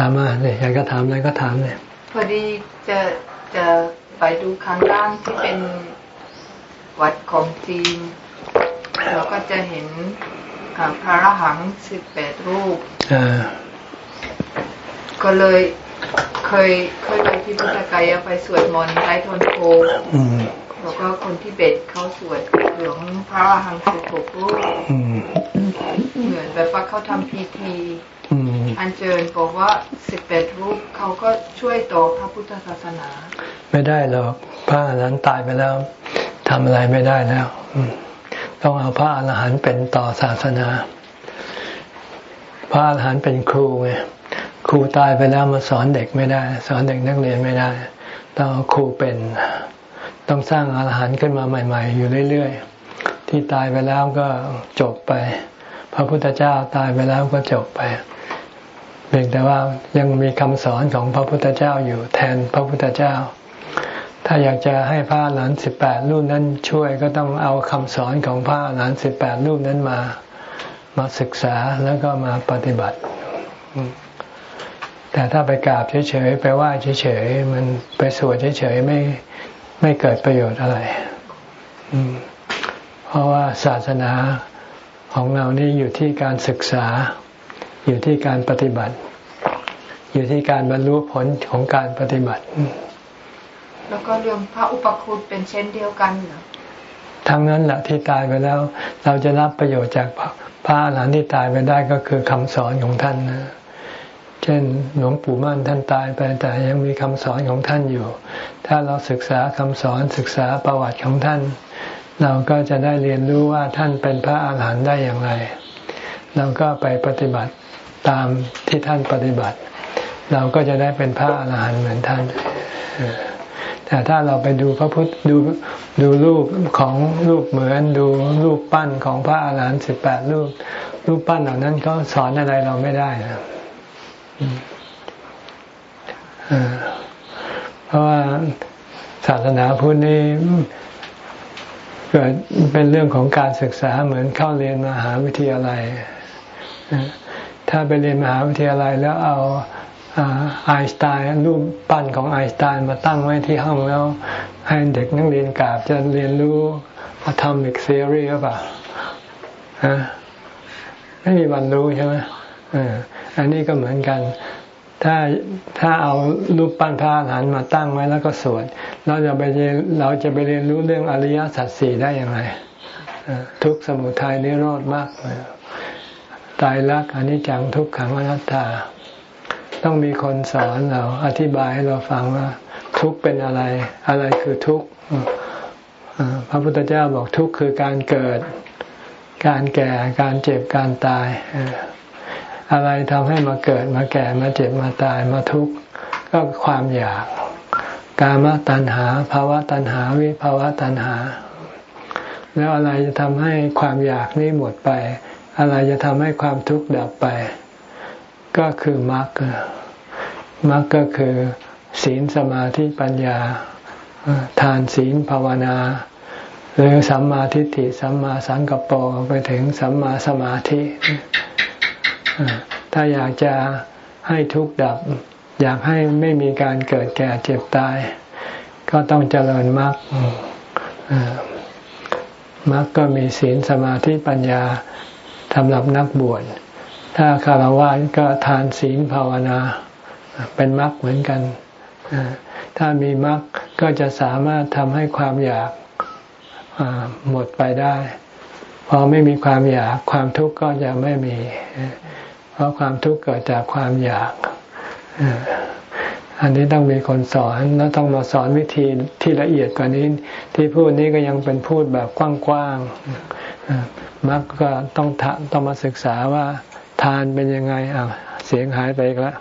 ถามมาเนี่ยอยากก็ถามอะไรก็ถามเนี่ยพอดีจะจะไปดูข้างล่างที่เป็นวัดของจีนเราก็จะเห็นพระอรหังสิบแปดรูปอ่าก็เลยเคยเคยไปที่พุทธกายไปสวดมนต์ใต้ทนโพอืมแล้วก็คนที่เบตเขาสวดหลวงพระอรหังสิบหกรูปอืมเหมือนแบบว่าเขาทำพิธี อัญเชิญบอกว่าสิบแปดรูปเขาก็ช่วยต่อพระพุทธศาสนา ไม่ได้หรอกพระอรหันต์ตายไปแล้วทำอะไรไม่ได้แล้วต้องเอาพระอรหันต์เป็นต่อศาสนา พระอรหันต์เป็นครูไงครูตายไปแล้วมาสอนเด็กไม่ได้ สอนเด็กนักเรียนไม่ได้ ต้องเอาครูเป็น ต้องสร้างอรหันต์ขึ้นมาใหม่ ๆ อยู่เรื่อยๆที่ตายไปแล้วก็จบไป พระพุทธเจ้าตายไปแล้วก็จบไป เพียงแต่ว่ายังมีคำสอนของพระพุทธเจ้าอยู่แทนพระพุทธเจ้า ถ้าอยากจะให้พระหลานสิบแปดรูปนั้นช่วยก็ต้องเอาคำสอนของพระหลานสิบแปดรูปนั้นมา มาศึกษาแล้วก็มาปฏิบัติ แต่ถ้าไปกราบเฉยๆไปไหว้เฉยๆมันไปสวดเฉยๆไม่ไม่เกิดประโยชน์อะไรเพราะว่าศาสนาของเรานี่อยู่ที่การศึกษา อยู่ที่การปฏิบัติ อยู่ที่การบรรลุผลของการปฏิบัติ แล้วก็เรื่องพระอุปคุตเป็นเช่นเดียวกันเหรอทั้งนั้นแหละที่ตายไปแล้ว เราจะรับประโยชน์จากพระพระอรหันต์ที่ตายไปได้ก็คือคำสอนของท่านนะเช่นหลวงปู่มั่นท่านตายไปแต่ยังมีคำสอนของท่านอยู่ ถ้าเราศึกษาคำสอนศึกษาประวัติของท่าน เราก็จะได้เรียนรู้ว่าท่านเป็นพระอาหารหันต์ได้อย่างไร เราก็ไปปฏิบัติ ตามที่ท่านปฏิบัติ เราก็จะได้เป็นพระอรหันต์เหมือนท่าน แต่ถ้าเราไปดูพระพุทธดูดูรูปของรูปเหมือนดูรูปปั้นของพระอรหันต์สิบแปดรูป รูปปั้นเหล่านั้นก็สอนอะไรเราไม่ได้นะเพราะว่าศาสนาพุทธนี่เกิดเป็นเรื่องของการศึกษาเหมือนเข้าเรียนมหาวิทยาลัย ถ้าไปเรียนมหาวิทยาลัยแล้วเอาไอน์สไตน์รูปปั้นของไอน์สไตน์มาตั้งไว้ที่ห้องแล้ว ให้เด็กนักเรียนกราบจะเรียนรู้ atomic theory หรือเปล่าฮะไม่มีวันรู้ใช่ไหมอออันนี้ก็เหมือนกัน ถ้าถ้าเอารูปปั้นพระอรหันต์มาตั้งไว้แล้วก็สวดเราจะไปเรียนเราจะไปเรียนรู้เรื่องอริยสัจสี่ได้อย่างไรทุกสมุทัยนิโรธมาก ตายรักอนิจจังทุกขังอนัตตา ต้องมีคนสอนเราอธิบายให้เราฟังว่า ทุกข์เป็นอะไร อะไรคือทุกข์พระพุทธเจ้าบอกทุกข์คือการเกิด การแก่การเจ็บการตายเอ่ออะไรทำให้มาเกิดมาแก่มาเจ็บมาตายมาทุกข์ก็ความอยาก กามตัณหาภาวะตัณหาวิภาวะตัณหา แล้วอะไรจะทำให้ความอยากนี้หมดไป อะไรจะทำให้ความทุกข์ดับไป ก็คือมรรคมรรคก็คือ ศีลสมาธิปัญญา ทานศีลภาวนา หรือสัมมาทิฏฐิสัมมาสังกัปปะไปถึงสัมมาสมาธิ ถ้าอยากจะให้ทุกข์ดับ อยากให้ไม่มีการเกิดแก่เจ็บตาย ก็ต้องเจริญมรรคมรรคก็มีศีลสมาธิปัญญา สำหรับนักบวช ถ้าคารวะก็ทานศีลภาวนา เป็นมรรคเหมือนกัน ถ้ามีมรรคก็จะสามารถทำให้ความอยากหมดไปได้ พอไม่มีความอยากความทุกข์ก็จะไม่มี เพราะความทุกข์เกิดจากความอยาก อันนี้ต้องมีคนสอนแล้วต้องมาสอนวิธีที่ละเอียดกว่านี้ ที่พูดนี้ก็ยังเป็นพูดแบบกว้างๆมักก็ต้องทะต้องมาศึกษาว่าทานเป็นยังไงอ่าเสียงหายไปอีกแล้ว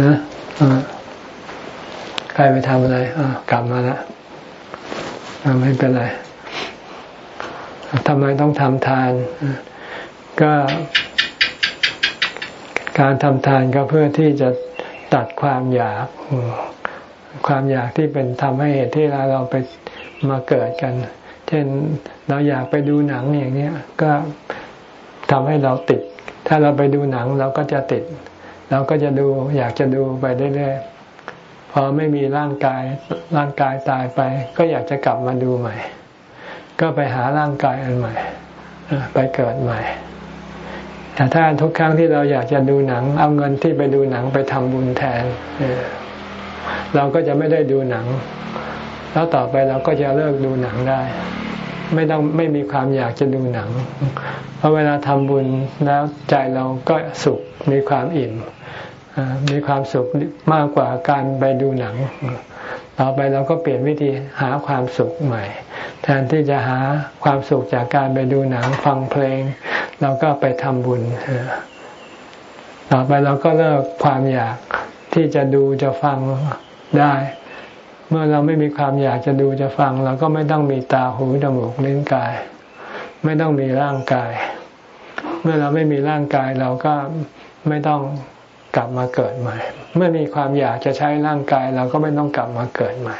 ฮะใครไปทำอะไรกลับมาแล้วไม่เป็นไรทำไมต้องทำทาน ก็ การทำทานก็เพื่อที่จะ ตัดความอยาก ความอยากที่เป็นทำให้เหตุที่เราเราไปมาเกิดกัน เช่นเราอยากไปดูหนังอย่างเนี้ยก็ทำให้เราติด ถ้าเราไปดูหนังเราก็จะติด เราก็จะดูอยากจะดูไปเรื่อยๆพอไม่มีร่างกายร่างกายตายไป ก็อยากจะกลับมาดูใหม่ ก็ไปหาร่างกายอันใหม่ไปเกิดใหม่ แต่ถ้าทุกครั้งที่เราอยากจะดูหนัง เอาเงินที่ไปดูหนังไปทำบุญแทนเราก็จะไม่ได้ดูหนัง แล้วต่อไปเราก็จะเลิกดูหนังได้ ไม่ต้องไม่มีความอยากจะดูหนัง เพราะเวลาทำบุญแล้วใจเราก็สุขมีความอิ่มมีความสุขมากกว่าการไปดูหนัง ต่อไปเราก็เปลี่ยนวิธีหาความสุขใหม่ แทนที่จะหาความสุขจากการไปดูหนังฟังเพลง เราก็ไปทำบุญต่อไปเราก็เลิกความอยากที่จะดูจะฟังได้ เมื่อเราไม่มีความอยากจะดูจะฟัง เราก็ไม่ต้องมีตาหูจมูกลิ้นกาย ไม่ต้องมีร่างกาย เมื่อเราไม่มีร่างกายเราก็ไม่ต้อง กลับมาเกิดใหม่ เมื่อมีความอยากจะใช้ร่างกาย เราก็ไม่ต้องกลับมาเกิดใหม่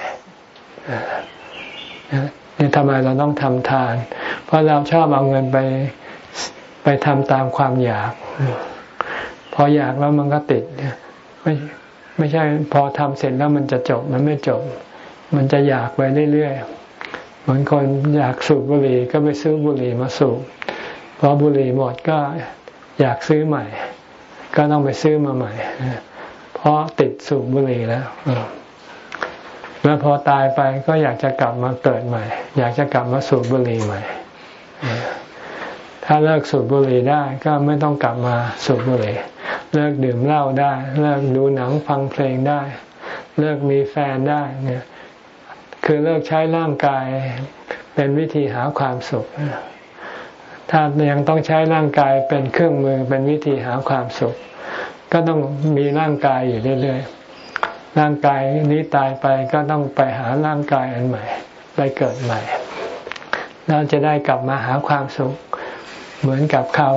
นี่ทำไมเราต้องทำทาน เพราะเราชอบเอาเงินไปไปทำตามความอยาก พออยากแล้วมันก็ติดไม่ไม่ใช่ พอทำเสร็จแล้วมันจะจบมันไม่จบ มันจะอยากไปเรื่อยๆเหมือนคนอยากสูบบุหรี่ก็ไปซื้อบุหรี่มาสูบพอบุหรี่หมดก็อยากซื้อใหม่ ก็ต้องไปซื้อมาใหม่ เพราะติดสูบบุหรี่แล้วแล้วพอตายไปก็อยากจะกลับมาเกิดใหม่ อยากจะกลับมาสูบบุหรี่ใหม่ ถ้าเลิกสูบบุหรี่ได้ก็ไม่ต้องกลับมาสูบบุหรี่ เลิกดื่มเหล้าได้ เลิกดูหนังฟังเพลงได้ เลิกมีแฟนได้เนี่ย คือเลิกใช้ร่างกายเป็นวิธีหาความสุข ถ้ายังต้องใช้ร่างกายเป็นเครื่องมือเป็นวิธีหาความสุข ก็ต้องมีร่างกายอยู่เรื่อยๆ ร่างกายนี้ตายไปก็ต้องไปหาร่างกายอันใหม่ ไปเกิดใหม่เราจะได้กลับมาหาความสุข เหมือนกับเขา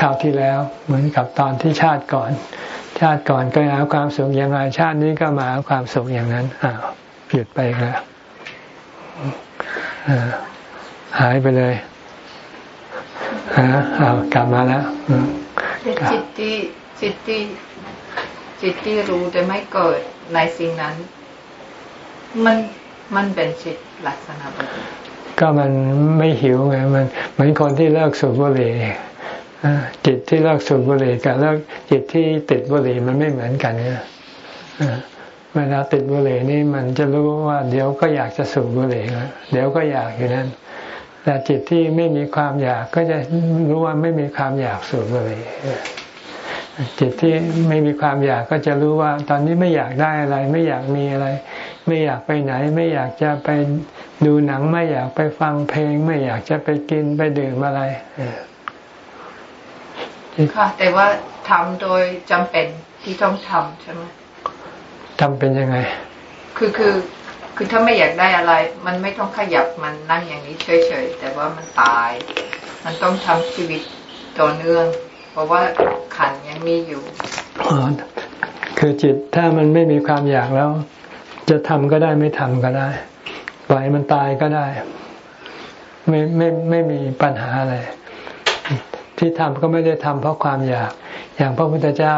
คราวที่แล้ว เหมือนกับตอนที่ชาติก่อน ชาติก่อนก็หาความสุขอย่างไรชาตินี้ก็มาหาความสุขอย่างนั้นอ้าวหยุดไปแล้วหายไปเลย ฮะอ้าวกลับมาแล้วจิตที่จิตที่จิตที่รู้แต่ไม่เกิดในสิ่งนั้น มันมันเป็นจิตลักษณะแบบก็มันไม่หิวไงมันเหมือนคนที่เลิกสูบบุหรี่จิตที่เลิกสูบบุหรี่กับเลิกจิตที่ติดบุหรี่มันไม่เหมือนกันเนี่ยเวลาติดบุหรี่นี่มันจะรู้ว่า เดี๋ยวก็อยากจะสูบบุหรี่เดี๋ยวก็อยากอยู่นั้น แต่จิตที่ไม่มีความอยากก็จะรู้ว่าไม่มีความอยากสูบบุหรี่จิตที่ไม่มีความอยากก็จะรู้ว่า ตอนนี้ไม่อยากได้อะไร ไม่อยากมีอะไร ไม่อยากไปไหน ไม่อยากจะไปดูหนัง ไม่อยากไปฟังเพลง ไม่อยากจะไปกินไปดื่มอะไรค่ะแต่ว่าทำโดยจำเป็นที่ต้องทำใช่ไหมทำเป็นยังไง คือคือ คือถ้าไม่อยากได้อะไร มันไม่ต้องขยับมันนั่งอย่างนี้เฉยๆแต่ว่ามันตาย มันต้องทำชีวิตต่อเนื่อง เพราะว่าขันยังมีอยู่อ๋อคือจิตถ้ามันไม่มีความอยากแล้ว จะทำก็ได้ไม่ทำก็ได้ปล่อยมันตายก็ได้ ไม่ไม่ไม่มีปัญหาอะไรที่ทำก็ไม่ได้ทำเพราะความอยาก อย่างพระพุทธเจ้า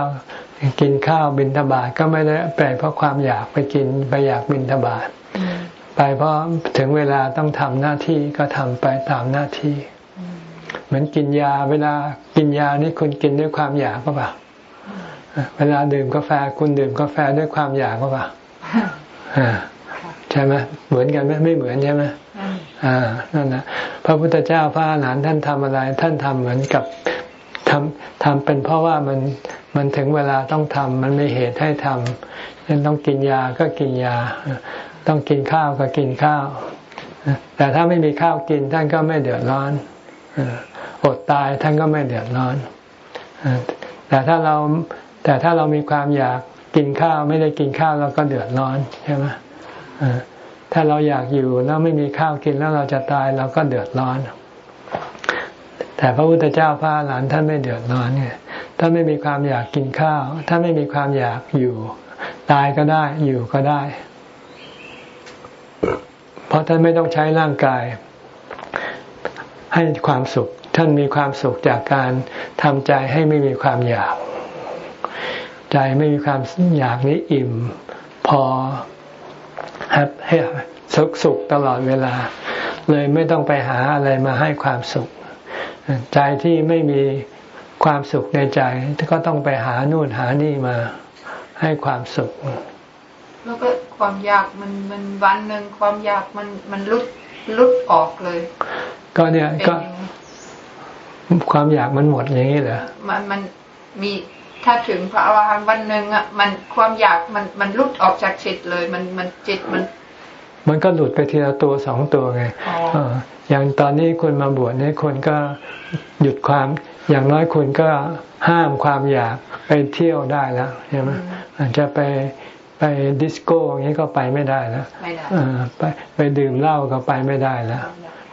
กินข้าวบิณฑบาตก็ไม่ได้ไปเพราะความอยากไปกินไปอยากบิณฑบาต ไปเพราะถึงเวลาต้องทำหน้าที่ก็ทำไปตามหน้าที่ เหมือนกินยา เวลากินยานี่คุณกินด้วยความอยากก็เปล่าเวลาดื่มกาแฟคุณดื่มกาแฟด้วยความอยากก็เปล่าใช่ไหมเหมือนกันไหมไม่เหมือนใช่ไหมอ่านั่นนะพระพุทธเจ้าพระอรหันต์ท่านทำอะไร ท่านทำเหมือนกับทำทำเป็นเพราะว่ามันมันถึงเวลาต้องทำมันมีเหตุให้ทำฉันต้องกินยาก็กินยา ต้องกินข้าวก็กินข้าว แต่ถ้าไม่มีข้าวกินท่านก็ไม่เดือดร้อนอดตายท่านก็ไม่เดือดร้อน แต่ถ้าเราแต่ถ้าเรามีความอยากกินข้าวไม่ได้กินข้าวเราก็เดือดร้อนใช่ไหมถ้าเราอยากอยู่แล้วไม่มีข้าวกินแล้วเราจะตายเราก็เดือดร้อน แต่พระพุทธเจ้าพระหลานท่านไม่เดือดร้อนเนี่ยท่านไม่มีความอยากกินข้าวท่านไม่มีความอยากอยู่ ตายก็ได้อยู่ก็ได้ เพราะท่านไม่ต้องใช้ร่างกาย ให้ความสุข ท่านมีความสุขจากการทำใจให้ไม่มีความอยาก ใจไม่มีความอยากนี้อิ่ม พอให้สุขสุขตลอดเวลา เลยไม่ต้องไปหาอะไรมาให้ความสุข ใจที่ไม่มีความสุขในใจ ก็ต้องไปหานู่นหานี่มาให้ความสุข แล้วก็ความอยากมันมันวันหนึ่งความอยากมันมันลุดลุดออกเลย ก็เนี่ยก็ความอยากมันหมดอย่างนี้เหรอมันมันมีถ้าถึงพระอรหันต์วันหนึ่งอะมันความอยากมันมันลุดออกจากจิตเลย มันมันจิตมัน มันก็หลุดไปทีละตัวสองตัวไงอย่างตอนนี้คุณมาบวชนี่คนก็หยุดความ อย่างน้อยคุณก็ห้ามความอยากไปเที่ยวได้แล้วใช่ไหมอาจจะไป ไปดิสโก้อย่างนี้ก็ไปไม่ได้แล้วไปไปดื่มเหล้าก็ไปไม่ได้แล้ว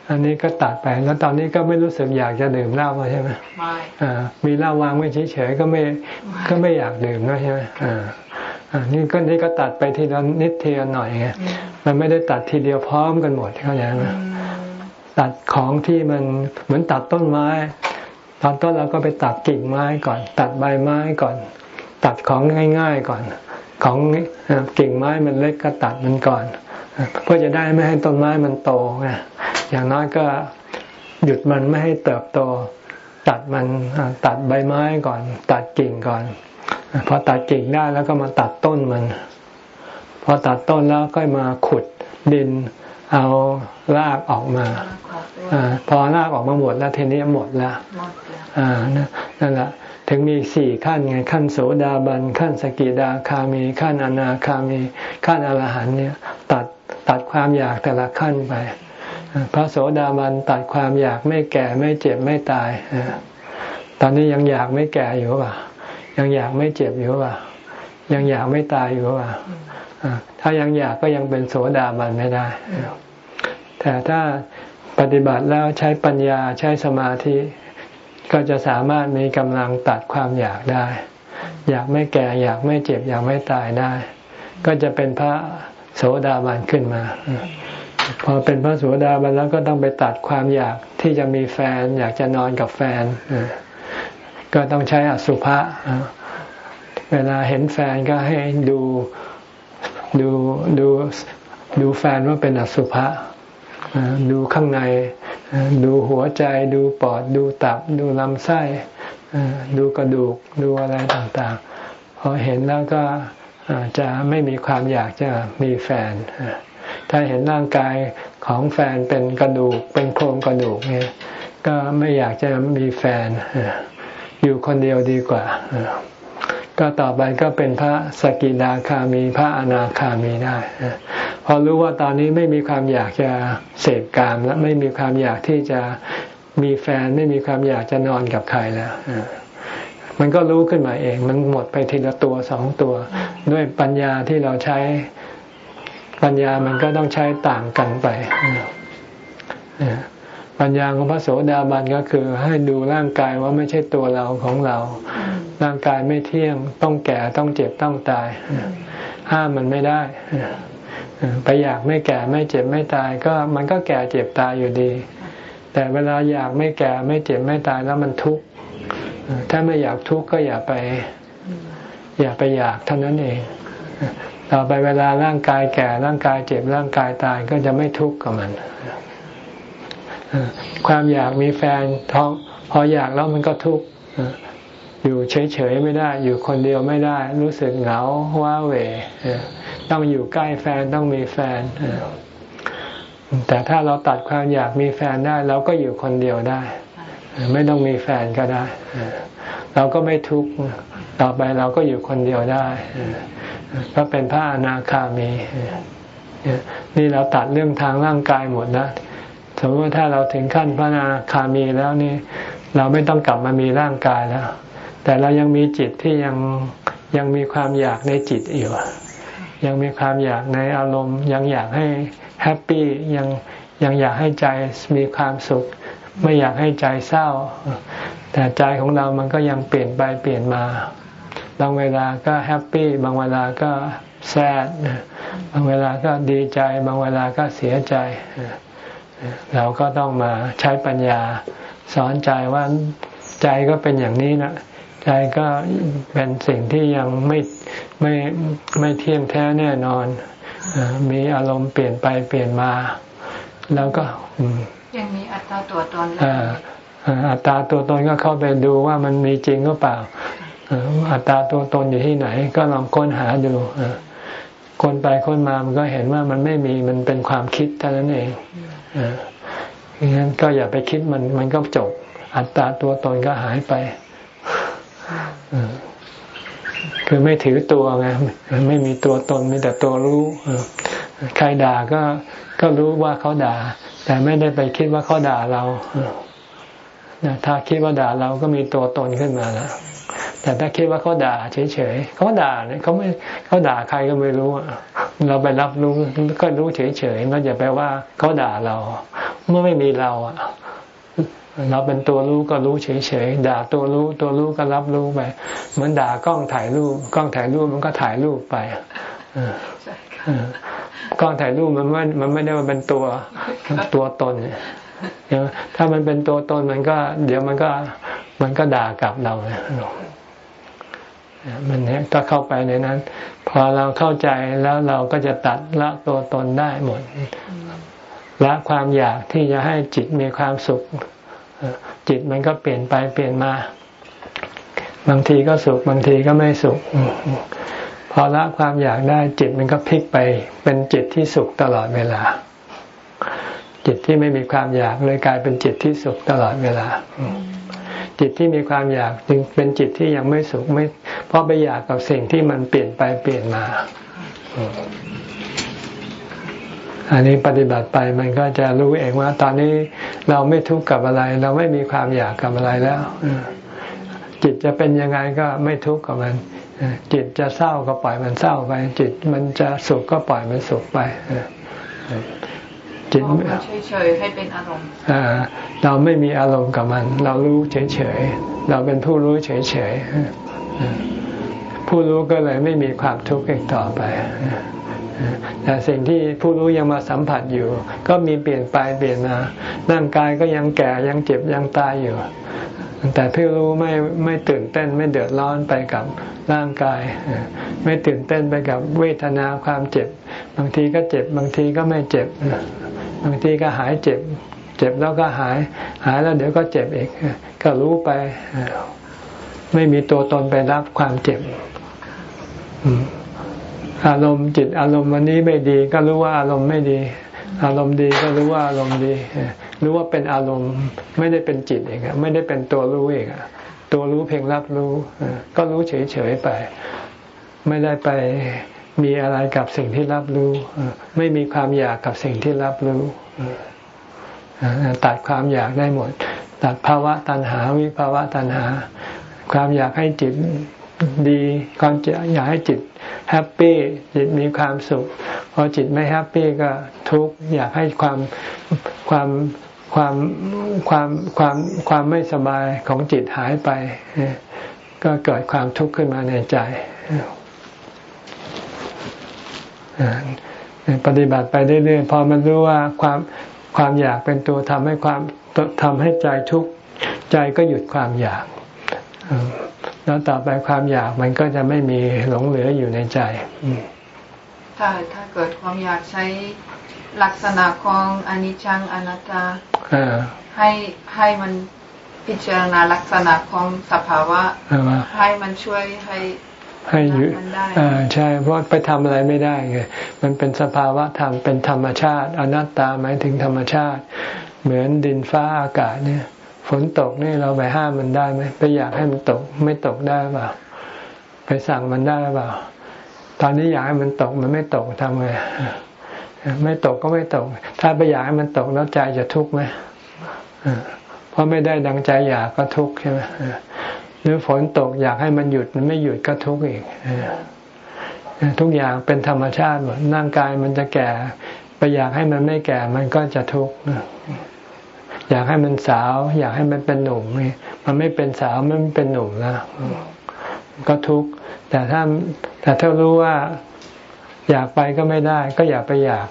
อันนี้ก็ตัดไปแล้วตอนนี้ก็ไม่รู้สึกอยากจะดื่มเหล้าใช่ไหมไม่มีเหล้าวางไว้เฉยๆก็ไม่ก็ไม่อยากดื่มแล้วใช่ไหมอ่าอันนี้ก็นี่ก็ตัดไปทีละนิดทีละหน่อยไงมันไม่ได้ตัดทีเดียวพร้อมกันหมดเข้าใจไหมตัดของที่มันเหมือนตัดต้นไม้ตอนต้นเราก็ไปตัดกิ่งไม้ก่อน ตัดใบไม้ก่อน ตัดของง่าย ๆ ก่อน ของกิ่งไม้มันเล็กก็ตัดมันก่อน เพื่อจะได้ไม่ให้ต้นไม้มันโตไงอย่างน้อยก็หยุดมันไม่ให้เติบโต ตัดมันตัดใบไม้ก่อน ตัดกิ่งก่อนพอตัดกิ่งได้แล้วก็มาตัดต้นมัน พอตัดต้นแล้วก็มาขุดดิน เอารากออกมาอพอรากออกมาหมดแล้วทีนี้หมดแล้วนั่นแหละ ถึงมีสี่ขั้นไงขั้นโสดาบันขั้นสกิดาคามีขั้นอนาคามีขั้นอรหันเนี่ยตัดตัดความอยากแต่ละขั้นไป พระโสดาบันตัดความอยากไม่แก่ไม่เจ็บไม่ตายตอนนี้ยังอยากไม่แก่อยู่ป่ะ ยังอยากไม่เจ็บอยู่ป่ะ ยังอยากไม่ตายอยู่ป่ะถ้ายังอยากก็ยังเป็นโสดาบันไม่ได้ แต่ถ้าปฏิบัติแล้วใช้ปัญญาใช้สมาธิ ก็จะสามารถมีกำลังตัดความอยากได้ อยากไม่แก่อยากไม่เจ็บอยากไม่ตายได้ ก็จะเป็นพระโสดาบันขึ้นมา พอเป็นพระโสดาบันแล้วก็ต้องไปตัดความอยากที่จะมีแฟน อยากจะนอนกับแฟน ก็ต้องใช้อสุภะเวลาเห็นแฟนก็ให้ดูดูดูดูแฟนว่าเป็นอสุภะดูข้างใน ดูหัวใจดูปอดดูตับ ดูลำไส้ดูกระดูกดูอะไรต่างๆ พอเห็นแล้วก็จะไม่มีความอยากจะมีแฟน ถ้าเห็นร่างกายของแฟนเป็นกระดูกเป็นโครงกระดูกเนี่ย ก็ไม่อยากจะมีแฟนอยู่คนเดียวดีกว่า ก็ต่อไปก็เป็นพระสกิดาคามีพระอนาคามีได้พอรู้ว่าตอนนี้ไม่มีความอยากจะเสพกามและไม่มีความอยากที่จะมีแฟนไม่มีความอยากจะนอนกับใครแล้วมันก็รู้ขึ้นมาเอง มันหมดไปทีละตัวสองตัว ด้วยปัญญาที่เราใช้ปัญญามันก็ต้องใช้ต่างกันไป ปัญญาของพระโสดาบันก็คือให้ดูร่างกายว่าไม่ใช่ตัวเราของเรา ร่างกายไม่เที่ยงต้องแก่ต้องเจ็บต้องตาย ห้ามมันไม่ได้ไปอยากไม่แก่ไม่เจ็บไม่ตาย ก็มันก็แก่เจ็บตายอยู่ดี แต่เวลาอยากไม่แก่ไม่เจ็บไม่ตายแล้วมันทุกข์ถ้าไม่อยากทุกข์ก็อย่าไป อย่าไปอยากเท่านั้นเองต่อไปเวลาร่างกายแก่ร่างกายเจ็บร่างกายตายก็จะไม่ทุกข์กับมัน ความอยากมีแฟนท้องพออยากแล้วมันก็ทุกข์อยู่เฉยๆไม่ได้ อยู่คนเดียวไม่ได้ รู้สึกเหงาว้าเหวต้องอยู่ใกล้แฟนต้องมีแฟน แต่ถ้าเราตัดความอยากมีแฟนได้ เราก็อยู่คนเดียวได้ ไม่ต้องมีแฟนก็ได้ เราก็ไม่ทุกข์ต่อไปเราก็อยู่คนเดียวได้ก็เป็นพระอนาคามีนี่เราตัดเรื่องทางร่างกายหมดนะ สมมติถ้าเราถึงขั้นพระอนาคามีแล้วนี่ เราไม่ต้องกลับมามีร่างกายแล้ว แต่เรายังมีจิตที่ยังยังมีความอยากในจิตอยู่ยังมีความอยากในอารมณ์ ยังอยากให้ happy ยังยังอยากให้ใจมีความสุข ไม่อยากให้ใจเศร้า แต่ใจของเรามันก็ยังเปลี่ยนไปเปลี่ยนมา บางเวลาก็ happy บางเวลาก็ sad บางเวลาก็ดีใจ บางเวลาก็เสียใจ เราก็ต้องมาใช้ปัญญาสอนใจว่าใจก็เป็นอย่างนี้นะใจก็เป็นสิ่งที่ยังไม่ไม่ไม่เที่ยงแท้แน่นอนมีอารมณ์เปลี่ยนไปเปลี่ยนมา แล้วก็ยังมีอัตตาตัวตนอัตตาตัวตนก็เข้าไปดูว่ามันมีจริงหรือเปล่าอัตตาตัวตนอยู่ที่ไหน ก็ลองค้นหาดูคนไปค้นมามันก็เห็นว่ามันไม่มีมันเป็นความคิดเท่านั้นเอง อ่างั้นก็อย่าไปคิดมันมันก็จบ อัตตาตัวตนก็หายไปคือไม่ถือตัวไงไม่มีตัวตนมีแต่ตัวรู้ใครด่าก็ก็รู้ว่าเขาด่า แต่ไม่ได้ไปคิดว่าเขาด่าเราถ้าคิดว่าด่าเราก็มีตัวตนขึ้นมาแล้ว แต่ถ้าคิดว่าเขาด่าเฉยๆเขาด่าเนี่ยเขาไม่เขาด่าใครก็ไม่รู้ เราไปรับรู้ก็รู้เฉยๆมันอย่าแปลว่าเขาด่าเรา เมื่อไม่มีเราอะเราเป็นตัวรู้ก็รู้เฉยๆด่าตัวรู้ตัวรู้ก็รับรู้ไปเหมือนด่ากล้องถ่ายรูปกล้องถ่ายรูปมันก็ถ่ายรูปไปกล้องถ่ายรูปมันไม่มันไม่ได้ว่าเป็นตัวตัวตนเนี่ยถ้ามันเป็นตัวตนมันก็ เดี๋ยวมันก็มันก็ด่ากลับเราเนี่ย มันก็เข้าไปในนั้น พอเราเข้าใจแล้วเราก็จะตัดละตัวตนได้หมดละความอยากที่จะให้จิตมีความสุข จิตมันก็เปลี่ยนไปเปลี่ยนมา บางทีก็สุขบางทีก็ไม่สุข พอละความอยากได้จิตมันก็พลิกไป เป็นจิตที่สุขตลอดเวลา จิตที่ไม่มีความอยากเลยกลายเป็นจิตที่สุขตลอดเวลา จิตที่มีความอยากจึงเป็นจิตที่ยังไม่สุขไม่เพราะไปอยากกับสิ่งที่มันเปลี่ยนไปเปลี่ยนมา อันนี้ปฏิบัติไปมันก็จะรู้เองว่า ตอนนี้เราไม่ทุกข์กับอะไร เราไม่มีความอยากกับอะไรแล้วจิตจะเป็นยังไงก็ไม่ทุกข์กับมัน จิตจะเศร้าก็ปล่อยมันเศร้าไป จิตมันจะสุขก็ปล่อยมันสุขไป จิตเฉยๆให้เป็นอารมณ์เราไม่มีอารมณ์กับมัน เรารู้เฉยๆ เราเป็นผู้รู้เฉยๆ ผู้รู้ก็เลยไม่มีความทุกข์อีกต่อไปแต่สิ่งที่ผู้รู้ยังมาสัมผัสอยู่ ก็มีเปลี่ยนไปเปลี่ยนมาร่างกายก็ยังแก่ยังเจ็บยังตายอยู่ แต่ผู้รู้ไม่ไม่ตื่นเต้นไม่เดือดร้อนไปกับร่างกาย ไม่ตื่นเต้นไปกับเวทนาความเจ็บ บางทีก็เจ็บบางทีก็ไม่เจ็บ บางทีก็หายเจ็บ เจ็บแล้วก็หาย หายแล้วเดี๋ยวก็เจ็บอีกก็รู้ไป ไม่มีตัวตนไปรับความเจ็บอารมณ์จิตอารมณ์วันนี้ไม่ดี ก็รู้ว่าอารมณ์ไม่ดี อารมณ์ดีก็รู้ว่าอารมณ์ดีรู้ว่าเป็นอารมณ์ไม่ได้เป็นจิตเองไม่ได้เป็นตัวรู้เองตัวรู้เพียงรับรู้ก็รู้เฉยๆไป ไม่ได้ไป มีอะไรกับสิ่งที่รับรู้ ไม่มีความอยากกับสิ่งที่รับรู้ตัดความอยากได้หมด ตัดภาวะตัณหาวิภาวะตัณหา ความอยากให้จิตดี ความอยากให้จิต happy จิตมีความสุขพอจิตไม่ happy ก็ทุกข์อยากให้ความความความความความความไม่สบายของจิตหายไป ก็เกิดความทุกข์ขึ้นมาในใจ ปฏิบัติไปเรื่อยๆพอมันรู้ว่าความความอยากเป็นตัวทำให้ความทำให้ใจทุกข์ใจก็หยุดความอยากแล้วต่อไปความอยากมันก็จะไม่มีหลงเหลืออยู่ในใจถ้าถ้าเกิดความอยากใช้ลักษณะของอนิจจังอนัตตาให้ให้มันพิจารณาลักษณะของสภาวะให้มันช่วยให้ ให้อยู่ใช่เพราะไปทำอะไรไม่ได้ไงมันเป็นสภาวะธรรมเป็นธรรมชาติ อนัตตาหมายถึงธรรมชาติ เหมือนดินฟ้าอากาศเนี่ย ฝนตกนี่เราไปห้ามมันได้ไหมไปอยากให้มันตกไม่ตกได้เปล่า ไปสั่งมันได้เปล่า ตอนนี้อยากให้มันตกมันไม่ตกทำไงไม่ตกก็ไม่ตก ถ้าไปอยากให้มันตกแล้วใจจะทุกข์ไหมเพราะไม่ได้ดังใจอยากก็ทุกข์ใช่ไหม หรือฝนตกอยากให้มันหยุดมันไม่หยุดก็ทุกข์อีกทุกอย่างเป็นธรรมชาติหมดร่างกายมันจะแก่ ไปอยากให้มันไม่แก่มันก็จะทุกข์อยากให้มันสาว อยากให้มันเป็นหนุ่มนี่มันไม่เป็นสาวมันไม่เป็นหนุ่มแล้วก็ทุกข์แต่ถ้าแต่ถ้ารู้ว่า อยากไปก็ไม่ได้ ก็อย่าไปอยาก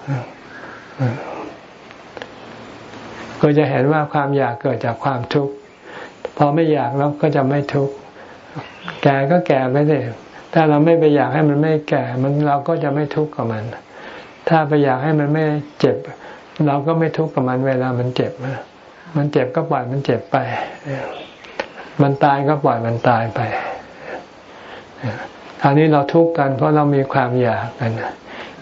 ก็จะเห็นว่าความอยากเกิดจากความทุกข์ พอไม่อยากแล้วก็จะไม่ทุกข์แก่ก็แก่ไปเลยถ้าเราไม่ไปอยากให้มันไม่แก่ มันเราก็จะไม่ทุกข์กับมัน ถ้าไปอยากให้มันไม่เจ็บ เราก็ไม่ทุกข์กับมันเวลามันเจ็บมันเจ็บก็ปล่อยมันเจ็บไป มันตายก็ปล่อยมันตายไปอันนี้เราทุกข์กันเพราะเรามีความอยากกัน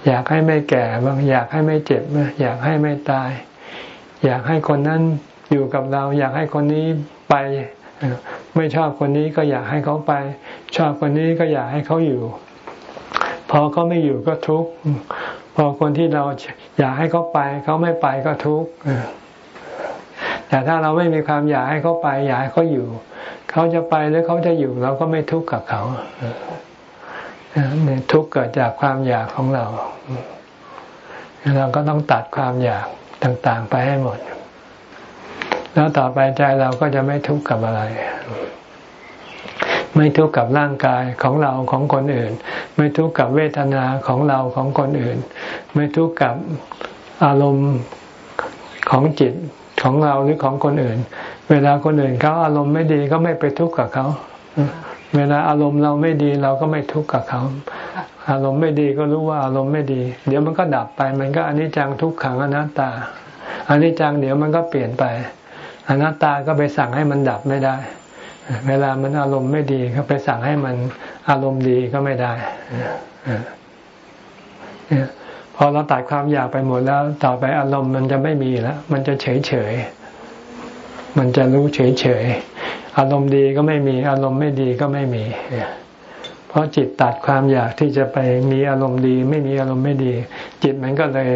อยากให้ไม่แก่บางอยากให้ไม่เจ็บ อยากให้ไม่ตาย อยากให้คนนั้น อยู่กับเรา อยากให้คนนี้ไป ไม่ชอบคนนี้ก็อยากให้เขาไป ชอบคนนี้ก็อยากให้เขาอยู่ พอเขาไม่อยู่ก็ทุกข์พอคนที่เราอยากให้เขาไป เขาไม่ไปก็ทุกข์แต่ถ้าเราไม่มีความอยากให้เขาไปอยากให้เขาอยู่ เขาจะไปหรือเขาจะอยู่ เราก็ไม่ทุกข์กับเขาทุกข์เกิดจากความอยากของเรา เราก็ต้องตัดความอยากต่าง ๆ ไปให้หมด แล้วต่อไปใจเราก็จะไม่ทุกข์กับอะไร ไม่ทุกข์กับร่างกายของเราของคนอื่น ไม่ทุกข์กับเวทนาของเราของคนอื่น ไม่ทุกข์กับอารมณ์ของจิตของเราหรือของคนอื่น เวลาคนอื่นเขาอารมณ์ไม่ดีก็ไม่ไปทุกข์กับเขา เวลาอารมณ์เราไม่ดีเราก็ไม่ทุกข์กับเขา อารมณ์ไม่ดีก็รู้ว่าอารมณ์ไม่ดี เดี๋ยวมันก็ดับไป มันก็อนิจจังทุกขังอนัตตาอนิจจังเดี๋ยวมันก็เปลี่ยนไป อนัตตาก็ไปสั่งให้มันดับไม่ได้ เวลามันอารมณ์ไม่ดีก็ไปสั่งให้มันอารมณ์ดีก็ไม่ได้พอเราตัดความอยากไปหมดแล้ว ต่อไปอารมณ์มันจะไม่มีแล้ว มันจะเฉยเฉยมันจะรู้เฉยเฉยอารมณ์ดีก็ไม่มี อารมณ์ไม่ดีก็ไม่มี เพราะจิตตัดความอยากที่จะไปมีอารมณ์ดี ไม่มีอารมณ์ไม่ดี จิตมันก็เลย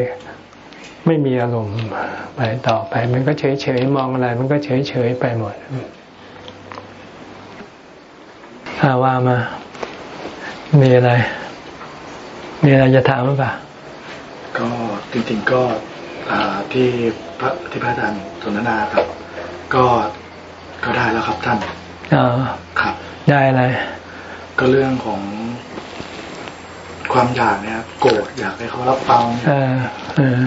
ไม่มีอารมณ์ไปต่อไป มันก็เฉยเฉยมองอะไร มันก็เฉยเฉยไปหมดอาว่ามา มีอะไร มีอะไรจะถามหรือเปล่าก็จริง ๆ ก็ที่พระที่พระอาจารย์สนทนาครับ ก็ก็ได้แล้วครับท่านอ๋อครับ ได้อะไร ก็เรื่องของ ความอยากเนี่ยโกรธอยากให้เขารับฟังเออเออ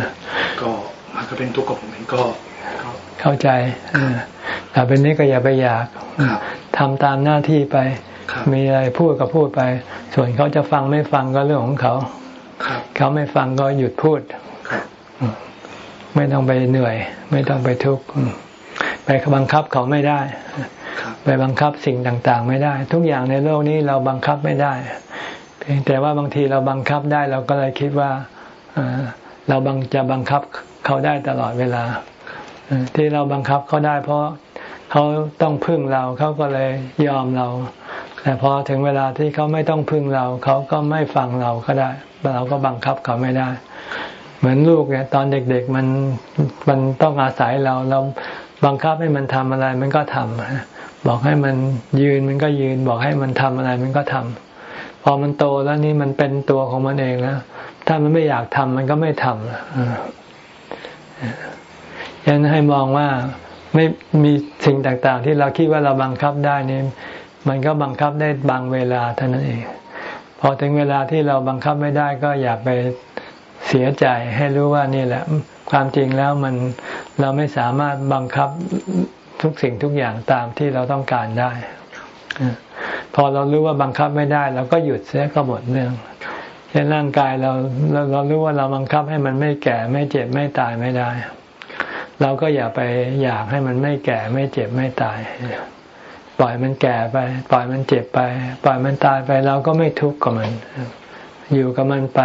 ก็มันก็เป็นทุกข์กับผมเองก็เข้าใจแต่เป็นนี้ก็อย่าไปอยากทำตามหน้าที่ไป มีอะไรพูดก็พูดไป ส่วนเขาจะฟังไม่ฟังก็เรื่องของเขาเขาไม่ฟังก็หยุดพูดไม่ต้องไปเหนื่อย ไม่ต้องไปทุกข์ไปบังคับเขาไม่ได้ไปบังคับสิ่งต่างๆ ไม่ได้ ทุกอย่างในโลกนี้เราบังคับไม่ได้ เพียงแต่ว่าบางทีเราบังคับได้เราก็เลยคิดว่าเราบังจะบังคับเขาได้ตลอดเวลา ที่เราบังคับเขาได้ เพราะเขาต้องพึ่งเราเขาก็เลยยอมเรา แต่พอถึงเวลาที่เขาไม่ต้องพึ่งเราเขาก็ไม่ฟังเราก็ได้ เราก็บังคับเขาไม่ได้ เหมือนลูกเนี่ยตอนเด็กๆมันมันต้องอาศัยเราเราบังคับให้มันทำอะไรมันก็ทำบอกให้มันยืนมันก็ยืน บอกให้มันทำอะไรมันก็ทำ พอมันโตแล้วนี่มันเป็นตัวของมันเองแล้วถ้ามันไม่อยากทำมันก็ไม่ทำยันให้มองว่าไม่มีสิ่งต่างๆ ที่เราคิดว่าเราบังคับได้นี่มันก็บังคับได้บางเวลาเท่านั้นเอง พอถึงเวลาที่เราบังคับไม่ได้ก็อย่าไปเสียใจให้รู้ว่านี่แหละ ความจริงแล้วมันเราไม่สามารถบังคับทุกสิ่งทุกอย่างตามที่เราต้องการได้ พอเรารู้ว่าบังคับไม่ได้เราก็หยุดเสียก็หมดเรื่องเช่นร่างกายเราเราเรารู้ว่าเราบังคับให้มันไม่แก่ไม่เจ็บไม่ตายไม่ได้ เราก็อย่าไปอยากให้มันไม่แก่ไม่เจ็บไม่ตาย ปล่อยมันแก่ไป ปล่อยมันเจ็บไป ปล่อยมันตายไปเราก็ไม่ทุกข์กับมัน อยู่กับมันไป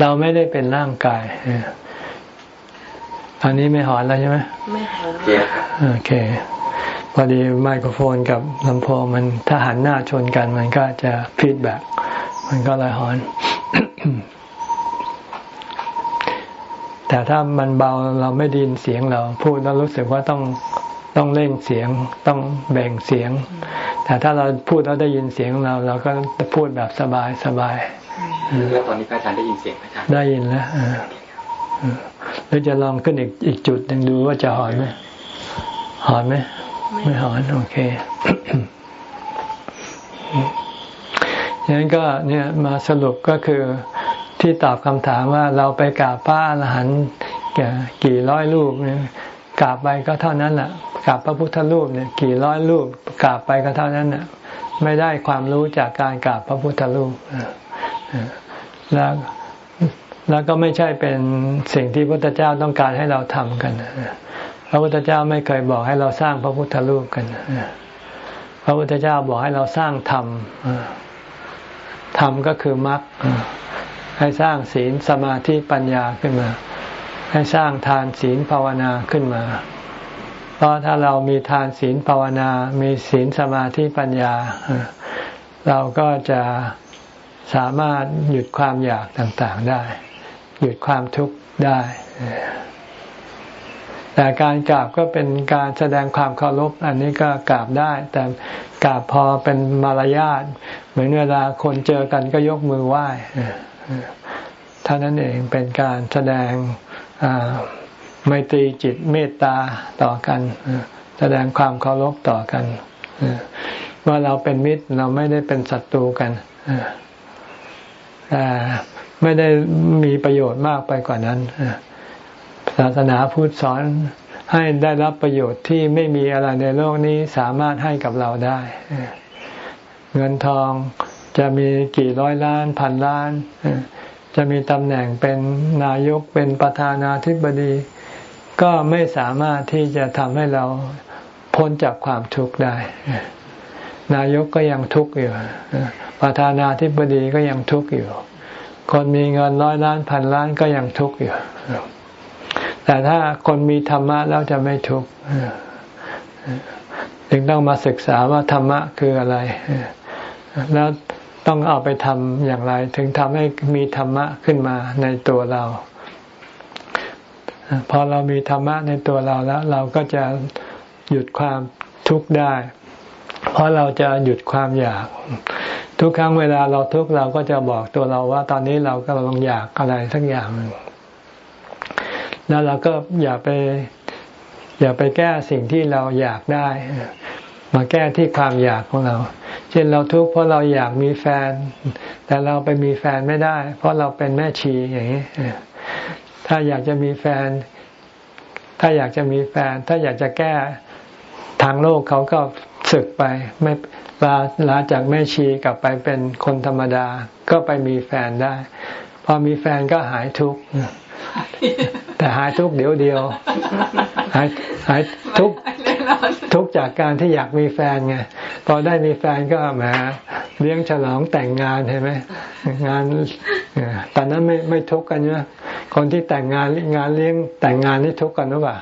เราไม่ได้เป็นร่างกายตอนนี้ไม่หอนแล้วใช่ไหมไม่หอนโอเค พอดีไมโครโฟนกับลำโพงมันถ้าหันหน้าชนกัน มันก็จะ feedback มันก็เลยหอน แต่ถ้ามันเบาเราไม่ดินเสียงเรา พูดแล้วรู้สึกว่าต้องต้องเร่งเสียงต้องเบ่งเสียง แต่ถ้าเราพูดแล้วได้ยินเสียงเรา เราก็จะพูดแบบสบายสบายแล้วตอนนี้พระอาจารย์ได้ยินเสียงอาจารย์ได้ยินแล้วหรือจะลองขึ้นอีกอีกจุดหนึ่งดูว่าจะหอนไหมหอนไหม ไม่หอนโอเคอย่างนั้นก็เนี่ยมาสรุปก็คือที่ตอบคำถามว่าเราไปกราบพระอรหันต์กี่ร้อยรูปเนี่ยกราบไปก็เท่านั้นแหละกราบพระพุทธรูปเนี่ยกี่ร้อยรูปกราบไปก็เท่านั้นแหละไม่ได้ความรู้จากการกราบพระพุทธรูปแล้วแล้วก็ไม่ใช่เป็นสิ่งที่พระพุทธเจ้าต้องการให้เราทำกัน พระพุทธเจ้าไม่เคยบอกให้เราสร้างพระพุทธรูปกันพระพุทธเจ้าบอกให้เราสร้างธรรมธรรมก็คือมรรคให้สร้างศีลสมาธิปัญญาขึ้นมา ให้สร้างทานศีลภาวนาขึ้นมา เพราะถ้าเรามีทานศีลภาวนา มีศีลสมาธิปัญญา เราก็จะสามารถหยุดความอยากต่างๆได้ หยุดความทุกข์ได้ แต่การกราบก็เป็นการแสดงความเคารพอันนี้ก็กราบได้ แต่กราบพอเป็นมารยาทเหมือนเวลาคนเจอกันก็ยกมือไหว้เท่านั้นเองเป็นการแสดงไมตรีจิตเมตตาต่อกัน แสดงความเคารพต่อกัน ว่าเราเป็นมิตรเราไม่ได้เป็นศัตรูกันแต่ไม่ได้มีประโยชน์มากไปกว่านั้น ศาสนาพุทธสอนให้ได้รับประโยชน์ที่ไม่มีอะไรในโลกนี้สามารถให้กับเราได้ เงินทองจะมีกี่ร้อยล้านพันล้าน จะมีตำแหน่งเป็นนายกเป็นประธานาธิบดี ก็ไม่สามารถที่จะทำให้เราพ้นจากความทุกข์ได้ นายกก็ยังทุกข์อยู่ ประธานาธิบดีก็ยังทุกข์อยู่ คนมีเงินร้อยล้านพันล้านก็ยังทุกข์อยู่ แต่ถ้าคนมีธรรมะแล้วจะไม่ทุกข์จึงต้องมาศึกษาว่าธรรมะคืออะไร แล้วต้องเอาไปทำอย่างไร ถึงทำให้มีธรรมะขึ้นมาในตัวเรา พอเรามีธรรมะในตัวเราแล้ว เราก็จะหยุดความทุกข์ได้ เพราะเราจะหยุดความอยาก ทุกครั้งเวลาเราทุกข์เราก็จะบอกตัวเราว่า ตอนนี้เราก็ลองอยากอะไรสักอย่างหนึ่ง แล้วเราก็อย่าไป อย่าไปแก้สิ่งที่เราอยากได้ มาแก้ที่ความอยากของเรา เช่นเราทุกข์เพราะเราอยากมีแฟน แต่เราไปมีแฟนไม่ได้ เพราะเราเป็นแม่ชีอย่างนี้ถ้าอยากจะมีแฟน ถ้าอยากจะมีแฟน ถ้าอยากจะแก้ทางโลกเขาก็ศึกไปไม่ลาลาจากแม่ชีกลับไปเป็นคนธรรมดา ก็ไปมีแฟนได้ พอมีแฟนก็หายทุกข์ แต่หายทุกเดี๋ยวเดียว หายหายทุกทุกจากการที่อยากมีแฟนไงพอได้มีแฟนก็มาเลี้ยงฉลองแต่งงานเห็นไหมงานตอนนั้นไม่ไม่ทุกกันเนาะคนที่แต่งงานงานเลี้ยงแต่งงานนี่ทุกกันหรือเปล่า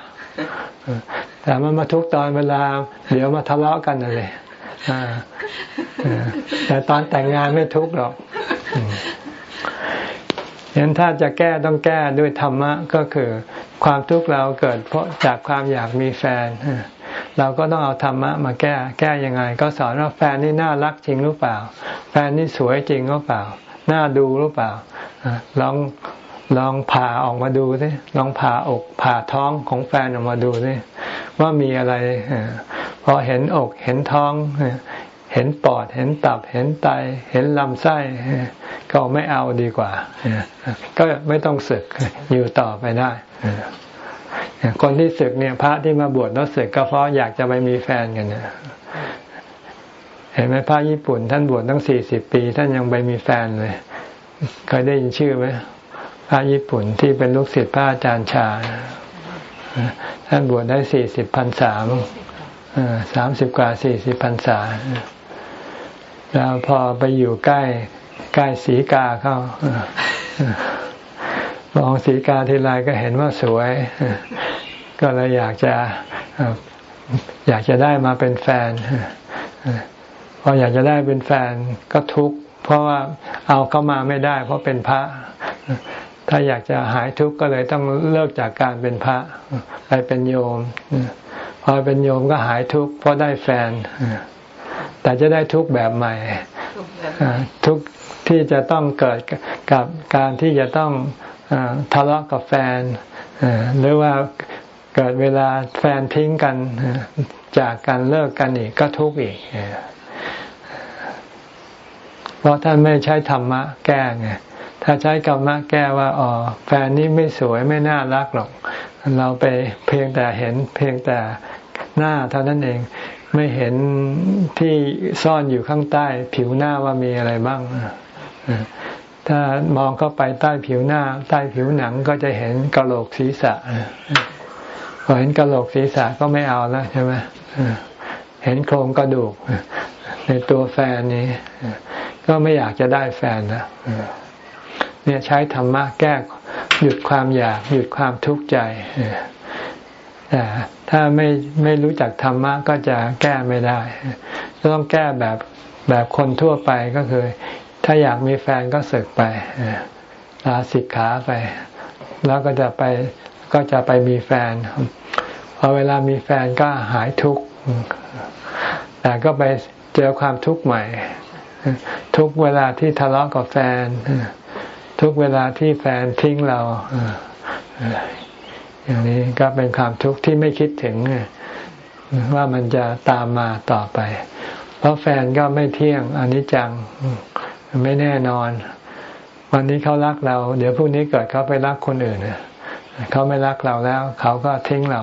แต่มันมาทุกตอนเวลา เดี๋ยวมาทะเลาะกันเลยแต่ตอนแต่งงานไม่ทุกหรอก ฉะนั้นถ้าจะแก้ต้องแก้ด้วยธรรมะก็คือ ความทุกข์เราเกิดเพราะจากความอยากมีแฟน เราก็ต้องเอาธรรมะมาแก้แก้ยังไง ก็สอนว่าแฟนนี่น่ารักจริงหรือเปล่า แฟนนี่สวยจริงหรือเปล่า น่าดูหรือเปล่าลองลองผ่าออกมาดูสิลองผ่าอกผ่าท้องของแฟนออกมาดูสิว่ามีอะไรพอเห็นอกเห็นท้อง เห็นปอด เห็นตับ เห็นไต เห็นลำไส้ ก็ไม่เอาดีกว่า ก็ไม่ต้องศึกอยู่ต่อไปได้ คนที่ศึกเนี่ยพระที่มาบวชแล้วศึกก็เพราะอยากจะไปมีแฟนกันเนี่ยเห็นไหมพระญี่ปุ่น ท่านบวชตั้งสี่สิบปี ท่านยังไปมีแฟนเลยเคยได้ยินชื่อไหมพระญี่ปุ่นที่เป็นลูกศิษย์พระอาจารย์ชา ท่านบวชได้สี่สิบพันสามสามสิบกว่าสี่สิบพันษา แล้วพอไปอยู่ใกล้ใกล้สีกาเข้ามองสีกาทีไรก็เห็นว่าสวย ก็เลยอยากจะอยากจะได้มาเป็นแฟนพออยากจะได้เป็นแฟนก็ทุกข์เพราะว่าเอาเข้ามาไม่ได้ เพราะเป็นพระ ถ้าอยากจะหายทุกข์ก็เลยต้องเลิกจากการเป็นพระ ไปเป็นโยม พอเป็นโยมก็หายทุกข์เพราะได้แฟน แต่จะได้ทุกแบบใหม่ทุกที่จะต้องเกิดกับการที่จะต้องทะเลาะกับแฟนหรือว่าเกิดเวลาแฟนทิ้งกันจากการเลิกกันอีกก็ทุกข์อีกเพราะท่านไม่ใช้ธรรมะแก้ไงถ้าใช้ธรรมะแก้ว่าอ๋อแฟนนี้ไม่สวยไม่น่ารักหรอก เราไปเพียงแต่เห็นเพียงแต่หน้าเท่านั้นเอง ไม่เห็นที่ซ่อนอยู่ข้างใต้ ผิวหน้าว่ามีอะไรบ้าง ถ้ามองเข้าไปใต้ผิวหน้า ใต้ผิวหนังก็จะเห็นกระโหลกศีรษะพอเห็นกระโหลกศีรษะก็ไม่เอาแล้วใช่ไหมเห็นโครงกระดูก ในตัวแฟนนี้ ก็ไม่อยากจะได้แฟนนะเนี่ยใช้ธรรมะแก้หยุดความอยาก หยุดความทุกข์ใจแต่ ถ้าไม่ไม่รู้จักธรรมะก็จะแก้ไม่ได้ต้องแก้แบบแบบคนทั่วไปก็คือ ถ้าอยากมีแฟนก็สึกไปลาสิกขาไป แล้วก็จะไปก็จะไปมีแฟนพอเวลามีแฟนก็หายทุกข์แต่ก็ไปเจอความทุกข์ใหม่ ทุกเวลาที่ทะเลาะกับแฟน ทุกเวลาที่แฟนทิ้งเรา อย่างนี้ก็เป็นความทุกข์ที่ไม่คิดถึงว่ามันจะตามมาต่อไป เพราะแฟนก็ไม่เที่ยงอนิจจังไม่แน่นอน วันนี้เขารักเรา เดี๋ยวพรุ่งนี้เกิดเขาไปรักคนอื่นเขาไม่รักเราแล้ว เขาก็ทิ้งเรา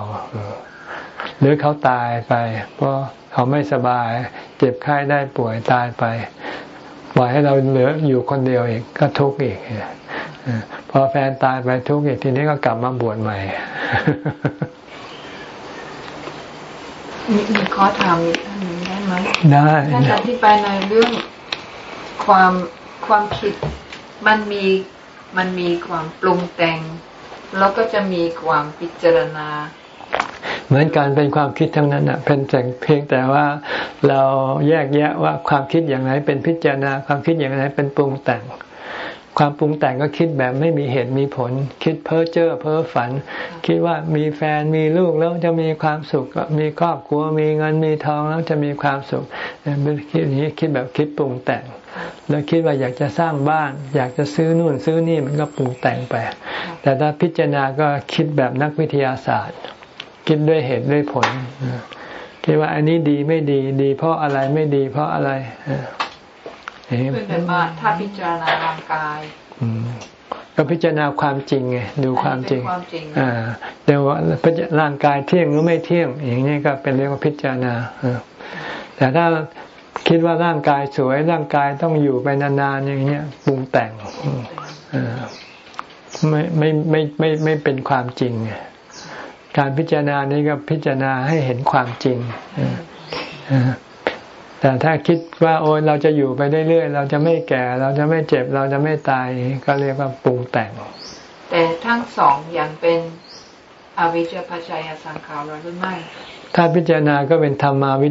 หรือเขาตายไป เพราะเขาไม่สบาย เจ็บไข้ได้ป่วยตายไป ปล่อยให้เราเหลืออยู่คนเดียวอีกก็ทุกข์อีกพอแฟนตายไปทุกข์อีกทีนี้ก็กลับมาบวชใหม่ มีมีข้อถามอีกอันหนึ่งได้ไหมได้ท่านอธิบายในเรื่องความความคิดมันมีมันมีความปรุงแต่ง แล้วก็จะมีความพิจารณา เหมือนกันเป็นความคิดทั้งนั้นอะเป็นแต่เพียงแต่ว่าเราแยกแยะว่าความคิดอย่างไรเป็นพิจารณาความคิดอย่างไรเป็นปรุงแต่ง ความปรุงแต่งก็คิดแบบไม่มีเหตุมีผล คิดเพ้อเจ้อเพ้อฝัน คิดว่ามีแฟนมีลูกแล้วจะมีความสุขมีครอบครัวมีเงินมีทองแล้วจะมีความสุขเป็นคิดอย่างนี้คิดแบบคิดปรุงแต่งแล้วคิดว่าอยากจะสร้างบ้าน อยากจะซื้อนู่นซื้อนี่มันก็ปรุงแต่งไป แต่ถ้าพิจารณาก็คิดแบบนักวิทยาศาสตร์ คิดด้วยเหตุด้วยผลคิดว่าอันนี้ดีไม่ดีดี เพราะอะไรไม่ดี เพราะอะไรเป็นมาถ้าพิจารณาร่างกายก็พิจารณาความจริงไงดูความจริงอ่าเดี๋ยวว่าร่างกายเที่ยงหรือไม่เที่ยง อย่างนี้ก็เป็นเรียกว่าพิจารณาแต่ถ้าคิดว่าร่างกายสวยร่างกายต้องอยู่ไปนานๆอย่างเงี้ยปรุงแต่งไม่ไม่ไม่ไม่ไม่เป็นความจริงไง การพิจารณานี้ก็พิจารณาให้เห็นความจริงแต่ถ้าคิดว่าโอ้ยเราจะอยู่ไปเรื่อยๆเราจะไม่แก่ เราจะไม่เจ็บ เราจะไม่ตายก็เรียกว่าปรุงแต่ง แต่ทั้งสองอย่างเป็นอวิชชาปัจจัยสังขารหรือไม่ ถ้าพิจารณาก็เป็นธรรมาวิ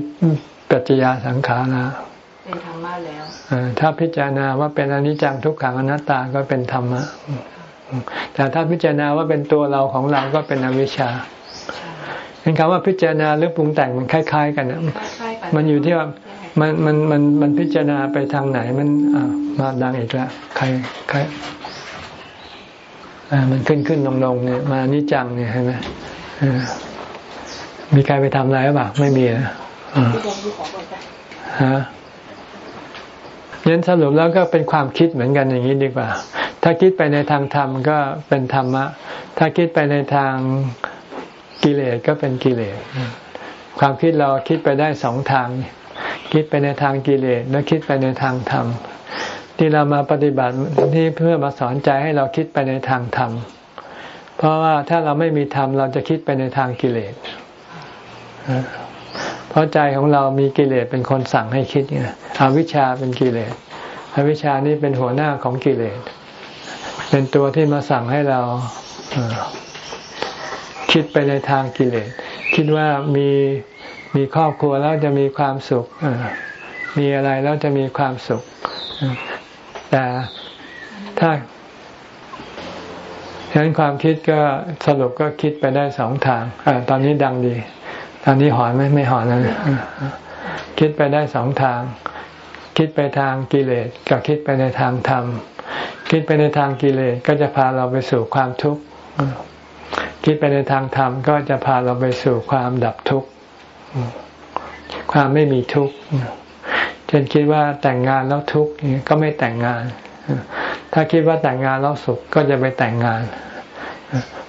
ปัจจยาสังขาราเป็นธรรมะแล้วถ้าพิจารณาว่าเป็นอนิจจังทุกขังอนัตตาก็เป็นธรรมะ แต่ถ้าพิจารณาว่าเป็นตัวเราของเราก็เป็นอวิชชาเห็นคำว่าพิจารณาหรือปรุงแต่งมันคล้าย ๆ กันนะมันอยู่ที่ว่ามันมันมันมันพิจารณาไปทางไหนมันอ่ามาดังอีกแล้วใครใครอ่ามันขึ้นขึ้นลงลงเนี่ยมานิจังเนี่ยเห็นไหมมีใครไปทำอะไรหรือเปล่าไม่มีนะฮะยันสรุปแล้วก็เป็นความคิดเหมือนกันอย่างนี้ดีกว่า ถ้าคิดไปในทางธรรมก็เป็นธรรมะ ถ้าคิดไปในทางกิเลสก็เป็นกิเลส ความคิดเราคิดไปได้สองทาง คิดไปในทางกิเลสและคิดไปในทางธรรม ที่เรามาปฏิบัติที่เพื่อมาสอนใจให้เราคิดไปในทางธรรม เพราะว่าถ้าเราไม่มีธรรมเราจะคิดไปในทางกิเลส เพราะใจของเรามีกิเลสเป็นคนสั่งให้คิดไงอวิชชาเป็นกิเลส อวิชชานี่เป็นหัวหน้าของกิเลส เป็นตัวที่มาสั่งให้เราคิดไปในทางกิเลส คิดว่ามีมีครอบครัวแล้วจะมีความสุขมีอะไรแล้วจะมีความสุข แต่ถ้าฉะนั้นความคิดก็สรุปก็คิดไปได้สองทางอตอนนี้ดังดี ตอนนี้หอนไหมไม่หอนแล้วคิดไปได้สองทาง คิดไปทางกิเลสกับคิดไปในทางธรรม คิดไปในทางกิเลสก็จะพาเราไปสู่ความทุกข์คิดไปในทางธรรมก็จะพาเราไปสู่ความดับทุกข์ความไม่มีทุกข์เช่นคิดว่าแต่งงานแล้วทุกข์ก็ไม่แต่งงาน ถ้าคิดว่าแต่งงานแล้วสุขก็จะไปแต่งงาน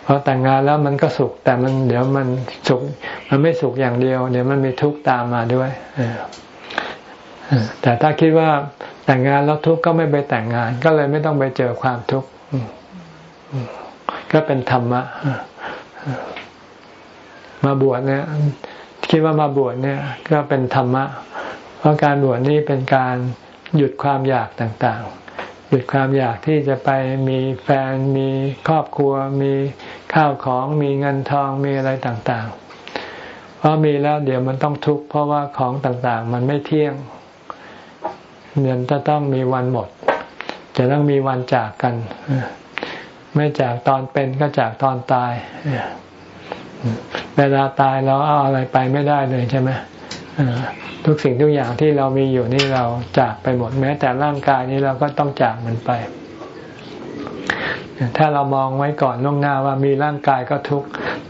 พออแต่งงานแล้วมันก็สุข แต่มันเดี๋ยวมันสุข มันไม่สุขอย่างเดียว เดี๋ยวมันมีทุกข์ตามมาด้วยแต่ถ้าคิดว่า แต่งงานแล้วทุกข์ก็ไม่ไปแต่งงาน ก็เลยไม่ต้องไปเจอความทุกข์ก็เป็นธรรมะมาบวชเนี่ยคิดว่ามาบวชเนี่ย ก็เป็นธรรมะ เพราะการบวชนี่เป็นการหยุดความอยากต่างๆ หยุดความอยากที่จะไปมีแฟนมีครอบครัว มีข้าวของมีเงินทองมีอะไรต่างๆ เพราะมีแล้วเดี๋ยวมันต้องทุกข์เพราะว่าของต่างๆ มันไม่เที่ยง เงินจะต้องมีวันหมด จะต้องมีวันจากกัน ไม่จากตอนเป็นก็จากตอนตาย เวลาตายเราเอาอะไรไปไม่ได้เลยใช่ไหมทุกสิ่งทุกอย่างที่เรามีอยู่นี่เราจากไปหมดแม้ แต่ร่างกายนี้เราก็ต้องจากมันไป ถ้าเรามองไว้ก่อนล่วงหน้าว่ามีร่างกายก็ทุก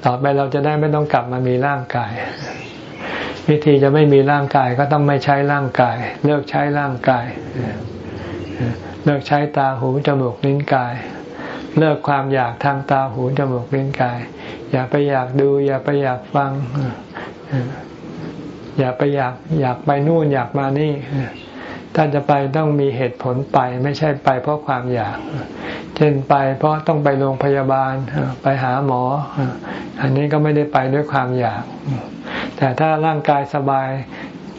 ต่อไปเราจะได้ไม่ต้องกลับมามีร่างกาย วิธีจะไม่มีร่างกายก็ต้องไม่ใช้ร่างกาย เลิกใช้ร่างกาย เลิกใช้ตาหูจมูกลิ้นกาย เลิกความอยากทางตาหูจมูกลิ้นกาย อย่าไปอยากดู อย่าไปอยากฟัง อย่าไปอยากอยากไปนู่นอยากมานี่ถ้าจะไปต้องมีเหตุผลไปไม่ใช่ไปเพราะความอยาก เช่นไปเพราะต้องไปโรงพยาบาลไปหาหมอ อันนี้ก็ไม่ได้ไปด้วยความอยาก แต่ถ้าร่างกายสบาย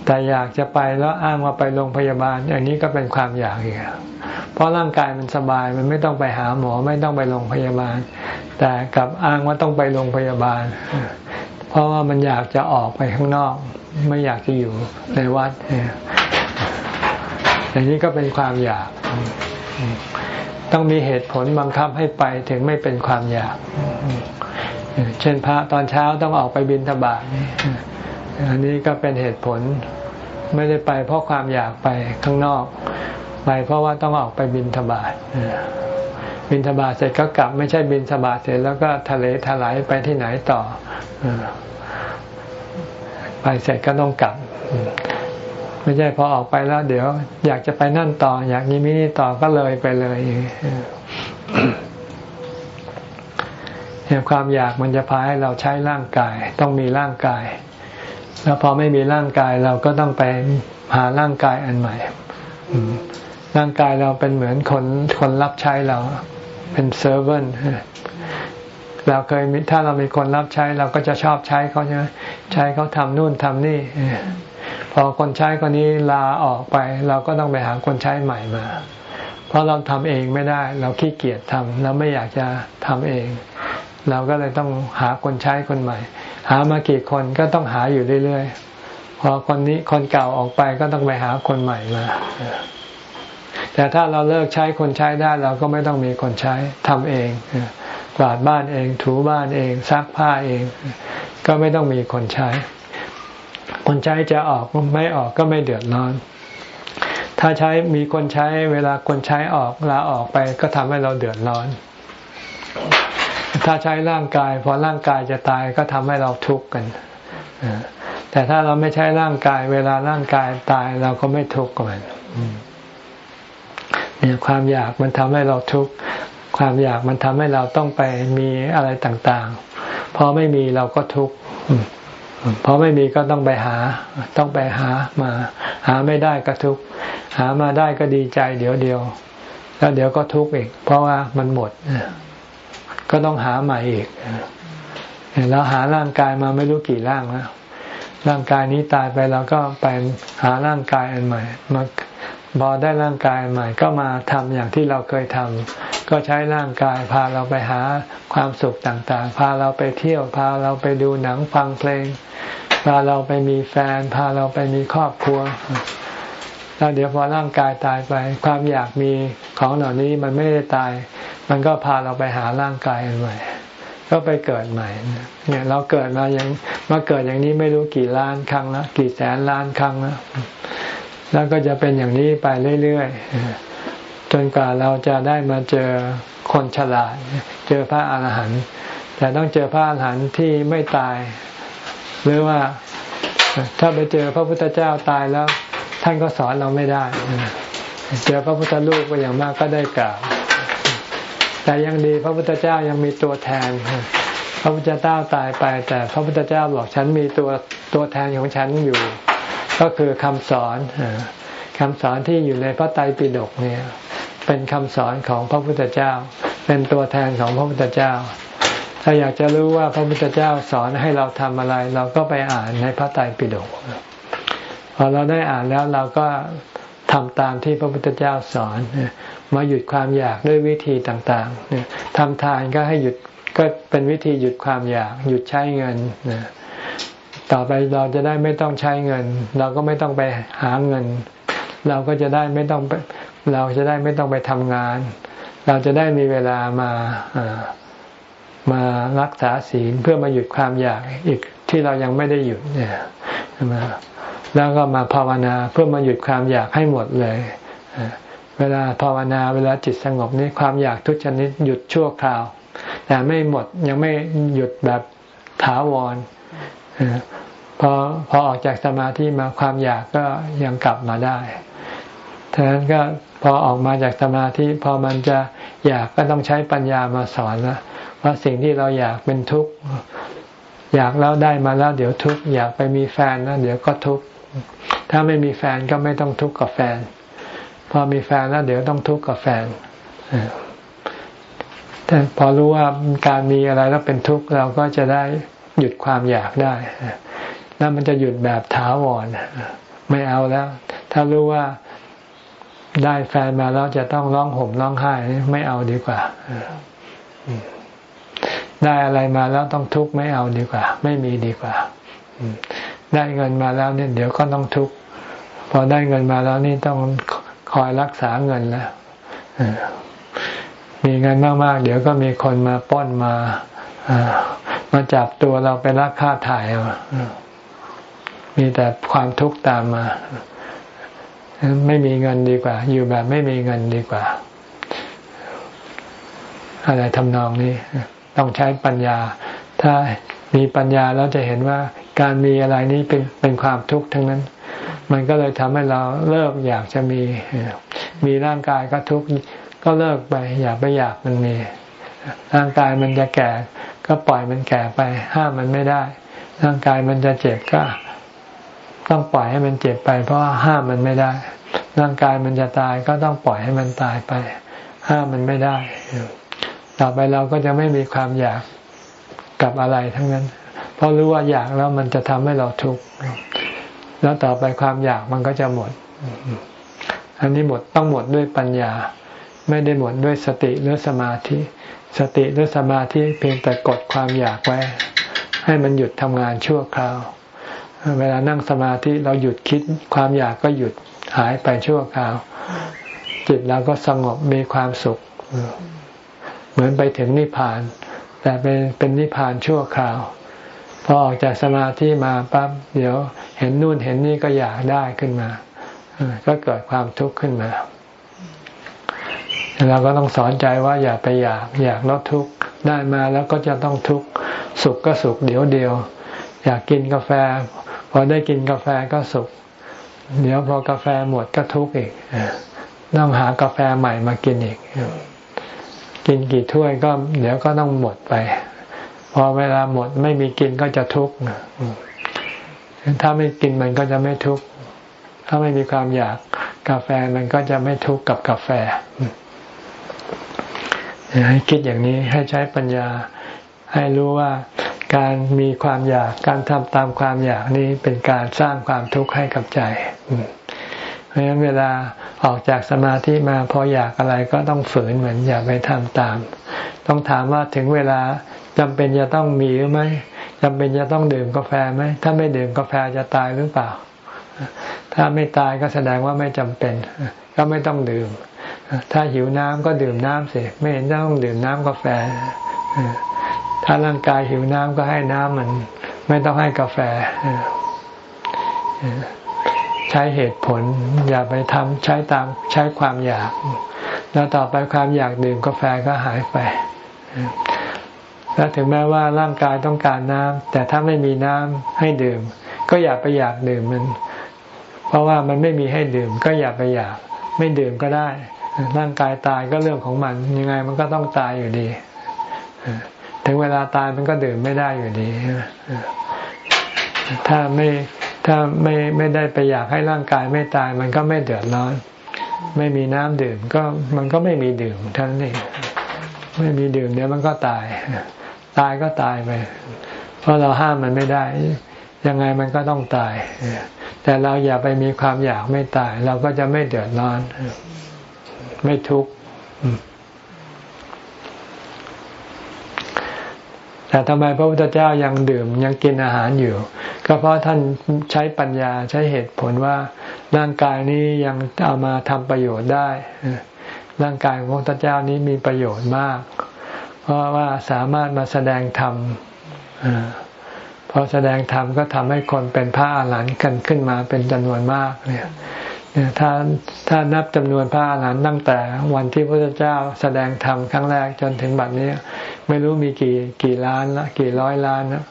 แต่อยากจะไปแล้วอ้างว่าไปโรงพยาบาล อย่างนี้ก็เป็นความอยากอีกเพราะร่างกายมันสบายมันไม่ต้องไปหาหมอไม่ต้องไปโรงพยาบาล แต่กับอ้างว่าต้องไปโรงพยาบาล เพราะว่ามันอยากจะออกไปข้างนอก ไม่อยากจะอยู่ในวัดอย่างนี้ก็เป็นความอยาก ต้องมีเหตุผลบังคับให้ไปถึงไม่เป็นความอยาก เช่นพระตอนเช้าต้องออกไปบินทบาท อันนี้ก็เป็นเหตุผลไม่ได้ไปเพราะความอยากไปข้างนอก ไปเพราะว่าต้องออกไปบินทบาทบินทบาทเสร็จก็กลับไม่ใช่บินทบาทเสร็จแล้วก็ทะเลทลายไปที่ไหนต่อไปเสร็จก็ต้องกลับ ไม่ใช่พอออกไปแล้ว เดี๋ยว อยากจะไปนั่นต่อ อยากนี้มินี่ต่อก็เลยไปเลยเนี่ยความอยากมันจะพาให้เราใช้ร่างกาย ต้องมีร่างกาย แล้วพอไม่มีร่างกายเราก็ต้องไปหาร่างกายอันใหม่ร่างกายเราเป็นเหมือนคนคนรับใช้เรา เป็นเซอร์เวอร์เราเคยถ้าเรามีคนรับใช้เราก็จะชอบใช้เขาใช่ไหมใช้เขาทำนู่นทำนี่พอคนใช้คนนี้ลาออกไป เราก็ต้องไปหาคนใช้ใหม่มา เพราะเราทำเองไม่ได้ เราขี้เกียจทำเราไม่อยากจะทำเอง เราก็เลยต้องหาคนใช้คนใหม่ หามากี่คนก็ต้องหาอยู่เรื่อยๆพอคนนี้คนเก่าออกไปก็ต้องไปหาคนใหม่มาแต่ถ้าเราเลิกใช้คนใช้ได้เราก็ไม่ต้องมีคนใช้ทำเองกวาดบ้านเอง ถูบ้านเองซักผ้าเอง ก็ไม่ต้องมีคนใช้ คนใช้จะออกไม่ออกก็ไม่เดือดร้อน ถ้าใช้มีคนใช้เวลาคนใช้ออกลาออกไปก็ทำให้เราเดือดร้อน ถ้าใช้ร่างกาย พอร่างกายจะตายก็ทำให้เราทุกข์กันแต่ถ้าเราไม่ใช้ร่างกาย เวลาร่างกายตายเราก็ไม่ทุกข์กับมันเนี่ยความอยากมันทำให้เราทุกข์ความอยากมันทำให้เราต้องไปมีอะไรต่างๆ พอไม่มีเราก็ทุกข์พอไม่มีก็ต้องไปหา ต้องไปหามา หาไม่ได้ก็ทุกข์หามาได้ก็ดีใจ เดี๋ยวเดียว แล้วเดี๋ยวก็ทุกข์อีก เพราะว่ามันหมด ก็ต้องหาใหม่อีกแล้วหาร่างกายมาไม่รู้กี่ร่างแล้วร่างกายนี้ตายไปเราก็ไปหาร่างกายอันใหม่มาพอได้ร่างกายใหม่ ก็มาทำอย่างที่เราเคยทำก็ใช้ร่างกายพาเราไปหาความสุขต่างๆ พาเราไปเที่ยวพาเราไปดูหนังฟังเพลง พาเราไปมีแฟน พาเราไปมีครอบครัวแล้วเดี๋ยวพอร่างกายตายไป ความอยากมีของเหล่านี้มันไม่ได้ตาย มันก็พาเราไปหาร่างกายใหม่ ก็ไปเกิดใหม่ เนี่ยเราเกิดมายังมาเกิดอย่างนี้ไม่รู้กี่ล้านครั้งแล้วกี่แสนล้านครั้งแล้วแล้วก็จะเป็นอย่างนี้ไปเรื่อยๆจนกว่าเราจะได้มาเจอคนฉลาด เจอพระอาหารหันต์แต่ต้องเจอพระอาหารหันต์ที่ไม่ตาย หรือว่าถ้าไปเจอพระพุทธเจ้าตายแล้ว ท่านก็สอนเราไม่ได้ เจอพระพุทธรูปก็อย่างมากก็ได้กล่าว แต่ยังดีพระพุทธเจ้ายังมีตัวแทน พระพุทธเจ้าตายไป แต่พระพุทธเจ้าบอกฉันมีตัวตัวแทนของฉันอยู่ ก็คือคำสอนคำสอนที่อยู่ในพระไตรปิฎกเนี่ย เป็นคำสอนของพระพุทธเจ้า เป็นตัวแทนของพระพุทธเจ้า ถ้าอยากจะรู้ว่าพระพุทธเจ้าสอนให้เราทำอะไร เราก็ไปอ่านในพระไตรปิฎกพอเราได้อ่านแล้วเราก็ ทำตามที่พระพุทธเจ้าสอน มาหยุดความอยากด้วยวิธีต่างๆทำทานก็ให้หยุดก็เป็นวิธีหยุดความอยาก หยุดใช้เงินต่อไปเราจะได้ไม่ต้องใช้เงิน เราก็ไม่ต้องไปหาเงิน เราก็จะได้ไม่ต้องเราจะได้ไม่ต้องไปทำงาน เราจะได้มีเวลามามารักษาศีลเพื่อมาหยุดความอยากอีกที่เรายังไม่ได้หยุดเนี่ยมา แล้วก็มาภาวนาเพื่อมาหยุดความอยากให้หมดเลย เวลาภาวนาเวลาจิตสงบนี้ความอยากทุกชนิดหยุดชั่วคราว แต่ไม่หมดยังไม่หยุดแบบถาวรพอพอออกจากสมาธิมาความอยากก็ยังกลับมาได้ฉะนั้นก็พอออกมาจากสมาธิพอมันจะอยากก็ต้องใช้ปัญญามาสอนนะว่าสิ่งที่เราอยากเป็นทุกข์อยากแล้วได้มาแล้วเดี๋ยวทุกข์อยากไปมีแฟนแล้วเดี๋ยวก็ทุกข์ ถ้าไม่มีแฟนก็ไม่ต้องทุกข์กับแฟน พอมีแฟนแล้วเดี๋ยวต้องทุกข์กับแฟนแต่พอรู้ว่าการมีอะไรแล้วเป็นทุกข์เราก็จะได้หยุดความอยากได้ แล้วมันจะหยุดแบบถาวรไม่เอาแล้ว ถ้ารู้ว่าได้แฟนมาแล้วจะต้องร้องห่มร้องไห้ไม่เอาดีกว่าได้อะไรมาแล้วต้องทุกข์ไม่เอาดีกว่า ไม่มีดีกว่า ได้เงินมาแล้วเนี่ยเดี๋ยวก็ต้องทุกข์พอได้เงินมาแล้วนี่ต้องคอยรักษาเงินแล้วมีเงินมากๆ เดี๋ยวก็มีคนมาป้อนมามาจับตัวเราไปรักค่าถ่ายเอามีแต่ความทุกข์ตามมา ไม่มีเงินดีกว่า อยู่แบบไม่มีเงินดีกว่า อะไรทำนองนี้ ต้องใช้ปัญญา ถ้ามีปัญญาแล้วจะเห็นว่า การมีอะไรนี้เป็นเป็นความทุกข์ทั้งนั้น มันก็เลยทำให้เราเลิกอยากจะมี มีร่างกายก็ทุกข์ก็เลิกไป อย่าไปอยากมันมี ร่างกายมันจะแก่ ก็ปล่อยมันแก่ไป ห้ามมันไม่ได้ ร่างกายมันจะเจ็บก็ ต้องปล่อยให้มันเจ็บไป เพราะห้ามมันไม่ได้ ร่างกายมันจะตายก็ต้องปล่อยให้มันตายไป ห้ามมันไม่ได้ ต่อไปเราก็จะไม่มีความอยากกับอะไรทั้งนั้น ราะรู้ว่าอยากแล้วมันจะทำให้เราทุกข์แล้วต่อไปความอยากมันก็จะหมด อันนี้หมดต้องหมดด้วยปัญญา ไม่ได้หมดด้วยสติหรือสมาธิ สติหรือสมาธิเพียงแต่กดความอยากไว้ ให้มันหยุดทำงานชั่วคราว เวลานั่งสมาธิเราหยุดคิด ความอยากก็หยุดหายไปชั่วคราว จิตเราก็สงบมีความสุข เหมือนไปถึงนิพพาน แต่เป็นเป็นนิพพานชั่วคราว พอออกจากสมาธิมาปั๊บเดี๋ยวเห็นนู่นเห็นนี่ก็อยากได้ขึ้นมาก็เกิดความทุกข์ขึ้นมาเราก็ต้องสอนใจว่าอย่าไปอยากอยากลดทุกข์ได้มาแล้วก็จะต้องทุกข์สุขก็สุขเดี๋ยวเดียว อยากกินกาแฟ พอได้กินกาแฟก็สุข เดี๋ยวพอกาแฟหมดก็ทุกข์อีกต้องหากาแฟใหม่มากินอีก กินกี่ถ้วยก็ เดี๋ยวก็ต้องหมดไป พอเวลาหมดไม่มีกินก็จะทุกข์ถ้าไม่กินมันก็จะไม่ทุกข์ถ้าไม่มีความอยากกาแฟมันก็จะไม่ทุกข์กับกาแฟให้คิดอย่างนี้ให้ใช้ปัญญาให้รู้ว่าการมีความอยากการทำตามความอยากนี้เป็นการสร้างความทุกข์ให้กับใจเพราะฉะนั้นเวลาออกจากสมาธิมาพออยากอะไรก็ต้องฝืนเหมือนอย่าไปทำตาม ต้องถามว่าถึงเวลา จำเป็นจะต้องมีหรือไม่จำเป็นจะต้องดื่มกาแฟไหมถ้าไม่ดื่มกาแฟจะตายหรือเปล่า ถ้าไม่ตายก็แสดงว่าไม่จำเป็น ก็ไม่ต้องดื่ม ถ้าหิวน้ำก็ดื่มน้ำสิไม่เห็นต้องดื่มน้ำกาแฟ ถ้าร่างกายหิวน้ำก็ให้น้ำมัน ไม่ต้องให้กาแฟใช้เหตุผล อย่าไปทำใช้ตามใช้ความอยาก แล้วต่อไปความอยากดื่มกาแฟก็หายไป แล้วถึงแม้ว่าร่างกายต้องการน้ำแต่ถ้าไม่มีน้ำให้ดื่ม ก็อย่าไปอยากดื่มมัน เพราะว่ามันไม่มีให้ดื่ม ก็อย่าไปอยากไม่ดื่มก็ได้ ร่างกายตายก็เรื่องของมัน ยังไงมันก็ต้องตายอยู่ดี ถึงเวลาตายมันก็ดื่มไม่ได้อยู่ดี ถ้าไม่ถ้าไม่ไม่ได้ไปอยากให้ร่างกายไม่ตายมันก็ไม่เดือดร้อน ไม่มีน้ำดื่มก็มันก็ไม่มีดื่มทั้งนี้ไม่มีดื่มเดี๋ยมันก็ตาย ตายก็ตายไป เพราะเราห้ามมันไม่ได้ ยังไงมันก็ต้องตาย แต่เราอย่าไปมีความอยากไม่ตาย เราก็จะไม่เดือดร้อน ไม่ทุกข์แต่ทำไมพระพุทธเจ้ายังดื่มยังกินอาหารอยู่ ก็เพราะท่านใช้ปัญญาใช้เหตุผลว่าร่างกายนี้ยังเอามาทำประโยชน์ได้ร่างกายของพระพุทธเจ้านี้มีประโยชน์มาก เพราะว่าสามารถมาแสดงธรรมพอแสดงธรรมก็ทำให้คนเป็นพระอาหารหันต์กันขึ้นมาเป็นจำนวนมากเนี่ยถ้าถ้านับจำนวนพระอาหารหันต์ตั้งแต่วันที่พระเจ้าแสดงธรรมครั้งแรกจนถึงบัดนี้ ไม่รู้มีกี่กี่ล้านละกี่ร้อยล้านนะ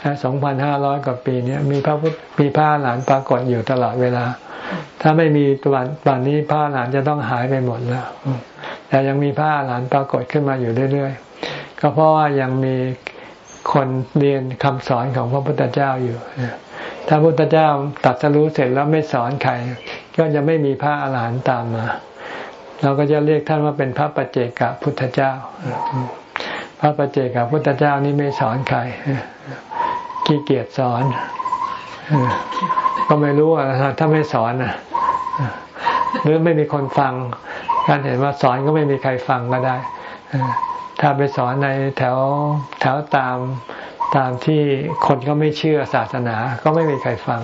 ถ้าสองพันห้าร้อยกว่าปีนี้มีพระพุทธมีพระอาหารหันต์ปรากฏอยู่ตลอดเวลา ถ้าไม่มีตัววันนี้พระอาหารหันต์จะต้องหายไปหมดแล้ว แต่ยังมีพระอาหารหันต์ปรากฏขึ้นมาอยู่เรื่อยๆ ก็เพราะว่ายังมีคนเรียนคำสอนของพระพุทธเจ้าอยู่ ถ้าพระพุทธเจ้าตัดสรู้เสร็จแล้วไม่สอนใคร ก็จะไม่มีพระอรหันต์ตามมา เราก็จะเรียกท่านว่าเป็นพระปัจเจกพุทธเจ้า พระปัจเจกพุทธเจ้านี่ไม่สอนใครขี้เกียจสอน ก็ไม่รู้ว่าถ้าไม่สอนนะหรือไม่มีคนฟัง การเห็นว่าสอนก็ไม่มีใครฟังก็ได้ ถ้าไปสอนในแถวแถวตามตามที่คนก็ไม่เชื่อศาสนาก็ไม่มีใครฟัง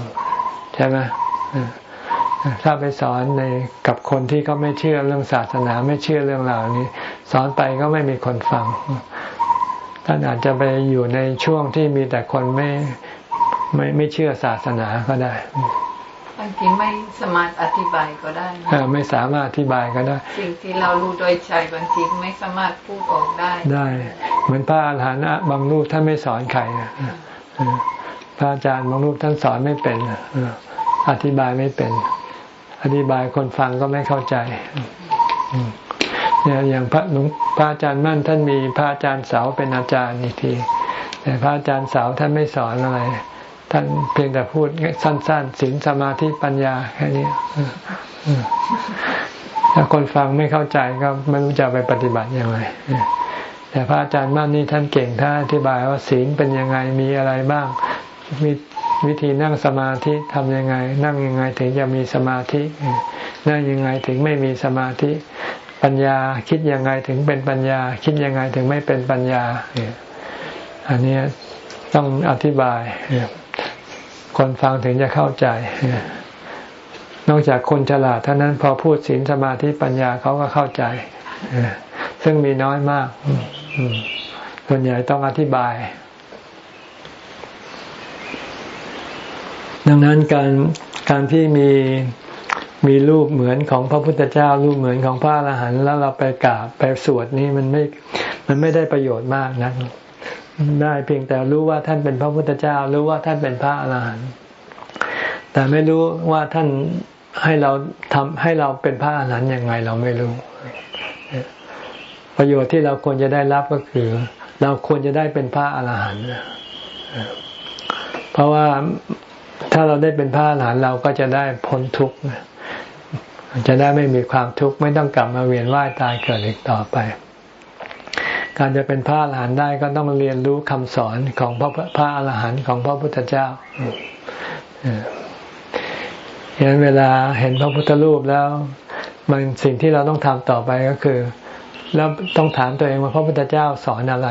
ใช่ไหมถ้าไปสอนในกับคนที่เขาไม่เชื่อเรื่องศาสนาไม่เชื่อเรื่องรานี้ สอนไปก็ไม่มีคนฟัง ท่านอาจจะไปอยู่ในช่วงที่มีแต่คนไม่ไม่ไม่เชื่อศาสนาก็ได้ บางทีไม่สามารถอธิบายก็ได้ไม่สามารถอธิบายก็ได้ สิ่งที่เรารู้โดยใจบางทีไม่สามารถพูดออกได้ ได้ เหมือนพระอาหารหันต์บางรูปท่านไม่สอนใครพระอาจารย์บางรูปท่านสอนไม่เป็นอธิบายไม่เป็น อธิบายคนฟังก็ไม่เข้าใจเนี่ยอย่างพระหลวงพระอาจารย์มั่นท่านมีพระอาจารย์เสาเป็นอาจารย์อีกทีแต่พระอาจารย์เสาท่านไม่สอนอะไร ท่านเพียงแต่พูดสั้นๆศีลสมาธิปัญญาแค่นี้ถ้าคนฟังไม่เข้าใจก็ไม่รู้จะไปปฏิบัติยังไงแต่พระอาจารย์มั่นนี่ท่านเก่งท่านอธิบายว่าศีลเป็นยังไงมีอะไรบ้าง มีวิธีนั่งสมาธิทำยังไง นั่งยังไงถึงจะมีสมาธินั่งยังไงถึงไม่มีสมาธิ ปัญญาคิดยังไงถึงเป็นปัญญา คิดยังไงถึงไม่เป็นปัญญาอันนี้ต้องอธิบาย คนฟังถึงจะเข้าใจ นอกจากคนฉลาดเท่านั้นพอพูดศีลสมาธิปัญญาเขาก็เข้าใจ ซึ่งมีน้อยมาก ส่วนใหญ่ต้องอธิบาย ดังนั้นการการที่มีมีรูปเหมือนของพระพุทธเจ้า รูปเหมือนของพระอรหันต์แล้วเราไปกราบไปสวดนี่มันไม่ มันไม่ได้ประโยชน์มากนะ ได้เพียงแต่รู้ว่าท่านเป็นพระพุทธเจ้า รู้ว่าท่านเป็นพระอรหันต์แต่ไม่รู้ว่าท่านให้เราทำให้เราเป็นพระอรหันต์ยังไงเราไม่รู้ ประโยชน์ที่เราควรจะได้รับก็คือ เราควรจะได้เป็นพระอรหันต์เพราะว่าถ้าเราได้เป็นพระอรหันต์เราก็จะได้พ้นทุกข์จะได้ไม่มีความทุกข์ไม่ต้องกลับมาเวียนว่ายตายเกิดอีกต่อไป การจะเป็นพระอรหันต์ได้ก็ต้องเรียนรู้คำสอนของพระพระอรหันต์ของพระพุทธเจ้าเห็นเวลาเห็นพระพุทธรูปแล้ว มันสิ่งที่เราต้องทำต่อไปก็คือ แล้วต้องถามตัวเองว่าพระพุทธเจ้าสอนอะไร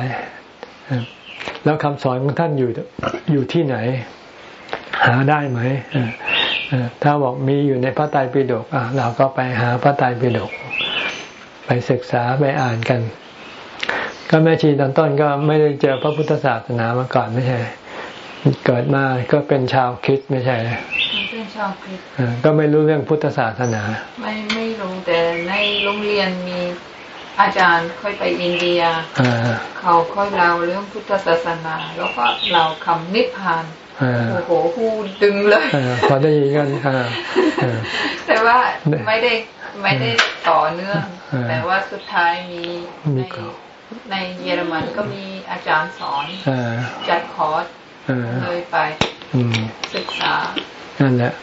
แล้วคำสอนของท่านอยู่อยู่ที่ไหน หาได้ไหมถ้าบอกมีอยู่ในพระไตรปิฎกเราก็ไปหาพระไตรปิฎกไปศึกษาไปอ่านกัน ก็แม่ชีตอนต้นก็ไม่ได้เจอพระพุทธศาสนามาก่อนไม่ใช่ เกิดมาก็เป็นชาวคริสต์ไม่ใช่เป็นชาวคริสต์ก็ไม่รู้เรื่องพุทธศาสนา ไม่ไม่รู้แต่ในโรงเรียนมีอาจารย์ค่อยไปอินเดียเขาค่อยเล่าเรื่องพุทธศาสนา แล้วก็เราคำนิพพานโอ้โหพูดดึงเลยพอได้ยินกันแต่ว่าไม่ได้ไม่ได้ต่อเนื่องเออแต่ว่าสุดท้ายมีมีในก่อน ในเยอรมันก็มีอาจารย์สอนเออจัดคอร์สเออเลยไปอืมศึกษา นั่นแหละ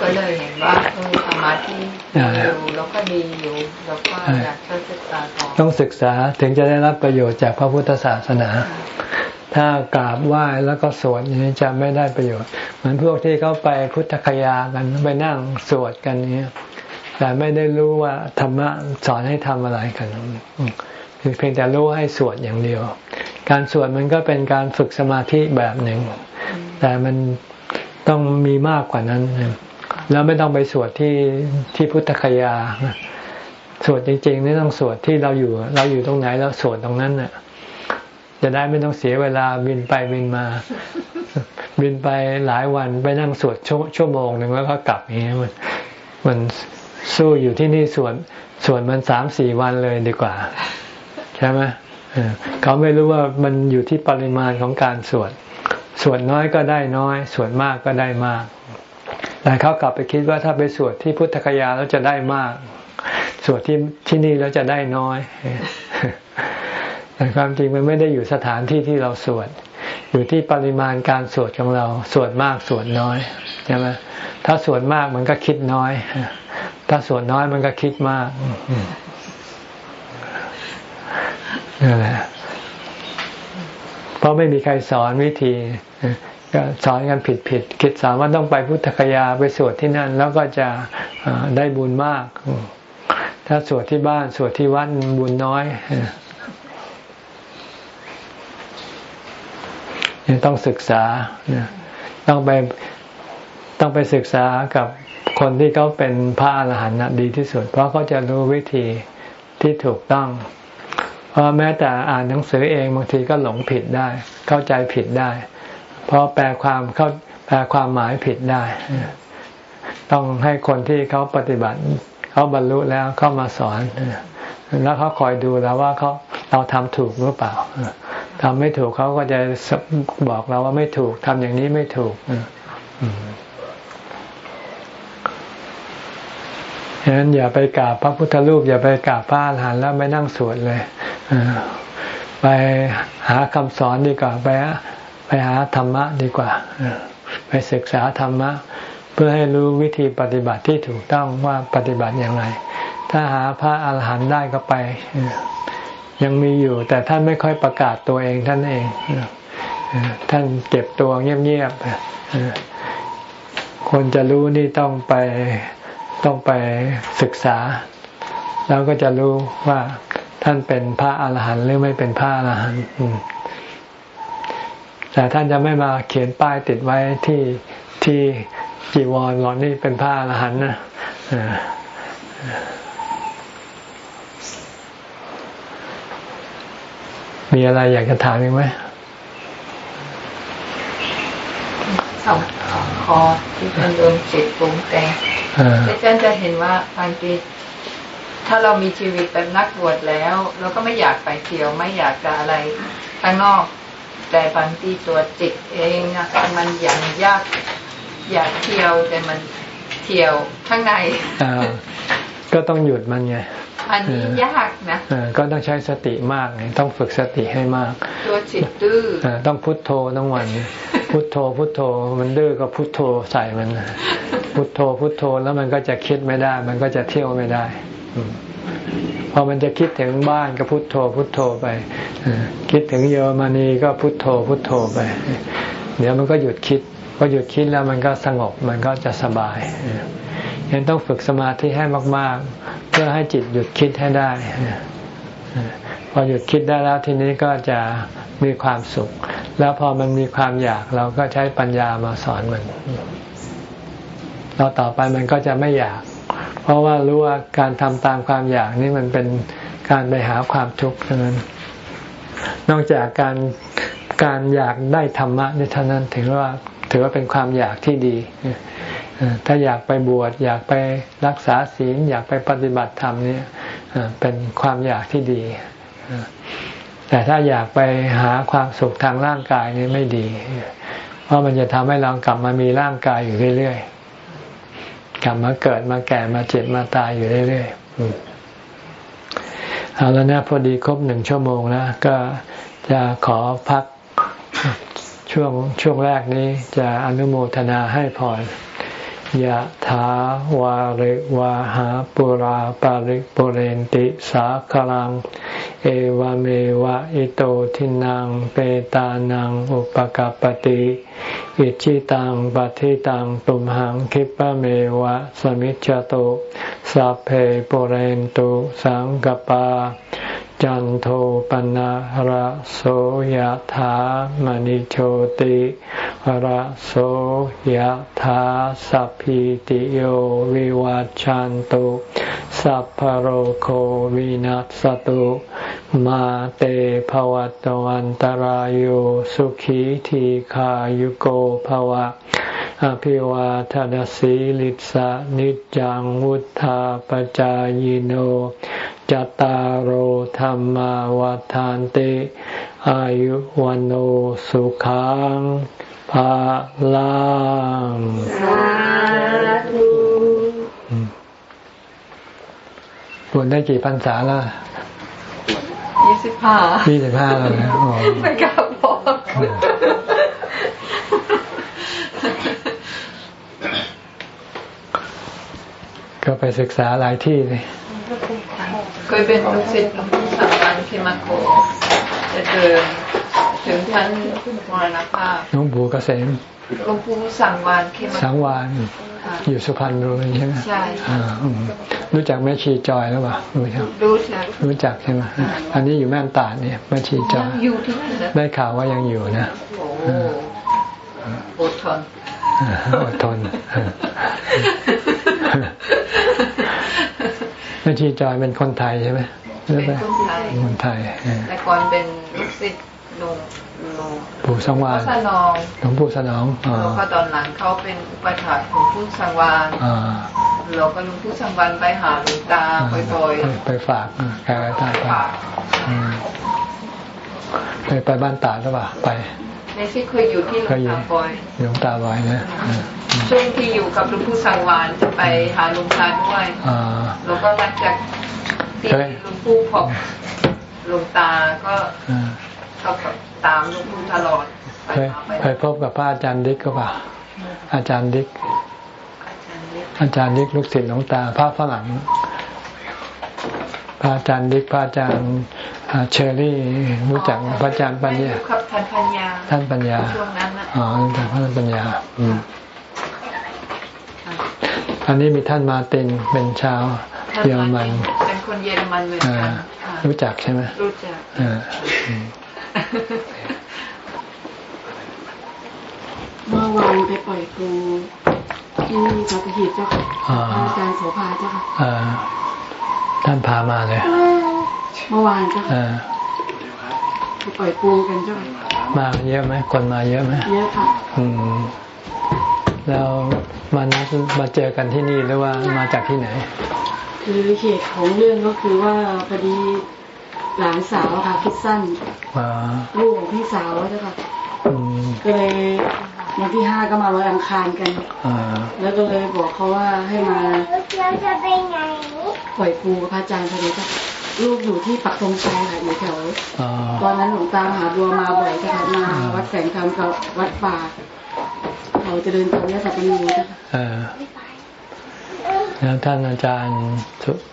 ก็เลยเห็นว่าเออสมาธิอ่าอยู่แล้วก็ดีอยู่แล้วก็อ่าอยากจะศึกษาต่อต้องศึกษาถึงจะได้รับประโยชน์จากพระพุทธศาสนา ถ้ากราบไหว้แล้วก็สวดอย่างนี้จะไม่ได้ประโยชน์ เหมือนพวกที่เขาไปพุทธคยากันไปนั่งสวดกันเนี้ยแต่ไม่ได้รู้ว่าธรรมะสอนให้ทำอะไรกันอืมคือ เพียงแต่รู้ให้สวดอย่างเดียว การสวดมันก็เป็นการฝึกสมาธิแบบหนึ่ง แต่มันต้องมีมากกว่านั้น แล้วไม่ต้องไปสวดที่ที่พุทธคยา สวดจริงๆนี่ต้องสวดที่เราอยู่ เราอยู่ตรงไหนเราสวดตรงนั้นน่ะจะได้ไม่ต้องเสียเวลาบินไปบินมา บินไปหลายวันไปนั่งสวดชั่วชั่วโมงหนึ่งแล้วก็กลับอย่างเงี้ยมันมันสู้อยู่ที่นี่สวดสวดมันสามสี่วันเลยดีกว่า ใช่ไหมเออเขาไม่รู้ว่ามันอยู่ที่ปริมาณของการสวดสวดน้อยก็ได้น้อยสวดมากก็ได้มาก แต่เขากลับไปคิดว่าถ้าไปสวดที่พุทธคยาแล้วจะได้มาก สวดที่ที่นี่แล้วจะได้น้อยแต่ความจริงมันไม่ได้อยู่สถานที่ที่เราสวด อยู่ที่ปริมาณการสวดของเรา สวดมากสวดน้อยใช่ไหมถ้าสวดมากมันก็คิดน้อย ถ้าสวดน้อยมันก็คิดมาก นั่นแหละเพราะไม่มีใครสอนวิธีก็สอนกันผิดผิดคิดสามว่าต้องไปพุทธคยาไปสวดที่นั่น แล้วก็จะได้บุญมาก ถ้าสวดที่บ้านสวดที่วัดบุญน้อยต้องศึกษาต้องไปต้องไปศึกษากับคนที่เขาเป็นพระอรหันต์ดีที่สุด เพราะเขาจะรู้วิธีที่ถูกต้อง ราะแม้แต่อ่านหนังสือเองบางทีก็หลงผิดได้ เข้าใจผิดได้ เพราะแปลความเข้าแปลความหมายผิดได้ ต้องให้คนที่เขาปฏิบัติ เขาบรรลุแล้วเข้ามาสอน แล้วเขาคอยดูแล้วว่าเขาเราทำถูกหรือเปล่าทำไม่ถูกเขาก็จะบอกเราว่าไม่ถูกทำอย่างนี้ไม่ถูก ฉะนั้นอย่าไปกราบพระพุทธรูป อย่าไปกราบพระอรหันต์แล้วไม่นั่งสวดเลยไปหาคำสอนดีกว่าไปไปหาธรรมะดีกว่าไปศึกษาธรรมะ เพื่อให้รู้วิธีปฏิบัติที่ถูกต้องว่าปฏิบัติอย่างไร ถ้าหาพระอาหารหันต์ได้ก็ไป ยังมีอยู่ แต่ท่านไม่ค่อยประกาศตัวเองท่านเองท่านเก็บตัวเงียบๆคนจะรู้นี่ต้องไป ต้องไปศึกษา แล้วก็จะรู้ว่าท่านเป็นพระอาหารหันต์หรือไม่เป็นพระอาหารหันต์แต่ท่านจะไม่มาเขียนป้ายติดไว้ที่ที่จีวรหลอนนี่เป็นพระอรหันต์นะมีอะไรอยากจะถามอีกไหม สองสองคอที่เป็นดวงจิตปรุงแต่งอ่าอาจารย์จะเห็นว่าบางทีถ้าเรามีชีวิตแบบนักบวชแล้ว เราก็ไม่อยากไปเที่ยวไม่อยากจะอะไรข้างนอก แต่บางทีตัวจิตเองอะมันยังยากอยากเที่ยวแต่มันเที่ยวข้างในอ่า ก็ต้องหยุดมันไงอันนี้ยากนะอ่าก็ต้องใช้สติมากไงต้องฝึกสติให้มาก ตัวจิตดื้ออ่าต้องพุทโธทั้งวัน พุทโธพุทโธมันดื้อก็พุทโธใส่มัน พุทโธพุทโธแล้วมันก็จะคิดไม่ได้ มันก็จะเที่ยวไม่ได้อืมพอมันจะคิดถึงบ้านก็พุทโธพุทโธไปอ่าคิดถึงเยอรมนีก็พุทโธพุทโธไป เดี๋ยวมันก็หยุดคิดพอหยุดคิดแล้วมันก็สงบมันก็จะสบาย ยังต้องฝึกสมาธิให้มาก ๆ เพื่อให้จิตหยุดคิดให้ได้ พอหยุดคิดได้แล้วทีนี้ก็จะมีความสุข แล้วพอมันมีความอยากเราก็ใช้ปัญญามาสอนมัน เราต่อไปมันก็จะไม่อยาก เพราะว่ารู้ว่าการทำตามความอยากนี่มันเป็นการไปหาความทุกข์เท่านั้น นอกจากการการอยากได้ธรรมะนี่เท่านั้นถือว่าถือว่าเป็นความอยากที่ดี ถ้าอยากไปบวชอยากไปรักษาศีลอยากไปปฏิบัติธรรมนี่เอ่อเป็นความอยากที่ดี แต่ถ้าอยากไปหาความสุขทางร่างกายนี่ไม่ดี เพราะมันจะทำให้เรากลับมามีร่างกายอยู่เรื่อยๆ กลับมาเกิดมาแก่มาเจ็บมาตายอยู่เรื่อยๆ เอาแล้วนะพอดีครบหนึ่งชั่วโมงแล้วก็จะขอพักช่วงช่วงแรกนี้จะอนุโมทนาให้พร ยะถาวาริวาหาปุราปาริกปุเรนติสาคลัง เอวเมวะอิโตทินังเปตานังอุปกัปติอิชิตังปฏิตังตุมหังคิปะเมวะสมิจจโตสัพเพปุเรนตุสังกปา จันโทปนะระโสยถามณิโชติระโสยถาสัพพิติโยวิวัจจันตุสัพพโรโควินัสตุมาเตภวัตวันตารโยสุขีทีขายุโกภวะ อภิวาทาสีลิสานิจังวุธาปจายโน จตารโหธรรมวาทานติ อายุวันโอสุขังภาลังบวชได้กี่พรรษาแล้วยี่สิบห้ายี่สิบห้าแล้วนะไม่กล้าบอกก็ไปศึกษาหลายที่เลย เคยเป็นลูกศิษย์หลวงพ่อสังวันพิมาโกจะเดินถึงชั้นมรณภาพหลวงปู่เกษมหลวงปู่สังวานพิมาสังวานอยู่สุพรรณบุรีใช่ไหมใช่รู้จักแม่ชีจอยหรือเปล่ารู้จักรู้จักรู้จักใช่ไหมอันนี้อยู่แม่ตาดเนี่ยแม่ชีจอยอยู่ที่นั่นได้ข่าวว่ายังอยู่นะอดทนอดทน แม่ชีจอยเป็นคนไทยใช่ไหมเป็นคนไทยคนไทยแต่ก่อนเป็นลูกศิษย์หลวงปู่สังวานหลวงปู่สนองแล้วก็ตอนหลังเขาเป็นอุปถัมภ์ของปู่สังวานเราก็ลุงปู่สังวานไปหาหลวงตาบ่อยๆไปฝากแกตาฝากไปไปบ้านตาหรือเปล่าไป ในที่เคยอยู่ที่หลวงตาบอยหลวงตาบอยนะช่วงที่อยู่กับหลวงปู่สังวานจะไปหาหลวงตาด้วยแล้วก็หลังจากที่หลวงปู่พบหลวงตาก็เขาตามหลวงปู่ตลอดไปพบกับพระอาจารย์ดิ๊กก็ป่ะอาจารย์ดิ๊กอาจารย์ดิ๊กลูกศิษย์หลวงตาพระฝรั่งพระอาจารย์ดิ๊กพระอาจารย์ เชอรี่รู้จักพระอาจารย์ปัญญาท่านปัญญา ท่านปัญญาช่วงนั้นอ๋อจากท่านปัญญา อืมอันนี้มีท่านมาเต็นเป็นชาวเยอรมันเป็นคนเยอรมันเลยรู้จักใช่ไหมรู้จักเมื่อวานไปปล่อยปูที่สัตหีบเจ้าค่ะอาจารย์โสภาเจ้าค่ะท่านพามาเลย เมื่อวานเจ้าค่ะไปปล่อยปูกันเจ้าค่ะมาเยอะไหมคนมาเยอะไหมเยอะค่ะอืมแล้วมันมาเจอกันที่นี่หรือว่ามาจากที่ไหน คือเหตุของเรื่องก็คือว่าพอดีหลานสาวค่ะคิดสั้นลูกของพี่สาวเจ้าค่ะก็เลยวันที่ห้าก็มาลอยอังคารกันแล้วก็เลยบอกเขาว่าให้มาปล่อยปูกับพระอาจารย์พอดีก็ ลูกอยู่ที่ปักธงชัยค่ะอยู่แถวตอนนั้นหลวงตามหาบัวมาบ่อยก็มาวัดแสงธรรมกับวัดป่าเขาจะเดินตามยาสัปนีจ้ะแล้วท่านอาจารย์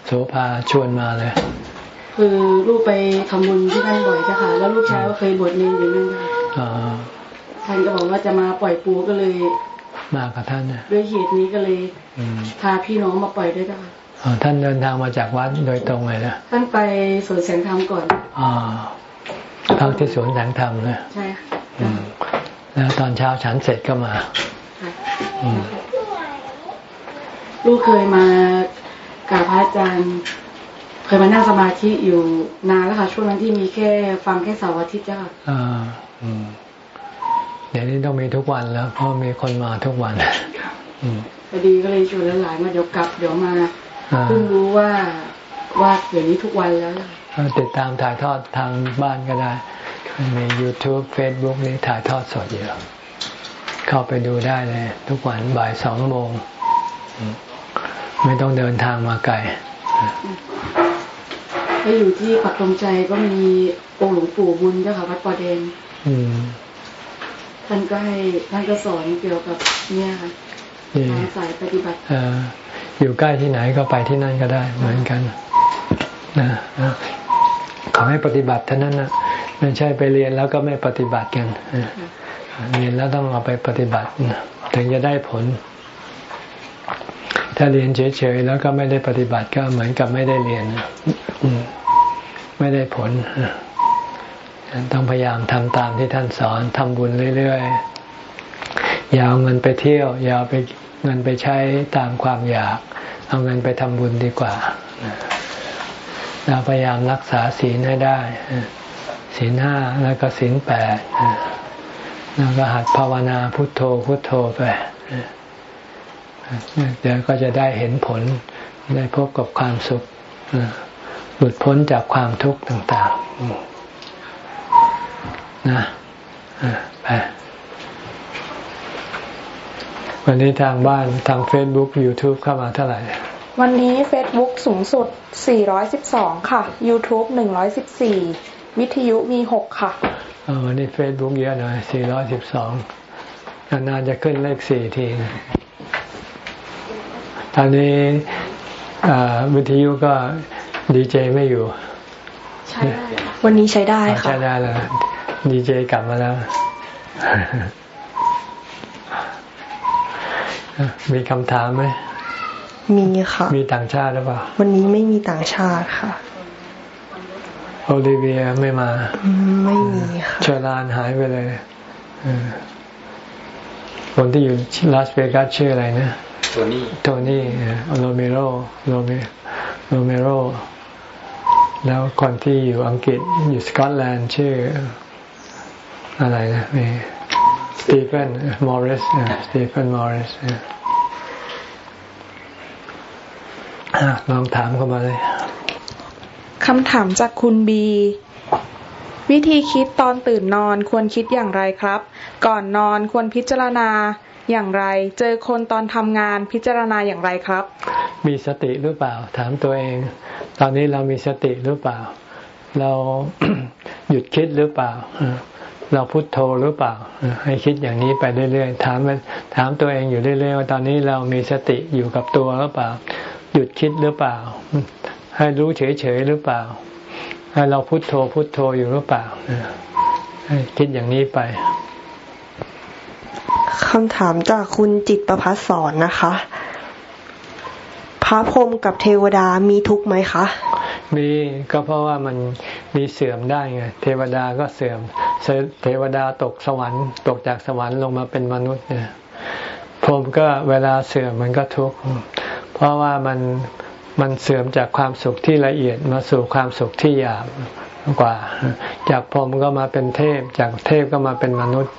โสภาชวนมาเลย คือลูกไปทำบุญที่นั่นบ่อยจ้ะค่ะ แล้วลูกชายก็เคยบวชเนรอยู่นั่นค่ะท่านก็บอกว่าจะมาปล่อยปูก็เลย มากับท่านนะด้วยเหตุนี้ก็เลยพาพี่น้องมาปล่อยด้วยจ้ะ ท่านเดินทางมาจากวัดโดยตรงเลยนะท่านไปสวนแสงธรรมก่อนอ๋อทั้งที่สวนแสงธรรมเลยใช่ค่ะแล้วตอนเช้าฉันเสร็จก็มาลูกเคยมากราบพระอาจารย์ เคยมานั่งสมาธิอยู่นานแล้วค่ะ ช่วงนั้นที่มีแค่ฟังแค่เสาร์อาทิตย์จ้ะอ่าเดี๋ยวนี้ต้องมีทุกวันแล้ว เพราะมีคนมาทุกวันพอดีก็เลยชวนหลายๆมาเดี๋ยวกลับเดี๋ยวมา เพิ่งรู้ว่าว่าอย่างนี้ทุกวันแล้วติดตามถ่ายทอดทางบ้านก็ได้มี YouTube Facebook นี้ถ่ายทอดสดอยู่เข้าไปดูได้เลย ทุกวันบ่ายสองโมง ไม่ต้องเดินทางมาไกลก็อยู่ที่ปักตรงใจก็มีองค์หลวงปู่บุญเจ้าค่ะวัดปอเดนท่านก็ให้ท่านก็สอนเกี่ยวกับเนี่ยค่ะทางสายปฏิบัติ อยู่ใกล้ที่ไหนก็ไปที่นั่นก็ได้เหมือนกันนะขอให้ปฏิบัติเท่านั้นนะไม่ใช่ไปเรียนแล้วก็ไม่ปฏิบัติกันเรียนแล้วต้องเอาไปปฏิบัติถึงจะได้ผล ถ้าเรียนเฉยๆแล้วก็ไม่ได้ปฏิบัติก็เหมือนกับไม่ได้เรียนไม่ได้ผลต้องพยายามทำตามที่ท่านสอนทำบุญเรื่อยๆ อย่าเอาเงินไปเที่ยว อย่าเอาไปเงินไปใช้ตามความอยาก เอาเงินไปทำบุญดีกว่าเราพยายามรักษาศีลให้ได้ศีลห้าแล้วก็ศีลแปดแล้วก็หัดภาวนาพุทโธพุทโธไปเดี๋ยวก็จะได้เห็นผลได้พบกับความสุขหลุดพ้นจากความทุกข์ต่าง ๆ นะไป วันนี้ทางบ้านทาง Facebook YouTube เข้ามาเท่าไหร่ วันนี้ Facebook สูงสุด 412 ค่ะ YouTube 114 วิทยุมี 6 ค่ะวันนี้ Facebook เยอะหน่อย 412 นานๆจะขึ้นเลขสี่ทีตอนนี้วิทยุก็ดีเจไม่อยู่ ใช่วันนี้ใช้ได้ค่ะ ใช้ได้แล้วดีเจกลับมาแล้ว มีคำถามไหม มีค่ะ มีต่างชาติหรือเปล่า วันนี้ไม่มีต่างชาติค่ะ โอลิเวียไม่มา ไม่มีค่ะเชลานหายไปเลยคนที่อยู่ลาสเวกัสชื่ออะไรนะโทนี่ โทนี่โรเมโรโรเมโรเมโร แล้วคนที่อยู่อังกฤษอยู่สกอตแลนด์ชื่ออะไรนะมี สตีเฟนมอริสสตีเฟนมอริสลองถามเข้ามาเลยคำถามจากคุณบี วิธีคิดตอนตื่นนอนควรคิดอย่างไรครับ ก่อนนอนควรพิจารณาอย่างไร เจอคนตอนทำงานพิจารณาอย่างไรครับ มีสติหรือเปล่า ถามตัวเอง ตอนนี้เรามีสติหรือเปล่า เราหยุดคิดหรือเปล่า เราพุโทโธหรือเปล่า ให้คิดอย่างนี้ไปเรื่อยๆ ถามถามตัวเองอยู่เรื่อยๆว่าตอนนี้เรามีสติอยู่กับตัวหรือเปล่า หยุดคิดหรือเปล่า ให้รู้เฉยๆหรือเปล่า ให้เราพุโทโธพุโทโธอยู่หรือเปล่าให้คิดอย่างนี้ไปคำถามจากคุณจิตประพัสสอนนะคะ พระพรหมกับเทวดามีทุกข์ไหมคะ มีก็เพราะว่ามันมีเสื่อมได้ไงเทวดาก็เสื่อมเทวดาตกสวรรค์ ตกจากสวรรค์ลงมาเป็นมนุษย์เนี่ยพรหมก็เวลาเสื่อมมันก็ทุกข์เพราะว่ามันมันเสื่อมจากความสุขที่ละเอียดมาสู่ความสุขที่หยาบกว่า จากพรหมก็มาเป็นเทพ จากเทพก็มาเป็นมนุษย์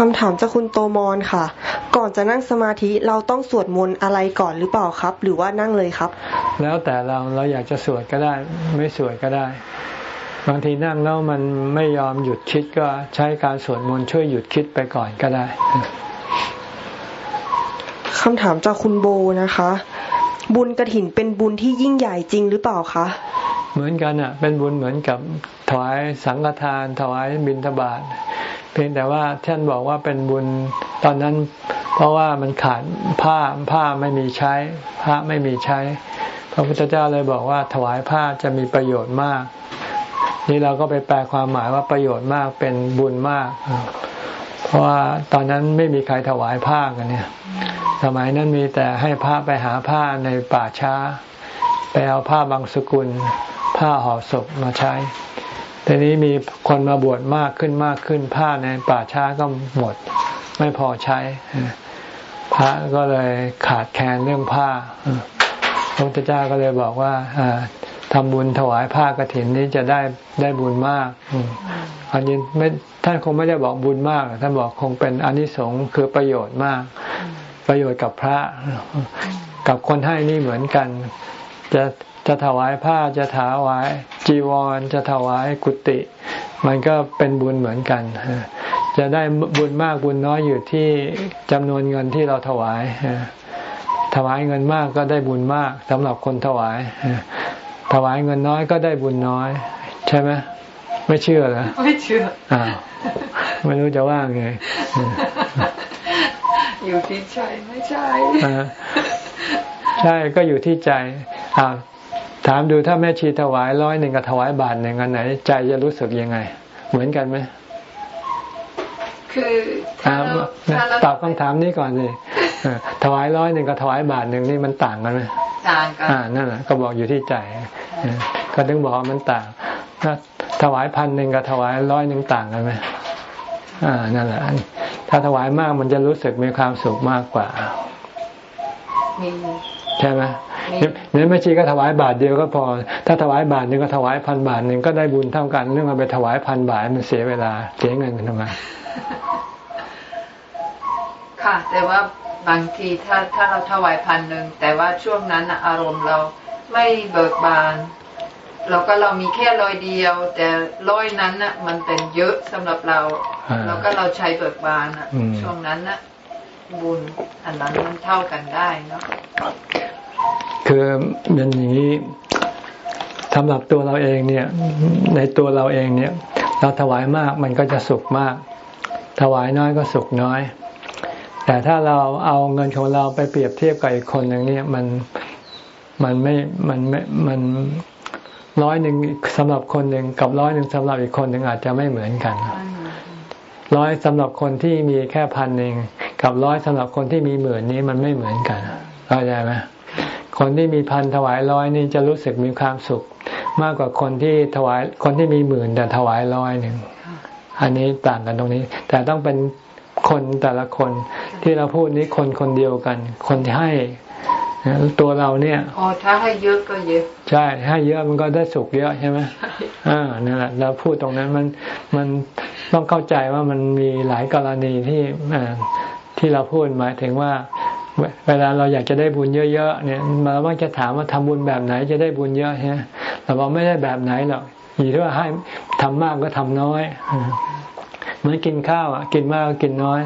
คำถามจากคุณโตมอนค่ะ ก่อนจะนั่งสมาธิเราต้องสวดมนต์อะไรก่อนหรือเปล่าครับ หรือว่านั่งเลยครับ แล้วแต่เราเราอยากจะสวดก็ได้ ไม่สวดก็ได้ บางทีนั่งแล้วมันไม่ยอมหยุดคิดก็ใช้การสวดมนต์ช่วยหยุดคิดไปก่อนก็ได้คำถามจากคุณโบนะคะ บุญกระถินเป็นบุญที่ยิ่งใหญ่จริงหรือเปล่าคะเหมือนกันอะ เป็นบุญเหมือนกับถวายสังฆทาน ถวายบิณฑบาต เพียงแต่ว่าท่านบอกว่าเป็นบุญตอนนั้น เพราะว่ามันขาดผ้าผ้าไม่มีใช้ผ้าไม่มีใช้ พระพุทธเจ้าเลยบอกว่าถวายผ้าจะมีประโยชน์มาก นี่เราก็ไปแปลความหมายว่าประโยชน์มากเป็นบุญมาก เพราะว่าตอนนั้นไม่มีใครถวายผ้ากันเนี่ย สมัยนั้นมีแต่ให้ผ้าไปหาผ้าในป่าช้า ไปเอาผ้าบางสกุล ผ้าห่อศพมาใช้ ทีนี้มีคนมาบวชมากขึ้นมากขึ้น ผ้าในป่าช้าก็หมด ไม่พอใช้ พระก็เลยขาดแคลนเรื่องผ้าพระพุทธเจ้าก็เลยบอกว่าทำบุญถวายผ้ากรถินนี้จะได้ได้บุญมากอันนี้ไม่ท่านคงไม่ได้บอกบุญมากท่านบอกคงเป็นอนิสงส์คือประโยชน์มาก ประโยชน์กับพระ กับคนให้นี่เหมือนกัน จะ จะถวายผ้าจะถวาย จีวรจะถวายกุฏิมันก็เป็นบุญเหมือนกันจจะได้บุญมากบุญน้อยอยู่ที่จำนวนเงินที่เราถวาย ถวายเงินมากก็ได้บุญมากสำหรับคนถวาย ถวายเงินน้อยก็ได้บุญน้อย ใช่ไหมไม่เชื่อเหรอไม่เชื่ออ่าไม่รู้จะว่าไงอยู่ที่ใจไม่ใช่ใช่ก็อยู่ที่ใจอ่า ถามดูถ้าแม่ชีถวายร้อยหนึ่งกับถวายบาทหนึ่งอันไหน ใจจะรู้สึกยังไง เหมือนกันไหมคือตอบคำถามนี้ก่อนสิถวายร้อยหนึ่งกับถวายบาทหนึ่งนี่มันต่างกันไหมต่างกันอ่านั่นแหละก็บอกอยู่ที่ใจก็ถึงบอกว่ามันต่างถ้าถวายพันหนึ่งกับถวายร้อยหนึ่งต่างกันไหมอ่านั่นแหละถ้าถวายมากมันจะรู้สึกมีความสุขมากกว่าใช่ไหม เนี่ยไม่ชีก็ถวายบาทเดียวก็พอ ถ้าถวายบาทหนึ่งก็ถวายพันบาทหนึ่งก็ได้บุญเท่ากันเรื่องเอาไปถวายพันบาทมันเสียเวลา เสียเงินทำไมค่ะ แต่ว่าบางทีถ้าถ้าเราถวายพันหนึ่งแต่ว่าช่วงนั้นอารมณ์เราไม่เบิกบานเราก็เรามีแค่ร้อยเดียว แต่ร้อยนั้นน่ะ มันเป็นเยอะสำหรับเราแล้วก็เราใช้เบิกบานอะ ช่วงนั้นน่ะบุญอันนั้นมันเท่ากันได้เนาะ คือเป็นอย่างนี้สำหรับตัวเราเองเนี่ย ในตัวเราเองเนี่ย เราถวายมากมันก็จะสุขมาก ถวายน้อยก็สุขน้อย แต่ถ้าเราเอาเงินของเราไปเปรียบเทียบกับอีกคนหนึ่งเนี่ยมันมันไม่มันไม่มันร้อยหนึ่งสำหรับคนหนึ่งกับร้อยหนึ่งสำหรับอีกคนหนึ่งอาจจะไม่เหมือนกันร้อยสำหรับคนที่มีแค่พันหนึ่งกับร้อยสำหรับคนที่มีหมื่นนี้มันไม่เหมือนกันเข้าใจไหม คนที่มีพันถวายร้อยนี่จะรู้สึกมีความสุข มากกว่าคนที่ถวายคนที่มีหมื่นแต่ถวายร้อยหนึ่งอันนี้ต่างกันตรงนี้ แต่ต้องเป็นคนแต่ละคนที่เราพูดนี้คนคนเดียวกัน คนที่ให้ตัวเราเนี่ยอ๋อถ้าให้เยอะก็เยอะ ใช่ให้เยอะมันก็ได้สุขเยอะใช่ไหมอ่านั่นแหละเราพูดตรงนั้นมันมันต้องเข้าใจว่ามันมีหลายกรณีที่ที่เราพูดหมายถึงว่า เวลาเราอยากจะได้บุญเยอะๆเนี่ยมาว่าจะถามว่าทำบุญแบบไหนจะได้บุญเยอะใช่ไหมเราบอกไม่ได้แบบไหนหรอกอยู่ที่ว่าให้ทำมากก็ทำน้อยเหมือนกินข้าวอะ กินมากก็กินน้อย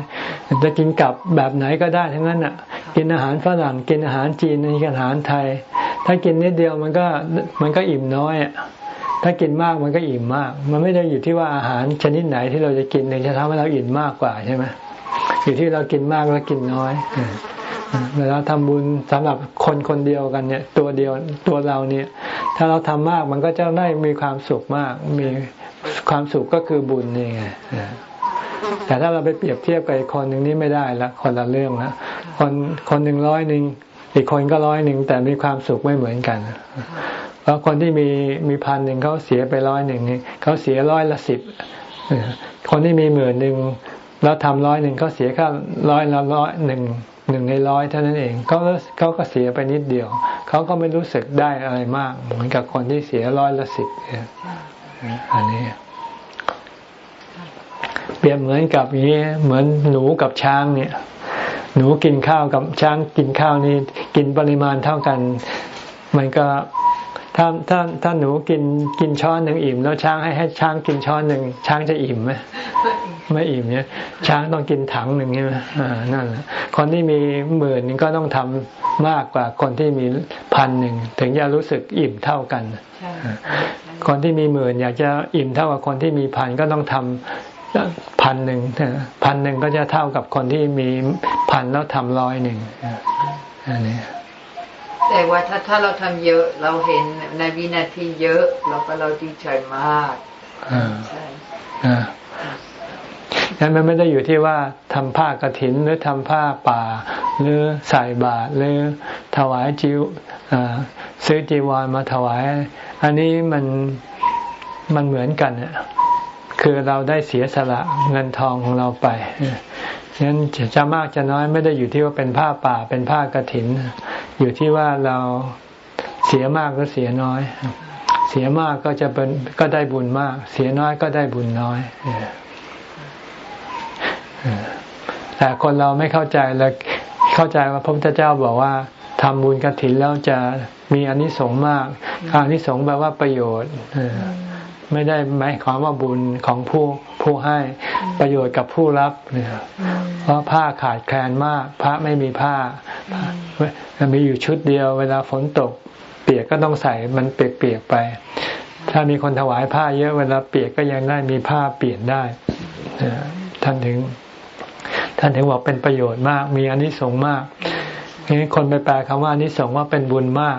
จะกินกลับแบบไหนก็ได้ทั้งนั้นอะ กินอาหารฝรั่งกินอาหารจีนกินอาหารไทย ถ้ากินนิดเดียวมันก็มันก็อิ่มน้อยอะถ้ากินมากมันก็อิ่มมาก มันไม่ได้อยู่ที่ว่าอาหารชนิดไหนที่เราจะกินถึงจะทำให้เราอิ่มมากกว่าใช่ไหมอยู่ที่เรากินมากแล้วกินน้อย เวลาทำบุญสำหรับคนคนเดียวกันเนี่ย ตัวเดียวตัวเราเนี่ย ถ้าเราทำมากมันก็จะได้มีความสุขมาก มีความสุขก็คือบุญนี่ไงแต่ถ้าเราไปเปรียบเทียบกับอีกคนหนึ่งนี่ไม่ได้ละคนละเรื่องละคนคนหนึ่งร้อยหนึ่งอีกคนก็ร้อยหนึ่งแต่มีความสุขไม่เหมือนกัน เพราะคนที่มีมีพันหนึ่งเขาเสียไปร้อยหนึ่งนี่เขาเสียร้อยละสิบคนที่มีหมื่นหนึ่งแล้วทำร้อยหนึ่งเขาเสียแค่ร้อยละร้อยหนึ่ง หนึ่งในร้อยเท่านั้นเองเขาเขาก็เสียไปนิดเดียว เขาก็ไม่รู้สึกได้อะไรมาก เหมือนกับคนที่เสียร้อยละสิบอันนี้ เปรียบเหมือนกับนี้ เหมือนหนูกับช้างเนี่ย หนูกินข้าวกับช้างกินข้าวนี่กินปริมาณเท่ากัน มันก็ ถ้าถ้าถ้าหนูกินกินช้อนหนึ่งอิ่ม แล้วช้างให้ให้ช้างกินช้อนหนึ่งช้างจะอิ่มไหมไม่อิ่มเนี่ย ช้างต้องกินถังหนึ่งใช่ไหมอ่านั่นแหละคนที่มีหมื่นก็ต้องทำมากกว่าคนที่มีพันหนึ่งถึงจะรู้สึกอิ่มเท่ากันคนที่มีหมื่นอยากจะอิ่มเท่ากับคนที่มีพันก็ต้องทำพันหนึ่งพันหนึ่งก็จะเท่ากับคนที่มีพันแล้วทำร้อยหนึ่งอันนี้ แต่ว่าถ้าถ้าเราทำเยอะเราเห็นในวินาทีเยอะ เราก็เราดีใจมากใช่นั้นมันไม่ได้อยู่ที่ว่าทำผ้ากรถินหรือทำผ้าป่า หรือใส่บาตรหรือถวายจิวซื้อจีวรมาถวาย อันนี้มันมันเหมือนกันเนี่ยคือเราได้เสียสละเงินทองของเราไปฉะนั้นจะมากจะน้อยไม่ได้อยู่ที่ว่าเป็นผ้าป่าเป็นผ้ากรถิน อยู่ที่ว่าเราเสียมากหรือเสียน้อย เสียมากก็จะเป็นก็ได้บุญมาก เสียน้อยก็ได้บุญน้อยแต่คนเราไม่เข้าใจแล้วเข้าใจว่าพระพุทธเจ้าบอกว่าทำบุญกรถินแล้วจะมีอนิสงส์มากอานิสงส์แปลว่าประโยชน์ไม่ได้หมายความว่าบุญของผู้ผู้ให้ประโยชน์กับผู้รับเนี่ยเพราะผ้าขาดแคลนมาก พระไม่มีผ้า มีอยู่ชุดเดียว เวลาฝนตก เปียกก็ต้องใส่มันเปียกๆไป ถ้ามีคนถวายผ้าเยอะเวลาเปียกก็ยังได้มีผ้าเปลี่ยนได้ท่านถึง ท่านถึงบอกเป็นประโยชน์มาก มีอนิสงส์มากนี้คนไปแปลคำว่าอนิสงส์ว่าเป็นบุญมาก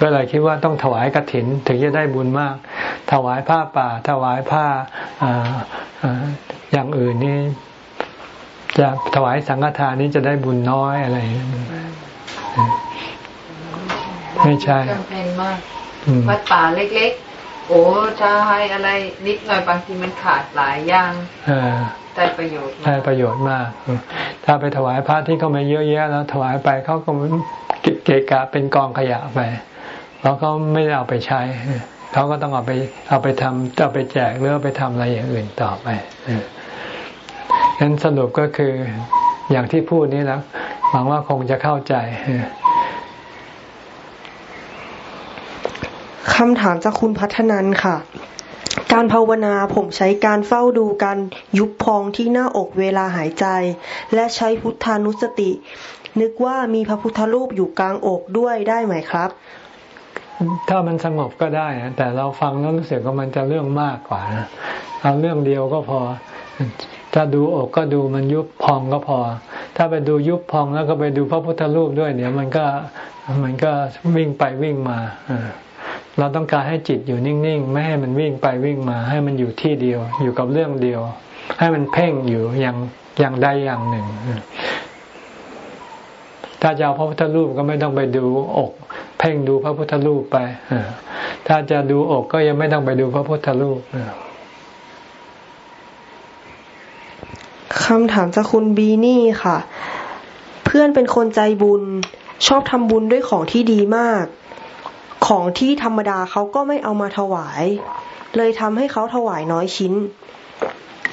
ก็เลยคิดว่าต้องถวายกรถินถึงจะได้บุญมาก ถวายผ้าป่า ถวายผ้าอย่างอื่นนี่ จะถวายสังฆทานนี้จะได้บุญน้อยอะไร ไม่ใช่จำเป็นมากวัดป่าเล็กๆ โอ้จะให้อะไรนิดหน่อยบางทีมันขาดหลายอย่างได้ประโยชน์ได้ประโยชน์มาก ถ้าไปถวายพระที่เขาไม่เยอะแยะแล้วถวายไปเขาก็เกะกะเป็นกองขยะไปเพราะเขาไม่ได้เอาไปใช้เขาก็ต้องเอาไปเอาไปทำเอาไปแจกหรือเอาไปทำอะไรอย่างอื่นต่อไปฉะ นั้นสรุปก็คืออย่างที่พูดนี้แล้วหวังว่าคงจะเข้าใจคำถามจากคุณพัฒนันค่ะ การภาวนาผมใช้การเฝ้าดูการยุบพองที่หน้าอกเวลาหายใจ และใช้พุทธานุสติ นึกว่ามีพระพุทธรูปอยู่กลางอกด้วยได้ไหมครับ ถ้ามันสงบก็ได้แต่เราฟังแล้วรู้สึกว่ามันจะเรื่องมากกว่านะเอาเรื่องเดียวก็พอ ถ้าดูอกก็ดูมันยุบพองก็พอ ถ้าไปดูยุบพองแล้วก็ไปดูพระพุทธรูปด้วยเนี่ยมันก็มันก็วิ่งไปวิ่งมาเราต้องการให้จิตอยู่นิ่งๆ ไม่ให้มันวิ่งไปวิ่งมา ให้มันอยู่ที่เดียว อยู่กับเรื่องเดียว ให้มันเพ่งอยู่อย่างอย่างใดอย่างหนึ่ง ถ้าจะเอาพระพุทธรูปก็ไม่ต้องไปดูอก เพ่งดูพระพุทธรูปไปถ้าจะดูอกก็ยังไม่ต้องไปดูพระพุทธรูป คำถามจากคุณบีนี่ค่ะ เพื่อนเป็นคนใจบุญ ชอบทำบุญด้วยของที่ดีมาก ของที่ธรรมดาเขาก็ไม่เอามาถวาย เลยทำให้เขาถวายน้อยชิ้น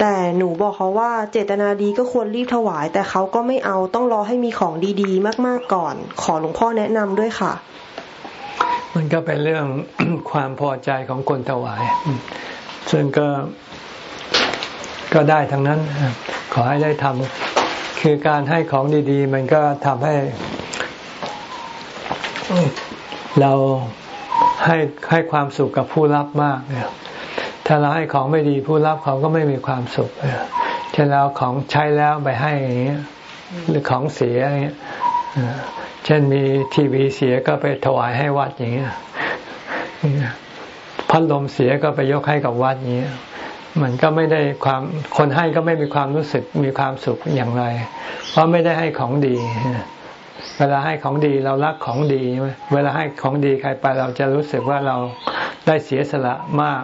แต่หนูบอกเขาว่าเจตนาดีก็ควรรีบถวาย แต่เขาก็ไม่เอาต้องรอให้มีของดีๆ มากๆก่อน ขอหลวงพ่อแนะนำด้วยค่ะ มันก็เป็นเรื่องความพอใจของคนถวาย ซึ่งก็ก็ได้ทั้งนั้น ขอให้ได้ทำคือการให้ของดี ๆ มันก็ทำให้ เราให้ให้ความสุขกับผู้รับมากเนี่ยถ้าเราให้ของไม่ดีผู้รับเขาก็ไม่มีความสุขเช่นเราของใช้แล้วไปให้อย่างเงี้ยหรือของเสียอย่างเงี้ยเช่นมีทีวีเสียก็ไปถวายให้วัดอย่างเงี้ยพัดลมเสียก็ไปยกให้กับวัดอย่างเงี้ย มันก็ไม่ได้ความคนให้ก็ไม่มีความรู้สึกมีความสุขอย่างไร เพราะไม่ได้ให้ของดี เวลาให้ของดีเรารักของดีเวลาให้ของดีใครไปเราจะรู้สึกว่าเราได้เสียสละมาก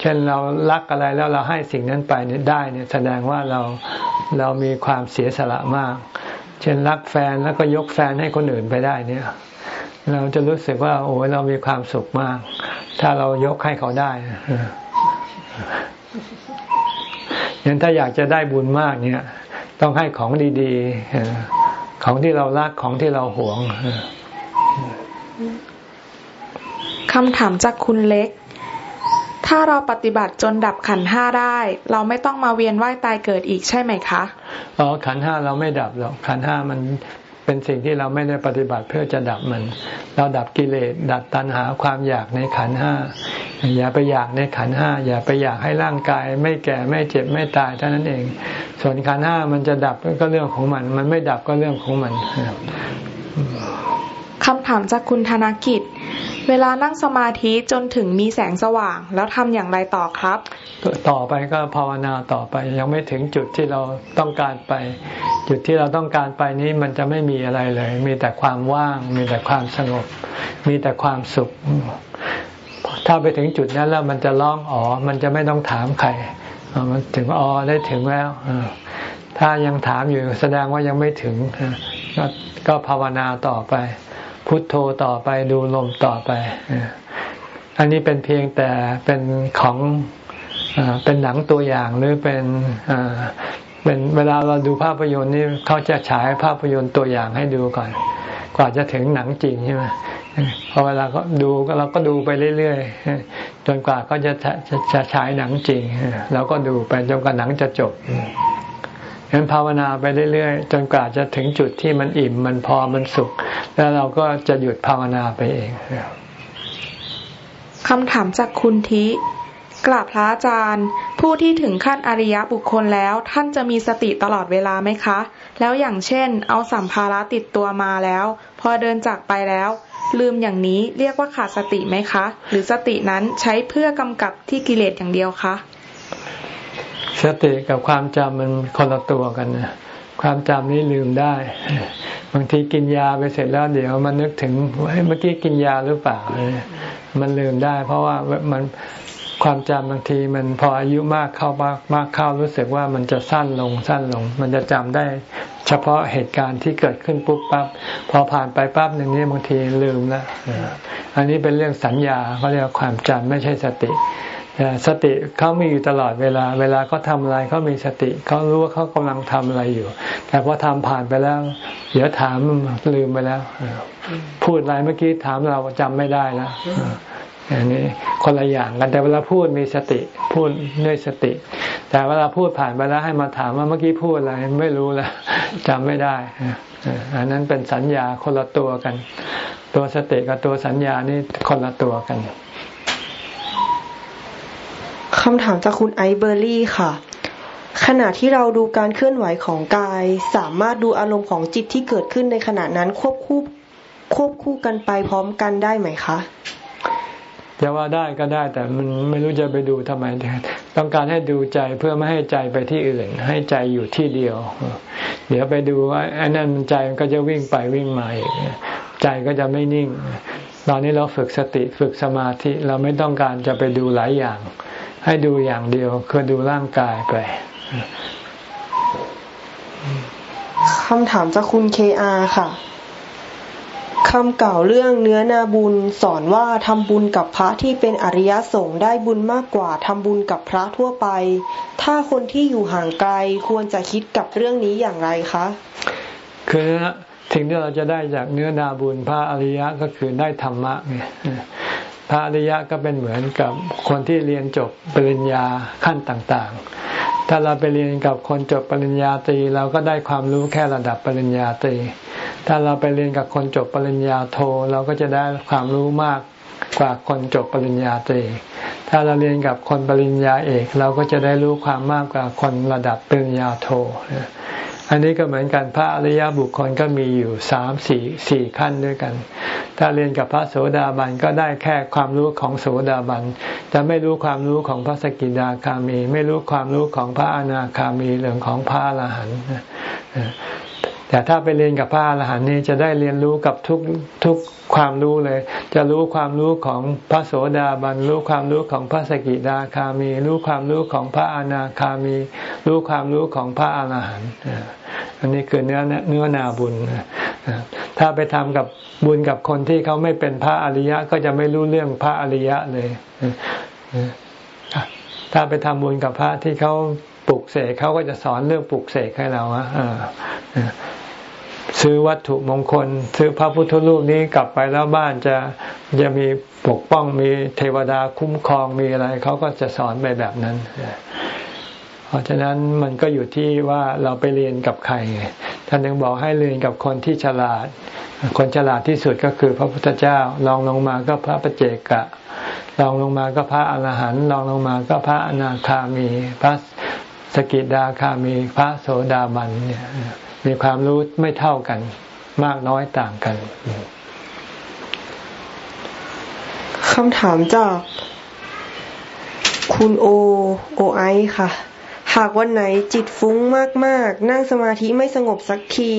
เช่นเรารักอะไรแล้วเราให้สิ่งนั้นไปเนี่ยได้เนี่ยแสดงว่าเราเรามีความเสียสละมาก เช่นรักแฟนแล้วก็ยกแฟนให้คนอื่นไปได้เนี่ย เราจะรู้สึกว่า โอ้เรามีความสุขมาก ถ้าเรายกให้เขาได้ ยังถ้าอยากจะได้บุญมากเนี่ย ต้องให้ของดีๆ ของที่เรารักของที่เราหวงคำถามจากคุณเล็ก ถ้าเราปฏิบัติจนดับขันห้าได้ เราไม่ต้องมาเวียนว่ายตายเกิดอีกใช่ไหมคะ อ๋อขันห้าเราไม่ดับหรอกขันห้ามัน เป็นสิ่งที่เราไม่ได้ปฏิบัติเพื่อจะดับมัน เราดับกิเลสดับตัณหาความอยากในขันห้าอย่าไปอยากในขันห้าอย่าไปอยากให้ร่างกาย ไม่แก่ไม่เจ็บไม่ตายเท่านั้นเอง ส่วนขันห้ามันจะดับก็เรื่องของมัน มันไม่ดับก็เรื่องของมัน คำถามจากคุณธนกิจ เวลานั่งสมาธิจนถึงมีแสงสว่าง แล้วทำอย่างไรต่อครับ ต่อไปก็ภาวนาต่อไป ยังไม่ถึงจุดที่เราต้องการไป จุดที่เราต้องการไปนี้มันจะไม่มีอะไรเลย มีแต่ความว่าง มีแต่ความสงบ มีแต่ความสุข ถ้าไปถึงจุดนั้นแล้วมันจะร้องอ๋อ มันจะไม่ต้องถามใครมันถึงอ๋อได้ถึงแล้วถ้ายังถามอยู่แสดงว่ายังไม่ถึงก็ภาวนาต่อไป พุทโธต่อไปดูลมต่อไป อันนี้เป็นเพียงแต่เป็นของเป็นหนังตัวอย่างหรือเป็นเป็นเวลาเราดูภาพยนตร์นี่เขาจะฉายภาพยนตร์ตัวอย่างให้ดูก่อน กว่าจะถึงหนังจริงใช่ไหมพอเวลาก็ดูเราก็ดูไปเรื่อยๆจนกว่าก็จะจะจะฉายหนังจริงเราก็ดูไปจนกว่าหนังจะจบ ฉะนั้นภาวนาไปเรื่อยๆ จนกว่าจะถึงจุดที่มันอิ่มมันพอมันสุข แล้วเราก็จะหยุดภาวนาไปเองคำถามจากคุณทิกราบพระอาจารย์ ผู้ที่ถึงขั้นอริยบุคคลแล้วท่านจะมีสติตลอดเวลาไหมคะ แล้วอย่างเช่น เอาสัมภาระติดตัวมาแล้ว พอเดินจากไปแล้ว ลืมอย่างนี้เรียกว่าขาดสติไหมคะ หรือสตินั้นใช้เพื่อกำกับที่กิเลสอย่างเดียวคะ สติกับความจำมันคนละตัวกันนะความจำนี่ลืมได้ บางทีกินยาไปเสร็จแล้วเดี๋ยวมันนึกถึงเมื่อกี้กินยาหรือเปล่า มันลืมได้ เพราะว่ามันความจำบางทีมันพออายุมากเข้ามากมากเข้ารู้สึกว่ามันจะสั้นลงสั้นลง มันจะจำได้ เฉพาะเหตุการณ์ที่เกิดขึ้นปุ๊บปั๊บพอผ่านไปปั๊บหนึ่งนี้บางทีลืมแล้วอันนี้เป็นเรื่องสัญญาเขาเรียกว่าความจำไม่ใช่สติ สติเขามีอยู่ตลอดเวลา เวลาเขาทาอะไรเขามีสติเขารู้ว่าเขากำลังทำอะไรอยู่ แต่พอทำผ่านไปแล้ว เดี๋ยวถามลืมไปแล้ว พูดอะไรเมื่อกี้ถามเราจำไม่ได้แล้วอันนี้คนละอย่างกันแต่เวลาพูดมีสติพูดด้วยสติ แต่เวลาพูดผ่านไปแล้วให้มาถามว่าเมื่อกี้พูดอะไรไม่รู้แล้วจำไม่ได้อันนั้นเป็นสัญญาคนละตัวกัน ตัวสติกับตัวสัญญานี่คนละตัวกัน คำถามจากคุณไอเบอร์รี่ค่ะ ขณะที่เราดูการเคลื่อนไหวของกาย สามารถดูอารมณ์ของจิตที่เกิดขึ้นในขณะนั้นควบคู่ควบคู่กันไปพร้อมกันได้ไหมคะจะว่าได้ก็ได้แต่มันไม่รู้จะไปดูทำไม ต้องการให้ดูใจเพื่อไม่ให้ใจไปที่อื่น ให้ใจอยู่ที่เดียว เดี๋ยวไปดูว่าไอ้นั่นใจมันก็จะวิ่งไปวิ่งมาอีกใจก็จะไม่นิ่ง ตอนนี้เราฝึกสติฝึกสมาธิเราไม่ต้องการจะไปดูหลายอย่าง ให้ดูอย่างเดียวคือดูร่างกายไปคำถามจากคุณเคอาค่ะคำกล่าวเรื่องเนื้อนาบุญสอนว่าทำบุญกับพระที่เป็นอริยสงฆ์ได้บุญมากกว่าทำบุญกับพระทั่วไป ถ้าคนที่อยู่ห่างไกลควรจะคิดกับเรื่องนี้อย่างไรคะคือสิ่งที่เราจะได้จากเนื้อนาบุญพระอริยะก็คือได้ธรรมะไง พระอริยะก็เป็นเหมือนกับคนที่เรียนจบปริญญาขั้นต่างๆ ถ้าเราไปเรียนกับคนจบปริญญาตรีเราก็ได้ความรู้แค่ระดับปริญญาตรี ถ้าเราไปเรียนกับคนจบปริญญาโทเราก็จะได้ความรู้มากกว่าคนจบปริญญาตรี ถ้าเราเรียนกับคนปริญญาเอก เราก็จะได้รู้ความมากกว่าคนระดับปริญญาโท อันนี้ก็เหมือนกันพระอริยบุคคลก็มีอยู่สามสี่สี่ขั้นด้วยกัน ถ้าเรียนกับพระโสดาบันก็ได้แค่ความรู้ของโสดาบัน จะไม่รู้ความรู้ของพระสกิดาคามี ไม่รู้ความรู้ของพระอนาคามีเรื่องของพระอรหันต์ แต่ถ้าไปเรียนกับพระอรหันต์นี้จะได้เรียนรู้กับทุกทุกความรู้เลย จะรู้ความรู้ของพระโสดาบันรู้ความรู้ของพระสกิดาคามี รู้ความรู้ของพระอนาคามี รู้ความรู้ของพระอรหันต์อันนี้คือเนื้อเนื้อนาบุญถ้าไปทำกับบุญกับคนที่เขาไม่เป็นพระอริยะก็จะไม่รู้เรื่องพระอริยะเลยถ้าไปทำบุญกับพระที่เขาปลุกเสกเขาก็จะสอนเรื่องปลุกเสกให้เราอะ ซื้อวัตถุมงคล ซื้อพระพุทธรูปนี้กลับไปแล้วบ้านจะจะมีปกป้องมีเทวดาคุ้มครองมีอะไรเขาก็จะสอนไปแบบนั้น เพราะฉะนั้นมันก็อยู่ที่ว่าเราไปเรียนกับใครท่านยังบอกให้เรียนกับคนที่ฉลาด คนฉลาดที่สุดก็คือพระพุทธเจ้าลองลงมาก็พระปเจกะลองลงมาก็พระอรหันต์ลองลงมาก็พระอนาคามี พระสกิดาคามี พระโสดาบันเนี่ย มีความรู้ไม่เท่ากัน มากน้อยต่างกันคำถามจากคุณโอโอไอค่ะ หากวันไหนจิตฟุ้งมากๆ นั่งสมาธิไม่สงบสักที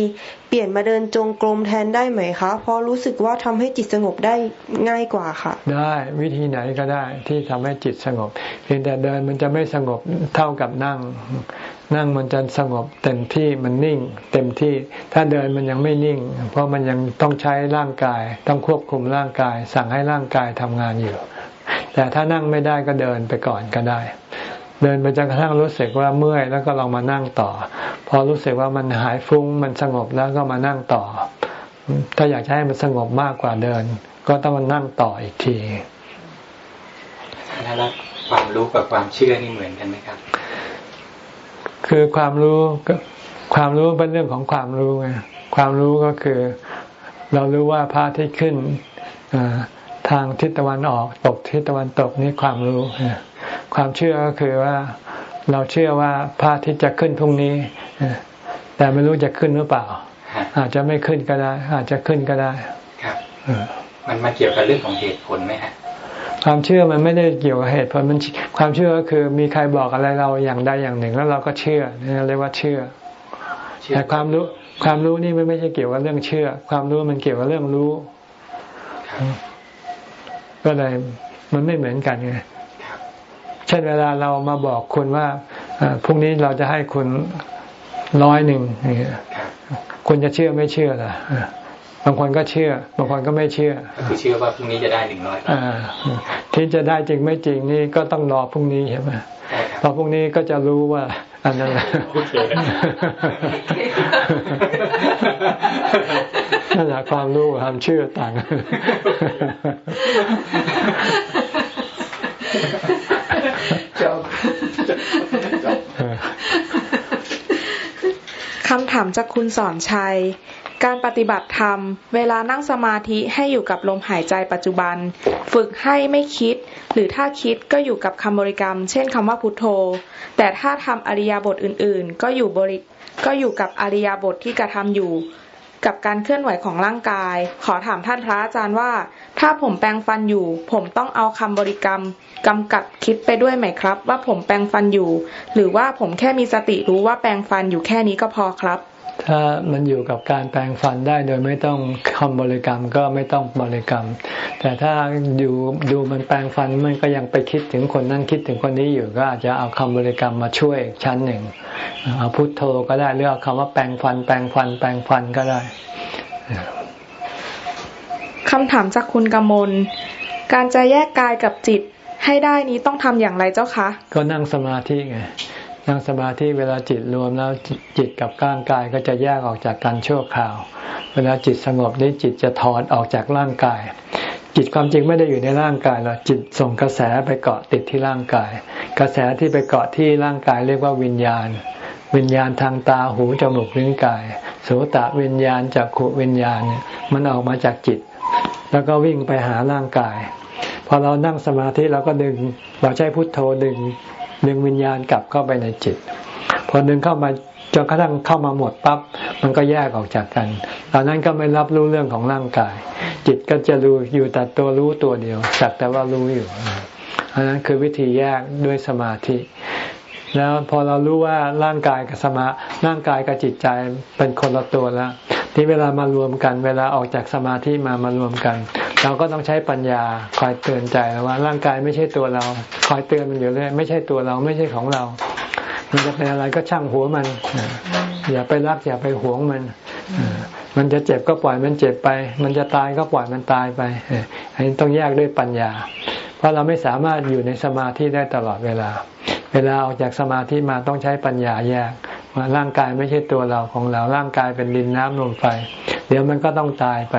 เปลี่ยนมาเดินจงกรมแทนได้ไหมคะ เพราะรู้สึกว่าทำให้จิตสงบได้ง่ายกว่าค่ะ ได้วิธีไหนก็ได้ที่ทำให้จิตสงบ เพียงแต่เดินมันจะไม่สงบเท่ากับนั่ง นั่งมันจะสงบเต็มที่มันนิ่ง เต็มที่ ถ้าเดินมันยังไม่นิ่ง เพราะมันยังต้องใช้ร่างกาย ต้องควบคุมร่างกาย สั่งให้ร่างกายทำงานอยู่ แต่ถ้านั่งไม่ได้ก็เดินไปก่อนก็ได้ เดินไปจนกระทั่งรู้สึกว่าเมื่อยแล้วก็ลองมานั่งต่อ พอรู้สึกว่ามันหายฟุ้งมันสงบแล้วก็มานั่งต่อ ถ้าอยากจะให้มันสงบมากกว่าเดิน ก็ต้องมานั่งต่ออีกทีแล้วความรู้กับความเชื่อนี่เหมือนกันไหมครับ คือความรู้ความรู้เป็นเรื่องของความรู้ไงความรู้ก็คือเรารู้ว่าพระอาทิตย์ขึ้นทางทิศตะวันออกตกทิศตะวันตกนี่ความรู้ ความเชื่อก็คือว่าเราเชื่อว่าพระอาทิตย์จะขึ้นพรุ่งนี้แต่ไม่รู้จะขึ้นหรือเปล่า อาจจะไม่ขึ้นก็ได้ อาจจะขึ้นก็ได้ครับมันมาเกี่ยวกับเรื่องของเหตุผลไหมฮะ ความเชื่อมันไม่ได้เกี่ยวกับเหตุผลมันความเชื่อก็คือมีใครบอกอะไรเราอย่างใดอย่างหนึ่ง แล้วเราก็เชื่อนี่เรียกว่าเชื่อ แต่ความรู้ความรู้นี่ไม่ไม่ใช่เกี่ยวกับเรื่องเชื่อ ความรู้มันเกี่ยวกับเรื่องรู้ ก็เลยมันไม่เหมือนกันไงเช่นเวลาเรามาบอกคุณว่าพรุ่งนี้เราจะให้คุณร้อยหนึ่งคุณจะเชื่อไม่เชื่อล่ะ บางคนก็เชื่อ บางคนก็ไม่เชื่อคือเชื่อว่าพรุ่งนี้จะได้หนึ่งร้อยที่จะได้จริงไม่จริงนี่ก็ต้องรอพรุ่งนี้ใช่ไหมพอพรุ่งนี้ก็จะรู้ว่า อันนั้นแหละนั่นแหละความรู้ความเชื่อต่างคำถามจากคุณสอนชัย การปฏิบัติธรรม เวลานั่งสมาธิให้อยู่กับลมหายใจปัจจุบัน ฝึกให้ไม่คิด หรือถ้าคิดก็อยู่กับคำบริกรรม เช่นคำว่าพุทโธ แต่ถ้าทำอริยบทอื่น ๆ ก็อยู่บริก็อยู่กับอริยบทที่กระทำอยู่ กับการเคลื่อนไหวของร่างกาย ขอถามท่านพระอาจารย์ว่า ถ้าผมแปลงฟันอยู่ ผมต้องเอาคำบริกรรมกำกับคิดไปด้วยไหมครับ ว่าผมแปลงฟันอยู่ หรือว่าผมแค่มีสติรู้ว่าแปลงฟันอยู่แค่นี้ก็พอครับ ถ้ามันอยู่กับการแปลงฟันได้โดยไม่ต้องคำบริกรรมก็ไม่ต้องบริกรรม แต่ถ้าอยู่ดูมันแปลงฟันมันก็ยังไปคิดถึงคนนั้นคิดถึงคนนี้อยู่ก็อาจจะเอาคำบริกรรมมาช่วยชั้นหนึ่งเอาพุทโธก็ได้หรือเอาคำว่าแปลงฟัน แปลงฟัน แปลงฟันก็ได้คำถามจากคุณกมล การจะแยกกายกับจิตให้ได้นี้ต้องทำอย่างไรเจ้าคะ ก็นั่งสมาธิไง นั่งสมาธิเวลาจิตรวมแล้วจิตกับร่างกายก็จะแยกออกจากกันชั่วคราว เวลาจิตสงบนี้จิตจะถอนออกจากร่างกาย จิตความจริงไม่ได้อยู่ในร่างกายหรอกจิตส่งกระแสไปเกาะติดที่ร่างกาย กระแสที่ไปเกาะที่ร่างกายเรียกว่าวิญญาณ วิญญาณทางตาหูจมูกลิ้นกายโสตะวิญญาณจักขุวิญญาณเนี่ยมันออกมาจากจิต แล้วก็วิ่งไปหาร่างกายพอเรานั่งสมาธิเราก็ดึง เราใช้พุทโธดึง ดึงวิญญาณกลับเข้าไปในจิตพอดึงเข้ามาจนกระทั่งเข้ามาหมดปั๊บมันก็แยกออกจากกัน ตอนนั้นก็ไม่รับรู้เรื่องของร่างกาย จิตก็จะรู้อยู่แต่ตัวรู้ตัวเดียวสักแต่ว่ารู้อยู่อันนั้นคือวิธีแยกด้วยสมาธิ แล้วพอเรารู้ว่าร่างกายกับสมาร่างกายกับจิตใจเป็นคนละตัวแล้วที่เวลามารวมกัน เวลาออกจากสมาธิมามารวมกัน เราก็ต้องใช้ปัญญาคอยเตือนใจว่าร่างกายไม่ใช่ตัวเรา คอยเตือนมันอยู่เลยไม่ใช่ตัวเราไม่ใช่ของเรา มันจะเป็นอะไรก็ช่างหัวมัน อย่าไปรักอย่าไปหวงมันมันจะเจ็บก็ปล่อยมันเจ็บไป มันจะตายก็ปล่อยมันตายไปอันนี้ต้องแยกด้วยปัญญา เพราะเราไม่สามารถอยู่ในสมาธิได้ตลอดเวลา เวลาออกจากสมาธิมาต้องใช้ปัญญาแยกว่าร่างกายไม่ใช่ตัวเราของเรา ร่างกายเป็นดินน้ำลมไฟ เดี๋ยวมันก็ต้องตายไป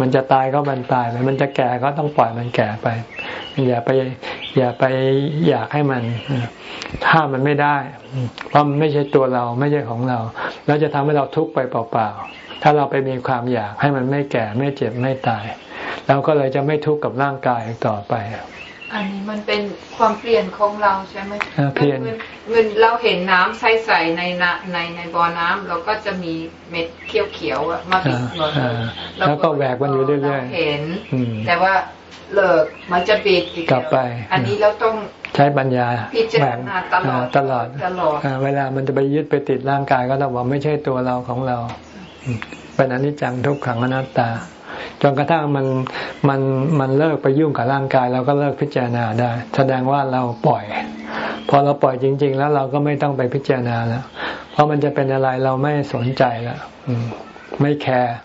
มันจะตายก็มันตายไปมันจะแก่ก็ต้องปล่อยมันแก่ไป อย่าไปอย่าไปอยากให้มันถ้ามันไม่ได้ เพราะมันไม่ใช่ตัวเราไม่ใช่ของเรา แล้วจะทำให้เราทุกข์ไปเปล่าๆถ้าเราไปมีความอยากให้มันไม่แก่ไม่เจ็บไม่ตาย เราก็เลยจะไม่ทุกข์กับร่างกายต่อไป อันนี้มันเป็นความเปลี่ยนของเราใช่ไหมเปลี่ยนเงินเราเห็นน้ำใสๆในในในบ่อน้ำเราก็จะมีเม็ดเขียวๆมาปิดหมดแล้วก็แหวกมันอยู่เรื่อยๆเห็นแต่ว่าเลิกมันจะปิดกลับไป อันนี้เราต้องใช้ปัญญาแบ่งตลอดตลอดตลอดเวลามันจะไปยึดไปติดร่างกายก็ต้องบอกไม่ใช่ตัวเราของเราเป็นอนิจจังทุกขังอนัตตา จนกระทั่งมันมันมันเลิกไปยุ่งกับร่างกายเราก็เลิกพิจารณาได้ แสดงว่าเราปล่อย พอเราปล่อยจริง ๆ แล้วเราก็ไม่ต้องไปพิจารณาแล้ว เพราะมันจะเป็นอะไรเราไม่สนใจแล้วไม่แคร์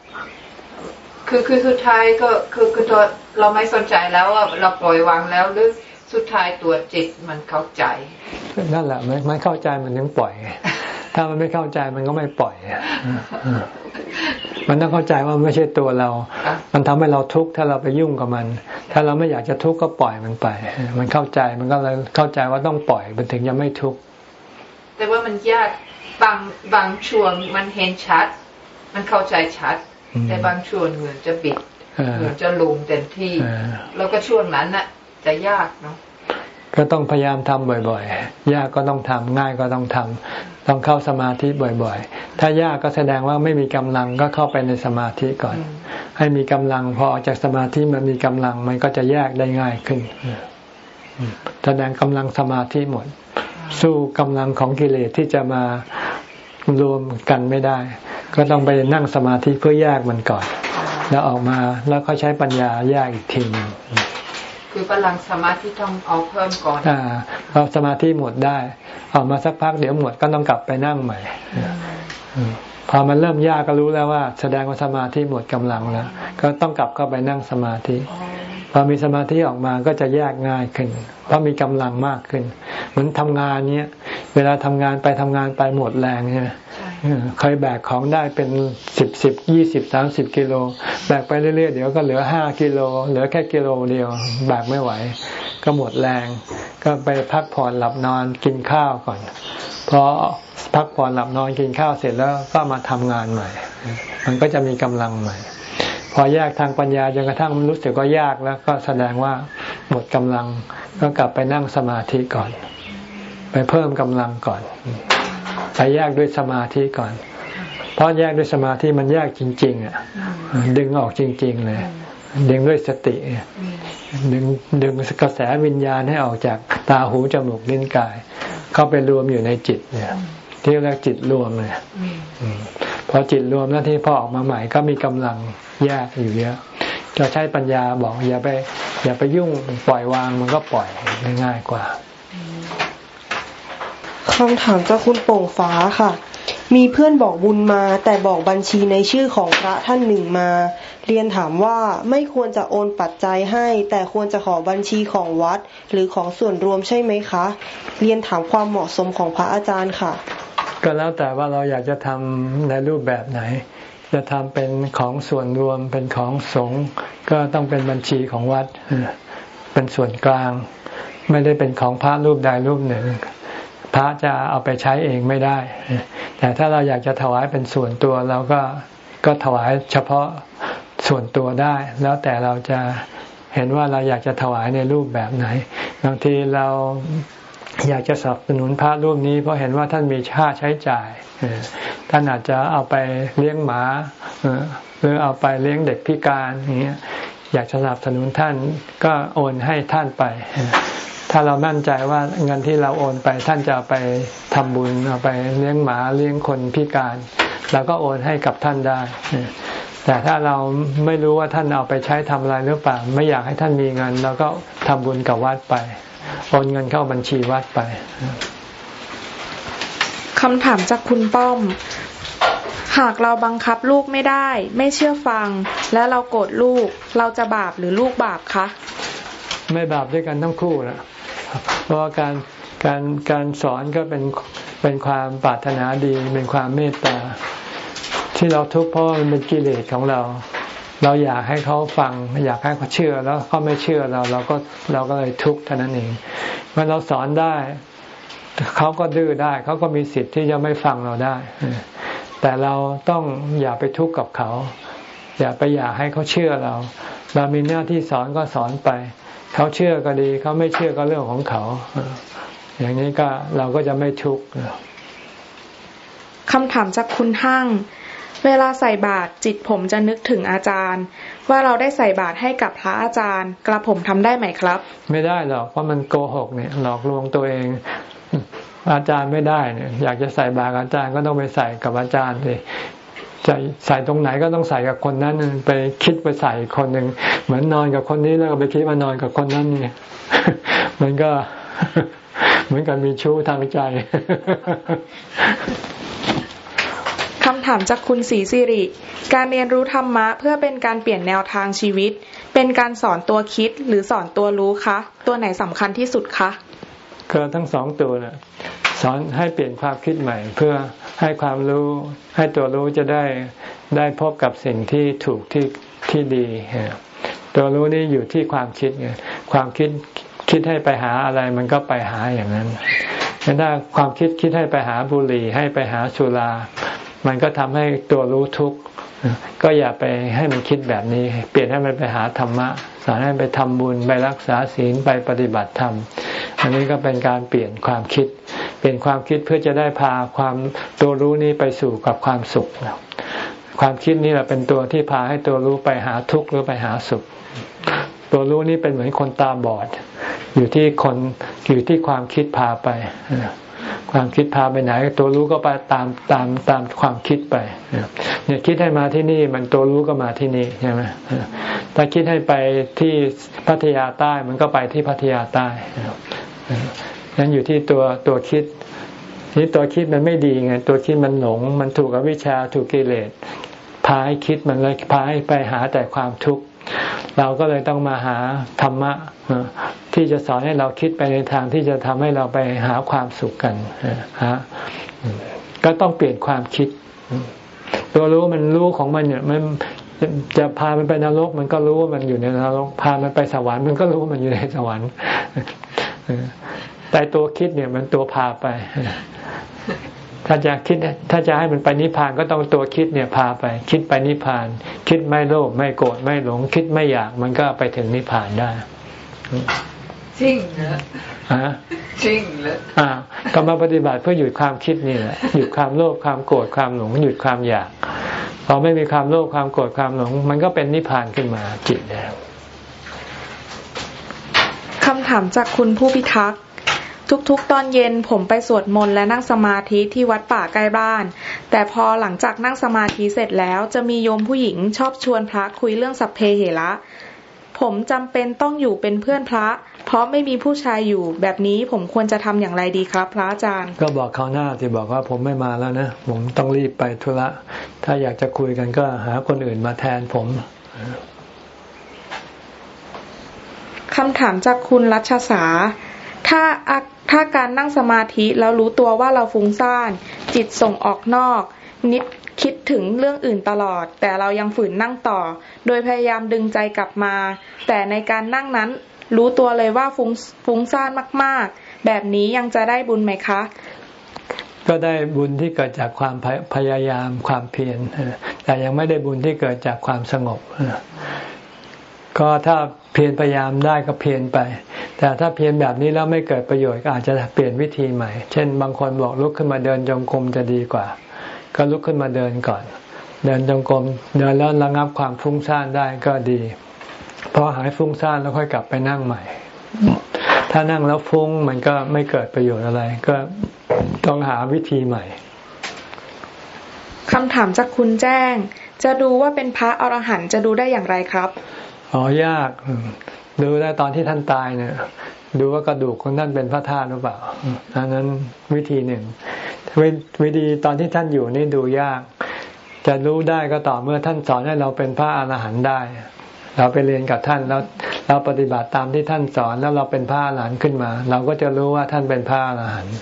คือคือสุดท้ายก็คือคือตัวเราไม่สนใจแล้วว่าเราปล่อยวางแล้วหรือสุดท้ายตัวจิตมันเข้าใจ นั่นแหละไม่ไม่เข้าใจมันถึงปล่อย ถ้ามันไม่เข้าใจมันก็ไม่ปล่อย มันต้องเข้าใจว่าไม่ใช่ตัวเรา มันทำให้เราทุกข์ถ้าเราไปยุ่งกับมัน ถ้าเราไม่อยากจะทุกข์ก็ปล่อยมันไป มันเข้าใจมันก็เลยเข้าใจว่าต้องปล่อยมันถึงจะไม่ทุกข์แต่ว่ามันยากบางบางช่วงมันเห็นชัด มันเข้าใจชัด แต่บางช่วงเหมือนจะบิดเหมือนจะลุมเต็มที่ แล้วก็ช่วงนั้นน่ะ จะยากเนาะ ก็ต้องพยายามทำบ่อยๆ ยากก็ต้องทำง่ายก็ต้องทำต้องเข้าสมาธิบ่อยๆ ถ้ายากก็แสดงว่าไม่มีกำลังก็เข้าไปในสมาธิก่อน ให้มีกำลังพอออกจากสมาธิมันมีกำลังมันก็จะแยกได้ง่ายขึ้นแสดงกำลังสมาธิหมด สู้กำลังของกิเลสที่จะมารวมกันไม่ได้ ก็ต้องไปนั่งสมาธิเพื่อแยกมันก่อน แล้วออกมาแล้วก็ใช้ปัญญาแยกอีกทีนึง คือพลังสมาธิต้องเอาเพิ่มก่อนอ่าเราสมาธิหมดได้ออกมาสักพักเดี๋ยวหมดก็ต้องกลับไปนั่งใหม่พอมันเริ่มยากก็รู้แล้วว่า แสดงว่าสมาธิหมดกำลังแล้ว ก็ต้องกลับเข้าไปนั่งสมาธิพอมีสมาธิออกมาก็จะแยกง่ายขึ้น เพราะมีกำลังมากขึ้น เหมือนทำงานเนี้ยเวลาทำงานไปทำงานไปหมดแรงใช่ไหม เคยแบกของได้เป็นสิบสิบยี่สิบสามสิบกิโลแบกไปเรื่อยๆเดี๋ยวก็เหลือห้ากิโลเหลือแค่กิโลเดียวแบกไม่ไหว ก็หมดแรง ก็ไปพักผ่อนหลับนอนกินข้าวก่อนพอพักผ่อนหลับนอนกินข้าวเสร็จแล้วก็มาทำงานใหม่ มันก็จะมีกำลังใหม่ พอแยกทางปัญญาจนกระทั่งมันรู้สึกว่ายากแล้วก็แสดงว่าหมดกำลัง ก็กลับไปนั่งสมาธิก่อน ไปเพิ่มกำลังก่อน ไปแยกด้วยสมาธิก่อน เพราะแยกด้วยสมาธิมันแยกจริง ๆ อะ ดึงออกจริง ๆ เลย ดึงด้วยสติดึงดึงกระแสวิญญาณให้ออกจากตาหูจมูกลิ้นกาย เข้าไปรวมอยู่ในจิตเนี่ยที่เรียกจิตรวมเลยพอจิตรวมแล้วที่พอออกมาใหม่ก็มีกำลังแยกอยู่เยอะจะใช้ปัญญาบอกอย่าไป อย่าไปยุ่งปล่อยวางมันก็ปล่อยง่ายกว่า คำถามจากคุณโป่งฟ้าค่ะ มีเพื่อนบอกบุญมา แต่บอกบัญชีในชื่อของพระท่านหนึ่งมา เรียนถามว่าไม่ควรจะโอนปัจจัยให้ แต่ควรจะขอบัญชีของวัด หรือของส่วนรวมใช่ไหมคะ เรียนถามความเหมาะสมของพระอาจารย์ค่ะ ก็แล้วแต่ว่าเราอยากจะทำในรูปแบบไหน จะทำเป็นของส่วนรวมเป็นของสงฆ์ก็ต้องเป็นบัญชีของวัด เป็นส่วนกลาง ไม่ได้เป็นของพระรูปใดรูปหนึ่ง พระจะเอาไปใช้เองไม่ได้ แต่ถ้าเราอยากจะถวายเป็นส่วนตัวเราก็ก็ถวายเฉพาะส่วนตัวได้ แล้วแต่เราจะเห็นว่าเราอยากจะถวายในรูปแบบไหน บางทีเราอยากจะสนับสนุนพระรูปนี้เพราะเห็นว่าท่านมีค่าใช้จ่ายท่านอาจจะเอาไปเลี้ยงหมาหรือเอาไปเลี้ยงเด็กพิการอย่างเงี้ยอยากสนับสนุนท่านก็โอนให้ท่านไป ถ้าเรามั่นใจว่าเงินที่เราโอนไปท่านจะไปทำบุญเอาไปเลี้ยงหมาเลี้ยงคนพิการเราก็โอนให้กับท่านได้ แต่ถ้าเราไม่รู้ว่าท่านเอาไปใช้ทำอะไรหรือเปล่า ไม่อยากให้ท่านมีเงินเราก็ทำบุญกับวัดไป โอนเงินเข้าบัญชีวัดไปคำถามจากคุณป้อม หากเราบังคับลูกไม่ได้ ไม่เชื่อฟัง และเราโกรธลูก เราจะบาปหรือลูกบาปคะ ไม่บาปด้วยกันทั้งคู่นะ เพราะการการการสอนก็เป็นเป็นความปรารถนาดีเป็นความเมตตา ที่เราทุกข์เพราะมันเป็นกิเลสของเรา เราอยากให้เขาฟังอยากให้เขาเชื่อแล้วเขาไม่เชื่อเราเราก็เราก็เลยทุกข์เท่านั้นเองเมื่อเราสอนได้เขาก็ดื้อได้เขาก็มีสิทธิ์ที่จะไม่ฟังเราได้ แต่เราต้องอย่าไปทุกข์กับเขา อย่าไปอยากให้เขาเชื่อเรา เรามีหน้าที่สอนก็สอนไป เขาเชื่อก็ดีเขาไม่เชื่อก็เรื่องของเขา อย่างนี้ก็เราก็จะไม่ทุกข์คำถามจากคุณห้าง เวลาใส่บาตรจิตผมจะนึกถึงอาจารย์ ว่าเราได้ใส่บาตรให้กับพระอาจารย์ กระผมทำได้ไหมครับ ไม่ได้หรอกเพราะมันโกหกเนี่ยหลอกลวงตัวเองอาจารย์ไม่ได้เนี่ยอยากจะใส่บาตรอาจารย์ก็ต้องไปใส่กับอาจารย์สิ จะใส่ตรงไหนก็ต้องใส่กับคนนั้นไปคิดไปใส่คนหนึ่งเหมือนนอนกับคนนี้แล้วก็ไปคิดว่านอนกับคนนั้นนี่มันก็เหมือนกับมีชู้ทางใจคำถามจากคุณศรีสิริ การเรียนรู้ธรรมะเพื่อเป็นการเปลี่ยนแนวทางชีวิต เป็นการสอนตัวคิดหรือสอนตัวรู้คะ ตัวไหนสำคัญที่สุดคะก็ทั้งสองตัวนะ สอนให้เปลี่ยนความคิดใหม่ เพื่อให้ความรู้ให้ตัวรู้จะได้ได้พบกับสิ่งที่ถูกที่ที่ดี ตัวรู้นี่อยู่ที่ความคิดไงความคิดคิดให้ไปหาอะไรมันก็ไปหาอย่างนั้นถ้าความคิดคิดให้ไปหาบุหรี่ให้ไปหาสุรา มันก็ทำให้ตัวรู้ทุกข์ก็อย่าไปให้มันคิดแบบนี้ เปลี่ยนให้มันไปหาธรรมะสอนให้ไปทำบุญไปรักษาศีลไปปฏิบัติธรรม อันนี้ก็เป็นการเปลี่ยนความคิด เปลี่ยนความคิดเพื่อจะได้พาความตัวรู้นี้ไปสู่กับความสุข ความคิดนี้แหละเป็นตัวที่พาให้ตัวรู้ไปหาทุกข์หรือไปหาสุข ตัวรู้นี้เป็นเหมือนคนตาบอด อยู่ที่คนอยู่ที่ความคิดพาไป ความคิดพาไปไหน ตัวรู้ก็ไปตามตามตามความคิดไปเนี่ยคิดให้มาที่นี่มันตัวรู้ก็มาที่นี่ใช่ไหมถ้าคิดให้ไปที่พัทยาใต้มันก็ไปที่พัทยาใต้ นั้นอยู่ที่ตัวตัวคิดนี่ตัวคิดมันไม่ดีไงตัวคิดมันหลง มันถูกอวิชชาถูกกิเลสพาให้คิดมันเลยพาให้ไปหาแต่ความทุกข์เราก็เลยต้องมาหาธรรมะที่จะสอนให้เราคิดไปในทางที่จะทำให้เราไปหาความสุขกันฮะก็ต้องเปลี่ยนความคิด ตัวรู้มันรู้ของมันเนี่ยมันจะพามันไปนรก มันก็รู้ว่ามันอยู่ในนรก พามันไปสวรรค์มันก็รู้ว่ามันอยู่ในสวรรค์ แต่ตัวคิดเนี่ยมันตัวพาไป ถ้าจะคิด ถ้าจะให้มันไปนิพพานก็ต้องตัวคิดเนี่ยพาไป คิดไปนิพพาน คิดไม่โลภไม่โกรธไม่หลง คิดไม่อยากมันก็ไปถึงนิพพานได้จริงเหรอฮะจริงเหรออ่าก็มาปฏิบัติเพื่อหยุดความคิดนี่แหละหยุดความโลภความโกรธความหลง หยุดความอยากพอไม่มีความโลภความโกรธความหลง มันก็เป็นนิพพานขึ้นมาจิตแล้วคำถามจากคุณผู้พิทักษ์ ทุกๆ ตอนเย็นผมไปสวดมนต์และนั่งสมาธิที่วัดป่าใกล้บ้าน แต่พอหลังจากนั่งสมาธิเสร็จแล้วจะมีโยมผู้หญิงชอบชวนพระคุยเรื่องสัพเพเหระผมจำเป็นต้องอยู่เป็นเพื่อนพระ เพราะไม่มีผู้ชายอยู่ แบบนี้ผมควรจะทำอย่างไรดีครับ พระอาจารย์ ก็บอกเขาหน้าที่บอกว่าผมไม่มาแล้วนะผมต้องรีบไปธุระ ถ้าอยากจะคุยกันก็หาคนอื่นมาแทนผมคำถามจากคุณรัชสา ถ้าถ้าการนั่งสมาธิแล้วรู้ตัวว่าเราฟุ้งซ่าน จิตส่งออกนอก นิดคิดถึงเรื่องอื่นตลอด แต่เรายังฝืนนั่งต่อ โดยพยายามดึงใจกลับมา แต่ในการนั่งนั้นรู้ตัวเลยว่าฟุ้งฟุ้งซ่านมาก ๆ แบบนี้ยังจะได้บุญไหมคะ ก็ได้บุญที่เกิดจากความพยายามความเพียรแต่ยังไม่ได้บุญที่เกิดจากความสงบก็ถ้า พียรพยายามได้ก็เพียรไป แต่ถ้าเพียรแบบนี้แล้วไม่เกิดประโยชน์ก็อาจจะเปลี่ยนวิธีใหม่ เช่น บางคนบอกลุกขึ้นมาเดินจงกรมจะดีกว่า ก็ลุกขึ้นมาเดินก่อน เดินจงกรมเดินแล้วระงับความฟุ้งซ่านได้ก็ดีพอหายฟุ้งซ่านแล้วค่อยกลับไปนั่งใหม่ ถ้านั่งแล้วฟุ้งมันก็ไม่เกิดประโยชน์อะไร ก็ต้องหาวิธีใหม่คำถามจากคุณแจ้ง จะดูว่าเป็นพระอรหันต์จะดูได้อย่างไรครับ อ๋อยากดูได้ตอนที่ท่านตายเนี่ย ดูว่ากระดูกของท่านเป็นพระธาตุหรือเปล่าอันนั้นวิธีหนึ่งวิธีตอนที่ท่านอยู่นี่ดูยาก จะรู้ได้ก็ต่อเมื่อท่านสอนให้เราเป็นพระอรหันต์ได้ เราไปเรียนกับท่านแล้วเราปฏิบัติตามที่ท่านสอนแล้วเราเป็นพระอรหันต์ขึ้นมา เราก็จะรู้ว่าท่านเป็นพระอรหันต์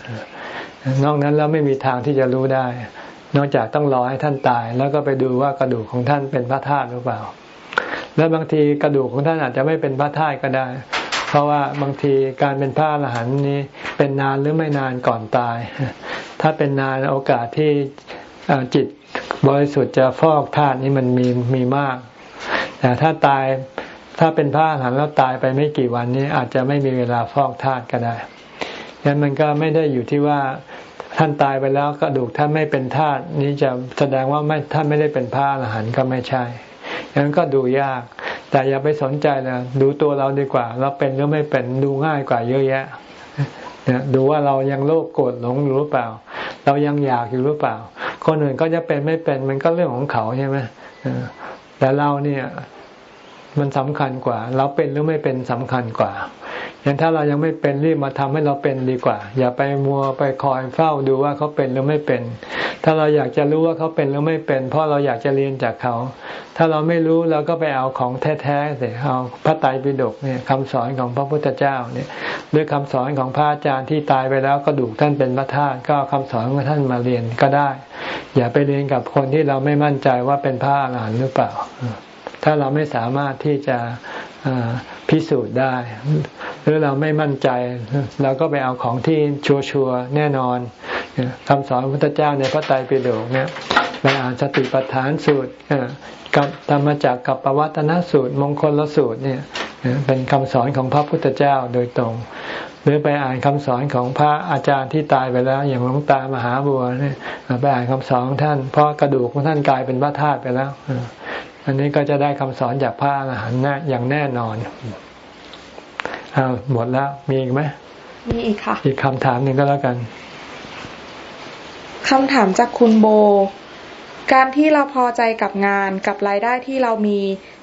นอกนั้นเราไม่มีทางที่จะรู้ได้ นอกจากต้องรอให้ท่านตาย แล้วก็ไปดูว่ากระดูกของท่านเป็นพระธาตุหรือเปล่า แล้วบางทีกระดูกของท่านอาจจะไม่เป็นพระธาตุก็ได้ เพราะว่าบางทีการเป็นพระอรหันต์นี้เป็นนานหรือไม่นานก่อนตาย ถ้าเป็นนานโอกาสที่จิตบริสุทธิ์จะฟอกธาตุนี้มันมีมีมาก แต่ถ้าตายถ้าเป็นพระอรหันต์แล้วตายไปไม่กี่วันนี้อาจจะไม่มีเวลาฟอกธาตุก็ได้ยันมันก็ไม่ได้อยู่ที่ว่าท่านตายไปแล้วกระดูกท่านไม่เป็นธาตุนี้จะแสดงว่าไม่ท่านไม่ได้เป็นพระอรหันต์ก็ไม่ใช่ ยันก็ดูยาก แต่อย่าไปสนใจนะดูตัวเราดีกว่า เราเป็นหรือไม่เป็นดูง่ายกว่าเยอะแยะนะดูว่าเรายังโลภโกรธหลงอยู่หรือเปล่า เรายังอยากอยู่หรือเปล่า คนอื่นก็จะเป็นไม่เป็นมันก็เรื่องของเขาใช่ไหมแต่เราเนี่ยมันสำคัญกว่า เราเป็นหรือไม่เป็นสำคัญกว่า อย่างถ้าเรายังไม่เป็นรีบมาทำให้เราเป็นดีกว่า อย่าไปมัวไปคอยเฝ้าดูว่าเขาเป็นหรือไม่เป็น ถ้าเราอยากจะรู้ว่าเขาเป็นหรือไม่เป็น เพราะเราอยากจะเรียนจากเขา ถ้าเราไม่รู้เราก็ไปเอาของแท้ๆสิเอาพระไตรปิฎกเนี่ยคำสอนของพระพุทธเจ้าเนี่ยหรือคำสอนของพระอาจารย์ที่ตายไปแล้วก็ดูกท่านเป็นพระธาตุก็คำสอนของท่านมาเรียนก็ได้ อย่าไปเรียนกับคนที่เราไม่มั่นใจว่าเป็นพระอรหันต์หรือเปล่า ถ้าเราไม่สามารถที่จะพิสูจน์ได้ หรือเราไม่มั่นใจเราก็ไปเอาของที่ชัวร์แน่นอนคำสอนพระพุทธเจ้าในพระไตรปิฎกเนี่ยไปอ่านสติปัฏฐานสูตรกับธรรมจักกับปวัตนสูตร มงคลละสูตรเนี่ยเป็นคำสอนของพระพุทธเจ้าโดยตรง หรือไปอ่านคำสอนของพระอาจารย์ที่ตายไปแล้ว อย่างหลวงตามหาบัวเนี่ยไปอ่านคำสอนของท่าน เพราะกระดูกของท่านกลายเป็นพระธาตุไปแล้วอันนี้ก็จะได้คำสอนจากพระอรหันต์อย่างแน่นอน อาหมดแล้วมีอีกไหมมีอีกค่ะ อีกคำถามหนึ่งก็แล้วกันคำถามจากคุณโบ การที่เราพอใจกับงานกับรายได้ที่เรามี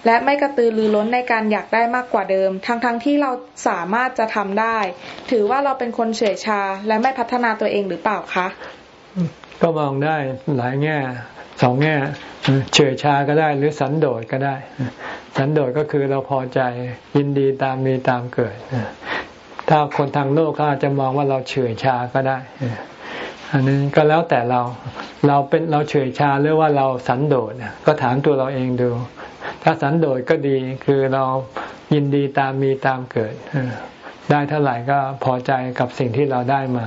และไม่กระตือรือร้นในการอยากได้มากกว่าเดิม ทั้งๆทที่เราสามารถจะทำได้ ถือว่าเราเป็นคนเฉยชาและไม่พัฒนาตัวเองหรือเปล่าคะ ก็มองได้หลายแง่ สองแง่เฉยชาก็ได้หรือสันโดษก็ได้ สันโดษก็คือเราพอใจยินดีตามมีตามเกิด ถ้าคนทางโลกเขาอาจจะมองว่าเราเฉยชาก็ได้ อันนี้ก็แล้วแต่เราเราเป็นเราเฉยชาหรือว่าเราสันโดษก็ถามตัวเราเองดู ถ้าสันโดษก็ดีคือเรายินดีตามมีตามเกิด ได้เท่าไหร่ก็พอใจกับสิ่งที่เราได้มา